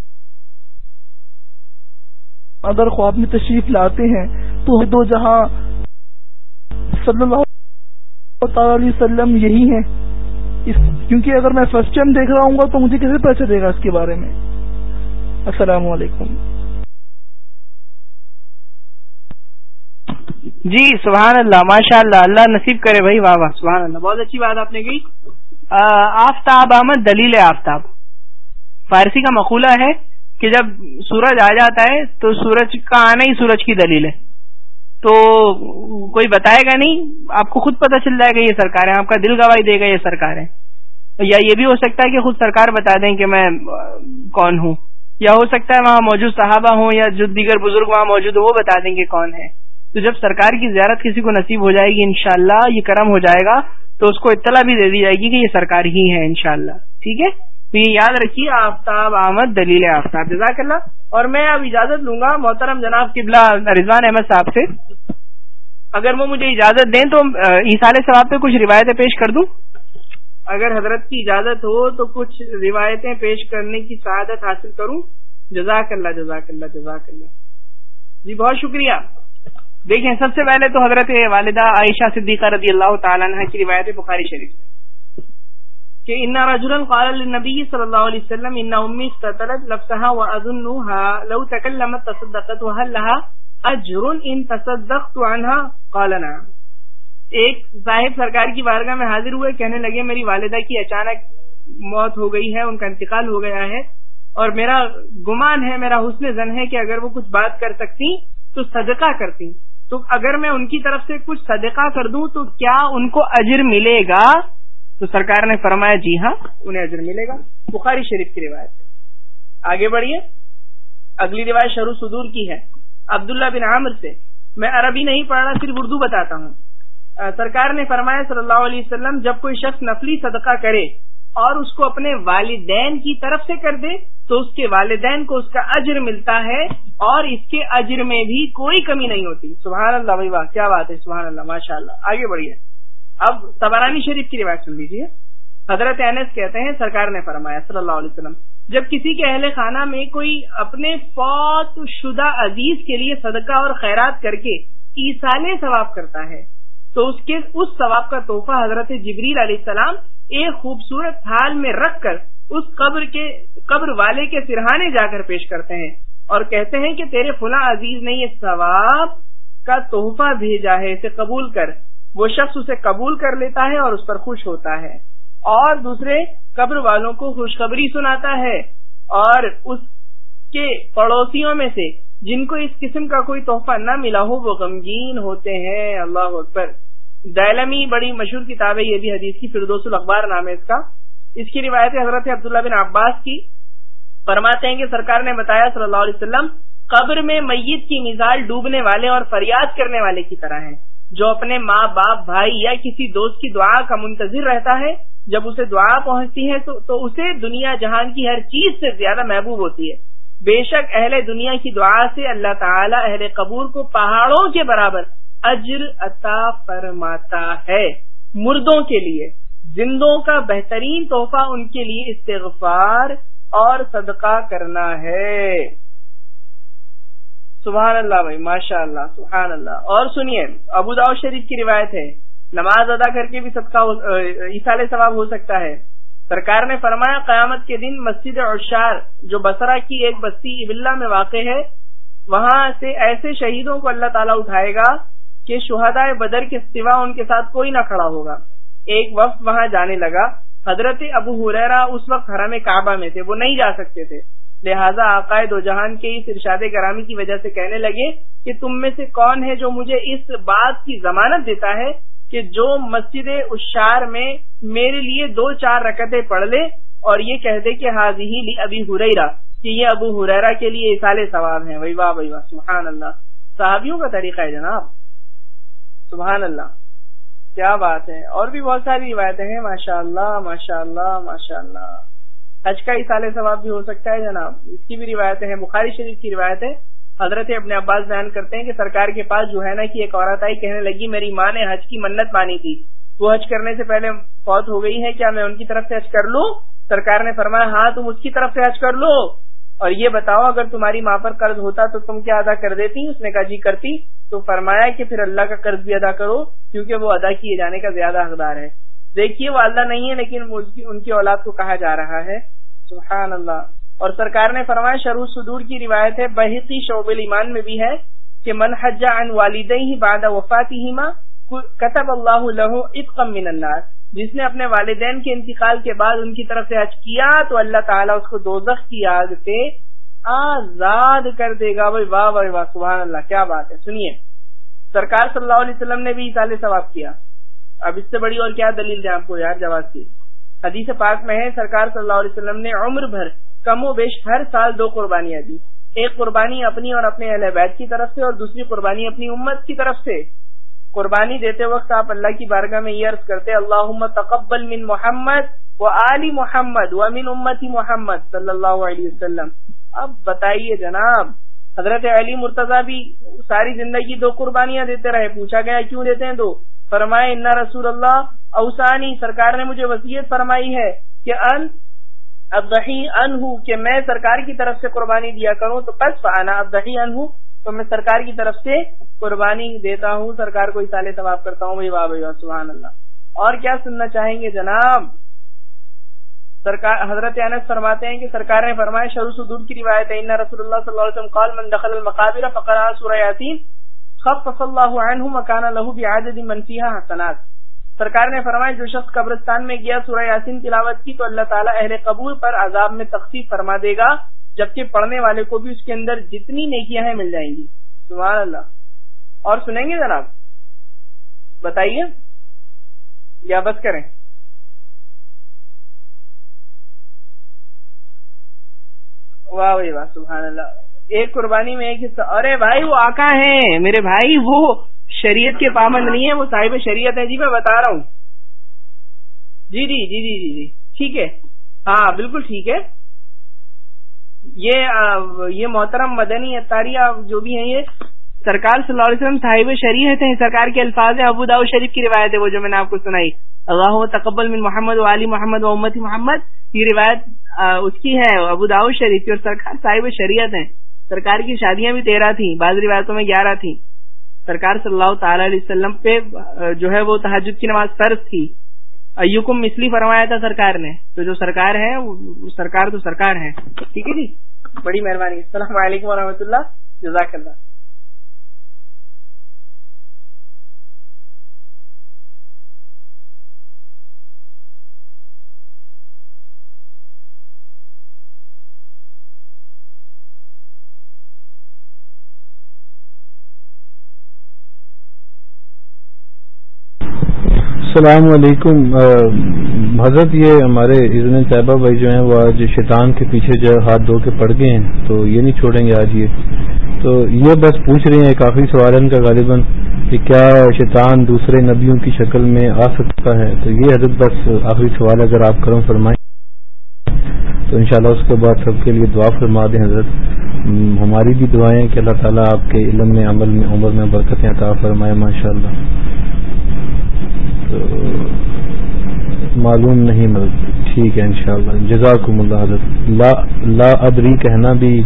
[SPEAKER 7] اگر خواب میں تشریف لاتے ہیں تو دو جہاں صلی اللہ تعالی علیہ وسلم یہی ہیں۔ کیونکہ اگر میں فرسٹ ٹائم دیکھ رہا ہوں گا تو مجھے کیسے پتا دے گا اس کے بارے میں۔ السلام علیکم۔
[SPEAKER 1] جی سبحان اللہ ماشاء اللہ اللہ نصیب کرے بھائی، واہ واہ سبحان اللہ بہت اچھی بات آپ نے کی۔ آفتاب احمد، دلیل آفتاب۔ فارسی کا مقولہ ہے کہ جب سورج آ جاتا ہے تو سورج کا آنا ہی سورج کی دلیل ہے۔ تو کوئی بتائے گا نہیں، آپ کو خود پتہ چل جائے گا یہ سرکار ہے، آپ کا دل گواہی دے گا یہ سرکار ہے۔ یا یہ بھی ہو سکتا ہے کہ خود سرکار بتا دیں کہ میں کون ہوں۔ یا ہو سکتا ہے وہاں موجود صحابہ ہوں یا جو دیگر بزرگ وہاں موجود ہوں، وہ بتا دیں گے کون ہے۔ تو جب سرکار کی زیارت کسی کو نصیب ہو جائے گی، انشاءاللہ یہ کرم ہو جائے گا، تو اس کو اطلاع بھی دے دی جائے گی کہ یہ سرکار ہی ہے، انشاءاللہ۔ ٹھیک ہے؟ تو یہ یاد رکھیے، آفتاب احمد دلیل آفتاب جزاک اللہ اور میں اب اجازت لوں گا محترم جناب قبلہ رضوان احمد صاحب سے۔ اگر وہ مجھے اجازت دیں تو ایسال ثواب پہ کچھ روایتیں پیش کر دوں۔ اگر حضرت کی اجازت ہو تو کچھ روایتیں پیش کرنے کی سعادت حاصل کروں۔ جزاک اللہ جزاک اللہ جزاک اللہ جی بہت شکریہ۔ دیکھیں، سب سے پہلے تو حضرت والدہ عائشہ صدیقہ رضی اللہ تعالیٰ عنہ کی روایت بخاری شریف سے۔ کہ انا رجلا قال للنبي صلی اللہ علیہ وسلم ان امی استطلت لفظها واظنها لو تكلمت تصدقت وهل لها اجر ان تصدقت عنها قال نعم ایک صاحب سرکار کی بارگاہ میں حاضر ہوئے، کہنے لگے میری والدہ کی اچانک موت ہو گئی ہے، ان کا انتقال ہو گیا ہے اور میرا گمان ہے، میرا حسن زن ہے کہ اگر وہ کچھ بات کر سکتی تو صدقہ کرتی۔ تو اگر میں ان کی طرف سے کچھ صدقہ کر دوں تو کیا ان کو اجر ملے گا؟ تو سرکار نے فرمایا جی ہاں انہیں اجر ملے گا۔ بخاری شریف کی روایت آگے بڑھیے اگلی روایت شروع صدور کی ہے۔ عبداللہ بن عامر سے۔ میں عربی نہیں پڑھ رہا، صرف اردو بتاتا ہوں۔ سرکار نے فرمایا، صلی اللہ علیہ وسلم، جب کوئی شخص نفلی صدقہ کرے اور اس کو اپنے والدین کی طرف سے کر دے، تو اس کے والدین کو اس کا اجر ملتا ہے اور اس کے اجر میں بھی کوئی کمی نہیں ہوتی۔ سبحان اللہ، بھائی واہ، کیا بات ہے، سبحان اللہ ماشاء اللہ آگے بڑھیے اب تبرانی شریف کی روایت سن لیجیے حضرت انس کہتے ہیں، سرکار نے فرمایا صلی اللہ علیہ وسلم، جب کسی کے اہل خانہ میں کوئی اپنے فوت شدہ عزیز کے لیے صدقہ اور خیرات کر کے ایسال ثواب کرتا ہے، تو اس کے، اس ثواب کا تحفہ حضرت جبریل علیہ السلام ایک خوبصورت تھال میں رکھ کر اس قبر کے، قبر والے کے سرہانے جا کر پیش کرتے ہیں اور کہتے ہیں کہ تیرے فلاں عزیز نے یہ ثواب کا تحفہ بھیجا ہے، اسے قبول کر۔ وہ شخص اسے قبول کر لیتا ہے اور اس پر خوش ہوتا ہے۔ اور دوسرے، قبر والوں کو خوشخبری سناتا ہے۔ اور اس کے پڑوسیوں میں سے جن کو اس قسم کا کوئی تحفہ نہ ملا ہو، وہ غمگین ہوتے ہیں۔ اللہ اکبر۔ دیلمی بڑی مشہور کتاب ہے، یہ بھی حدیث کی فردوس الاخبار نام ہے اس کا۔ اس کی روایت حضرت عبداللہ بن عباس کی۔ فرماتے ہیں کہ سرکار نے بتایا صلی اللہ علیہ وسلم، قبر میں میت کی مثال ڈوبنے والے اور فریاد کرنے والے کی طرح ہے۔ جو اپنے ماں باپ، بھائی یا کسی دوست کی دعا کا منتظر رہتا ہے، جب اسے دعا پہنچتی ہے تو اسے دنیا جہان کی ہر چیز سے زیادہ محبوب ہوتی ہے۔ بے شک اہل دنیا کی دعا سے اللہ تعالی اہل قبور کو پہاڑوں کے برابر اجر عطا فرماتا ہے۔ مردوں کے لیے، زندوں کا بہترین تحفہ ان کے لیے استغفار اور صدقہ کرنا ہے۔ سبحان اللہ بھائی ماشاء اللہ سبحان اللہ اور سنیے، ابو داؤ شریف کی روایت ہے، نماز ادا کر کے بھی صدقہ اصال ثواب ہو سکتا ہے۔ سرکار نے فرمایا، قیامت کے دن مسجد اشار جو بسرا کی ایک بستی ابلا میں واقع ہے، وہاں سے ایسے شہیدوں کو اللہ تعالیٰ اٹھائے گا کہ شہداء بدر کے سوا ان کے ساتھ کوئی نہ کھڑا ہوگا۔ ایک وقت وہاں جانے لگا۔ حضرت ابو حریرا اس وقت حرم کعبہ میں تھے، وہ نہیں جا سکتے تھے۔ لہٰذا عقائد و جہان کے اس ارشاد کرامی کی وجہ سے کہنے لگے کہ تم میں سے کون ہے جو مجھے اس بات کی ضمانت دیتا ہے کہ جو مسجد اشار میں میرے لیے دو چار رکتیں پڑھ لے اور یہ کہہ دے کہ حاضی لی ابھی ہریرا کہ یہ ابو ہریرا کے لیے اصال ثواب ہیں۔ واہ واہ۔ سبحان اللہ۔ صحابیوں کا طریقہ ہے جناب۔ سبحان اللہ۔ کیا بات ہے۔ اور بھی بہت ساری روایتیں ہیں۔ ماشاء اللہ ماشاء اللہ ماشاء اللہ حج کا اصال ثواب بھی ہو سکتا ہے، جناب۔ اس کی بھی روایتیں ہیں، بخاری شریف کی روایت ہے حضرت اپنے عباس بیان کرتے ہیں کہ سرکار کے پاس جو ہے نا کہ ایک عورت آئی، کہنے لگی، میری ماں نے حج کی منت مانی تھی۔ وہ حج کرنے سے پہلے فوت ہو گئی ہے، کیا میں ان کی طرف سے حج کر لوں؟ سرکار نے فرمایا ہاں تم اس کی طرف سے حج کر لو۔ اور یہ بتاؤ، اگر تمہاری ماں پر قرض ہوتا تو تم کیا ادا کر دیتی؟ اس نے کہا جی کرتی۔ تو فرمایا کہ پھر اللہ کا قرض بھی ادا کرو، کیونکہ وہ ادا کیے جانے کا زیادہ حقدار ہے۔ دیکھیے، وہ اللہ نہیں ہے، لیکن ان کی اولاد کو کہا جا رہا ہے۔ سبحان اللہ۔ اور سرکار نے فرمایا شروع صدور کی روایت ہے بحقی شعب ایمان میں بھی ہے کہ من حجا ان والد ہی باد وفاتی ہی ماں کتب اللہ اتقم من النار۔ جس نے اپنے والدین کے انتقال کے بعد ان کی طرف سے حج کیا، تو اللہ تعالیٰ اس کو دوزخ کی آگ سے آزاد کر دے گا۔ بھائی واہ بھائی واہ، سبحان اللہ، کیا بات ہے۔ سنیے۔ سرکار صلی اللہ علیہ وسلم نے بھی سال ثواب کیا۔ اب اس سے بڑی اور کیا دلیل دیں آپ کو یار جواز کی؟ حدیث پاک میں ہے، سرکار صلی اللہ علیہ وسلم نے عمر بھر کم و بیش ہر سال دو قربانیاں دی۔ ایک قربانی اپنی اور اپنے اہل بیت کی طرف سے اور دوسری قربانی اپنی امت کی طرف سے۔ قربانی دیتے وقت آپ اللہ کی بارگاہ میں یہ عرض کرتے اللہ تقبل من محمد و علی محمد و امین امتی محمد صلی اللہ علیہ وسلم. اب بتائیے جناب، حضرت علی مرتضی بھی ساری زندگی دو قربانیاں دیتے رہے، پوچھا گیا کیوں دیتے ہیں دو؟ فرمائے انا رسول اللہ اوسانی سرکار نے مجھے وسیعت فرمائی ہے کہ ان ابدہی ان ہوں کہ میں سرکار کی طرف سے قربانی دیا کروں، تو بس فانا ابدہی ان ہوں تو میں سرکار کی طرف سے قربانی دیتا ہوں، سرکار کو اصال ثواب کرتا ہوں بھائی واہ بھائی سبحان اللہ۔ اور کیا سننا چاہیں گے جناب؟ سرکار حضرت انس فرماتے ہیں کہ سرکار نے فرمایا، شروع سدور کی روایت ہے رسول اللہ صلی اللہ علیہ وسلم قال من دخل المقابر فقرا سورہ یاسین خف اللہ عنہ مکان لہو بعدد من فیها حسنات۔ سرکار نے فرمایا، جو شخص قبرستان میں گیا سورہ یاسین تلاوت کی، تو اللہ تعالیٰ اہل قبول پر عذاب میں تخفیف فرما دے گا، جبکہ پڑھنے والے کو بھی اس کے اندر جتنی نیکیاں ہیں مل جائیں گی۔ سبحان اللہ۔ اور سنیں گے جناب؟ بتائیے۔ یا بس کریں۔ واہ واہ، سبحان اللہ۔ ایک قربانی میں ایک حصہ۔ ارے بھائی، وہ آقا ہے میرے بھائی، وہ شریعت کے پابند نہیں ہے وہ صاحب شریعت ہے جی میں بتا رہا ہوں۔ جی جی جی جی جی جی۔ ٹھیک ہے۔ ہاں بالکل ٹھیک ہے۔ یہ یہ محترم مدنی اتاریہ جو بھی ہیں، یہ سرکار صلی اللہ علیہ وسلم صاحب شریعت ہیں۔ سرکار کے الفاظ ہیں، ابو داؤ شریف کی روایت ہے، وہ جو میں نے آپ کو سنائی۔ اللہ تقبل من محمد و علی محمد و امت محمد، یہ روایت اس کی ہے، ابو داؤ شریف کی اور سرکار صاحب شریعت ہیں۔ سرکار کی شادیاں بھی تیرہ تھیں، بعض روایتوں میں گیارہ تھیں۔ سرکار صلی اللہ تعالی علیہ وسلم پہ جو ہے وہ تحجد کی نماز فرض تھی۔ ایوکم مسلی فرمایا تھا سرکار نے۔ تو جو سرکار ہے سرکار تو سرکار ہے ٹھیک ہے جی؟ بڑی مہربانی۔ السلام علیکم و اللہ۔ جزاک اللہ۔
[SPEAKER 2] السلام علیکم حضرت یہ ہمارے عزن طیبہ بھائی جو ہیں، وہ آج شیطان کے پیچھے جو ہاتھ دھو کے پڑ گئے ہیں، تو یہ نہیں چھوڑیں گے آج یہ۔ تو یہ بس پوچھ رہے ہیں کافی سوال ان کا غالباً، کہ کیا شیطان دوسرے نبیوں کی شکل میں آ سکتا ہے؟ تو یہ حضرت بس آخری سوال اگر آپ کرم فرمائیں۔ تو انشاءاللہ اس کے بعد سب کے لیے دعا فرما دیں حضرت۔ ہماری بھی دعائیں کہ اللہ تعالیٰ آپ کے علم میں، عمل میں، عمر میں برکتیں عطا فرمائے ماشاء اللہ معلوم نہیں مطلب ٹھیک ہے، انشاءاللہ۔ جزاکم اللہ حضرت۔ لا لا ادری کہنا بھی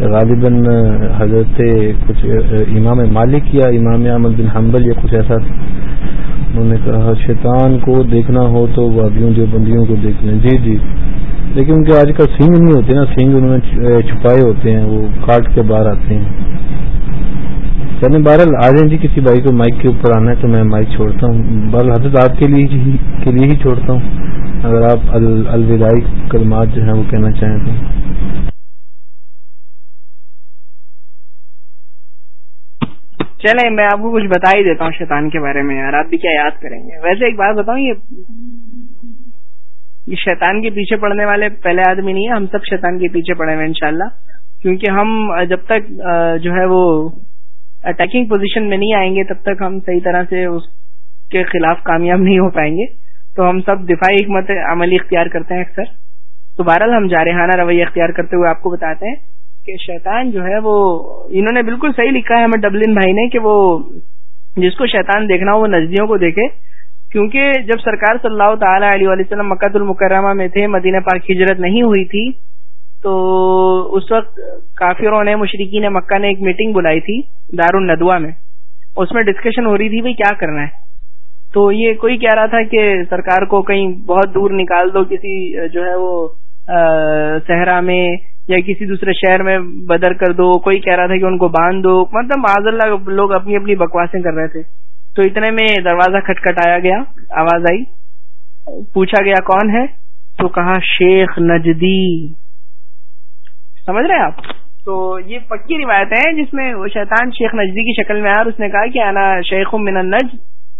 [SPEAKER 2] غالباً حضرت کچھ امام مالک یا امام احمد بن حنبل یا کچھ ایسا انہوں نے کہا، شیطان کو دیکھنا ہو تو وادیوں جو بندیوں کو دیکھ لیں۔ جی جی۔ لیکن ان کے آج کل سینگ نہیں ہوتے نا۔ سینگ انہوں نے چھپائے ہوتے ہیں، وہ کاٹ کے باہر آتے ہیں۔ چلے بہرحال آ جائیں جی کسی بھائی کو مائک کے اوپر آنا ہے تو میں مائک چھوڑتا ہوں۔ بہرحال حضرت آپ کے لیے کے لیے ہی چھوڑتا ہوں۔ اگر آپ الوداعی کلمات جو ہیں وہ کہنا چاہیں تو۔
[SPEAKER 1] چلے میں آپ کو کچھ بتا ہی دیتا ہوں شیطان کے بارے میں یار، آپ بھی کیا یاد کریں گے۔ ویسے ایک بات بتاؤں، یہ شیطان کے پیچھے پڑنے والے پہلے آدمی نہیں ہے ہم سب شیطان کے پیچھے پڑے ہوئے انشاءاللہ۔ کیونکہ ہم جب تک جو ہے وہ اٹیکنگ پوزیشن میں نہیں آئیں گے تب تک ہم صحیح طرح سے اس کے خلاف کامیاب نہیں ہو پائیں گے۔ تو ہم سب دفاعی حکمت عملی اختیار کرتے ہیں اکثر۔ تو بہرحال ہم جارحانہ ہاں، رویہ اختیار کرتے ہوئے آپ کو بتاتے ہیں کہ شیطان جو ہے وہ، انہوں نے بالکل صحیح لکھا ہے ہمیں ڈبلن بھائی نے کہ وہ جس کو شیطان دیکھنا ہو وہ نزدیوں کو دیکھے۔ کیونکہ جب سرکار صلی اللہ تعالی علیہ وسلم مکت المکرمہ میں تھے، مدینہ پاک ہجرت نہیں ہوئی تھی تو اس وقت کافروں نے مشرقین مکہ نے ایک میٹنگ بلائی تھی دار الندوا میں۔ اس میں ڈسکشن ہو رہی تھی بھائی کیا کرنا ہے۔ تو یہ کوئی کہہ رہا تھا کہ سرکار کو کہیں بہت دور نکال دو، کسی، جو ہے وہ صحرا میں یا کسی دوسرے شہر میں بدر کر دو۔ کوئی کہہ رہا تھا کہ ان کو باندھ دو۔ مطلب معذ اللہ لوگ اپنی اپنی بکواسیں کر رہے تھے۔ تو اتنے میں دروازہ کھٹکھٹایا گیا، آواز آئی۔ پوچھا گیا کون ہے؟ تو کہا، شیخ نجدی۔ سمجھ رہے ہیں آپ؟ تو یہ پکی روایت ہے جس میں وہ شیطان شیخ نجدی کی شکل میں آیا اور اس نے کہا کہ انا شیخ ہوں من النج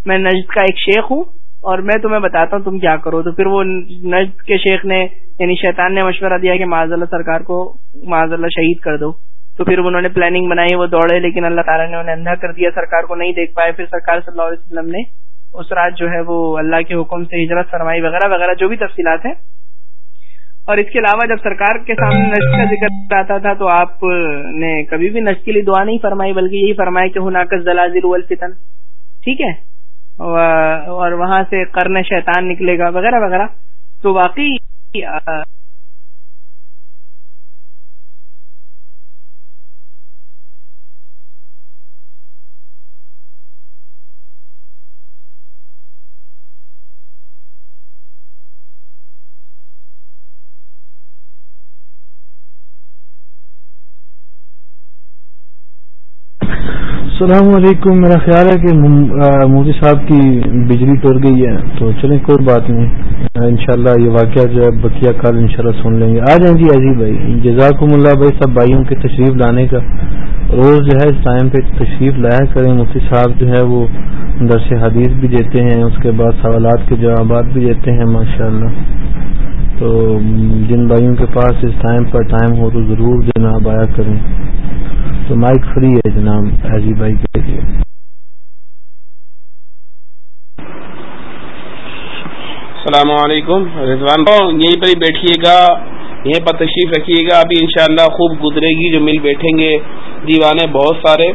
[SPEAKER 1] میں نجد کا ایک شیخ ہوں اور میں تمہیں بتاتا ہوں تم کیا کرو۔ تو پھر وہ نجد کے شیخ نے یعنی شیطان نے مشورہ دیا کہ معذ اللہ سرکار کو معذ اللہ شہید کر دو۔ تو پھر انہوں نے پلاننگ بنائی، وہ دوڑے، لیکن اللہ تعالیٰ نے انہیں اندھا کر دیا۔ سرکار کو نہیں دیکھ پائے۔ پھر سرکار صلی اللہ علیہ وسلم نے اس رات جو ہے وہ اللہ کے حکم سے ہجرت فرمائی، وغیرہ وغیرہ، جو بھی تفصیلات ہیں۔ اور اس کے علاوہ جب سرکار کے سامنے نشق کا ذکر آتا تھا تو آپ نے کبھی بھی نشق کے لیے دعا نہیں فرمائی، بلکہ یہی فرمائی کہ ہناکس زلازل الفتن ٹھیک ہے؟ اور وہاں سے کرن شیطان نکلے گا، وغیرہ وغیرہ۔ تو واقعی
[SPEAKER 2] السلام علیکم، میرا خیال ہے کہ مودی صاحب کی بجلی ٹر گئی ہے، تو چلیں کوئی بات نہیں۔ انشاءاللہ یہ واقعہ جو ہے بکیا کل انشاءاللہ سن لیں گے۔ آ جائیں جی عزیز بھائی، جزاکم اللہ بھائی سب بھائیوں کے تشریف لانے کا۔ روز جو ہے اس ٹائم پہ تشریف لایا کریں۔ مفتی صاحب جو ہے وہ درس حدیث بھی دیتے ہیں، اس کے بعد سوالات کے جوابات بھی دیتے ہیں، ماشاءاللہ۔ تو جن بھائیوں کے پاس اس ٹائم پر ٹائم ہو تو ضرور جناب آیا کریں۔ تو مائک فری ہے جناب، حاجی بھائی کے لیے۔
[SPEAKER 3] السلام علیکم، رضوان یہیں پر ہی بیٹھیے گا، یہیں پر تشریف رکھیے گا۔ ابھی انشاءاللہ خوب گزرے گی جو مل بیٹھیں گے۔ دیوانے بہت سارے۔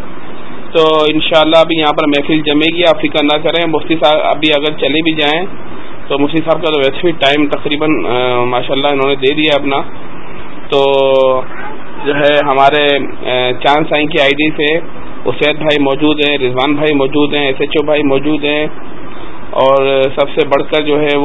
[SPEAKER 3] تو انشاءاللہ ابھی یہاں پر محفل جمے گی، آپ فکر نہ کریں، مفتی صاحب ابھی اگر چلے بھی جائیں تو مفتی صاحب کا تو ویسے بھی ٹائم تقریباً ماشاء اللہ انہوں نے دے دیا اپنا۔ تو جو ہے ہمارے چاند سائن کی آئی ڈی سے اسید بھائی موجود ہیں، رضوان بھائی موجود ہیں ایس ایچ او بھائی موجود ہیں۔ اور سب سے بڑھ کر جو ہے وہ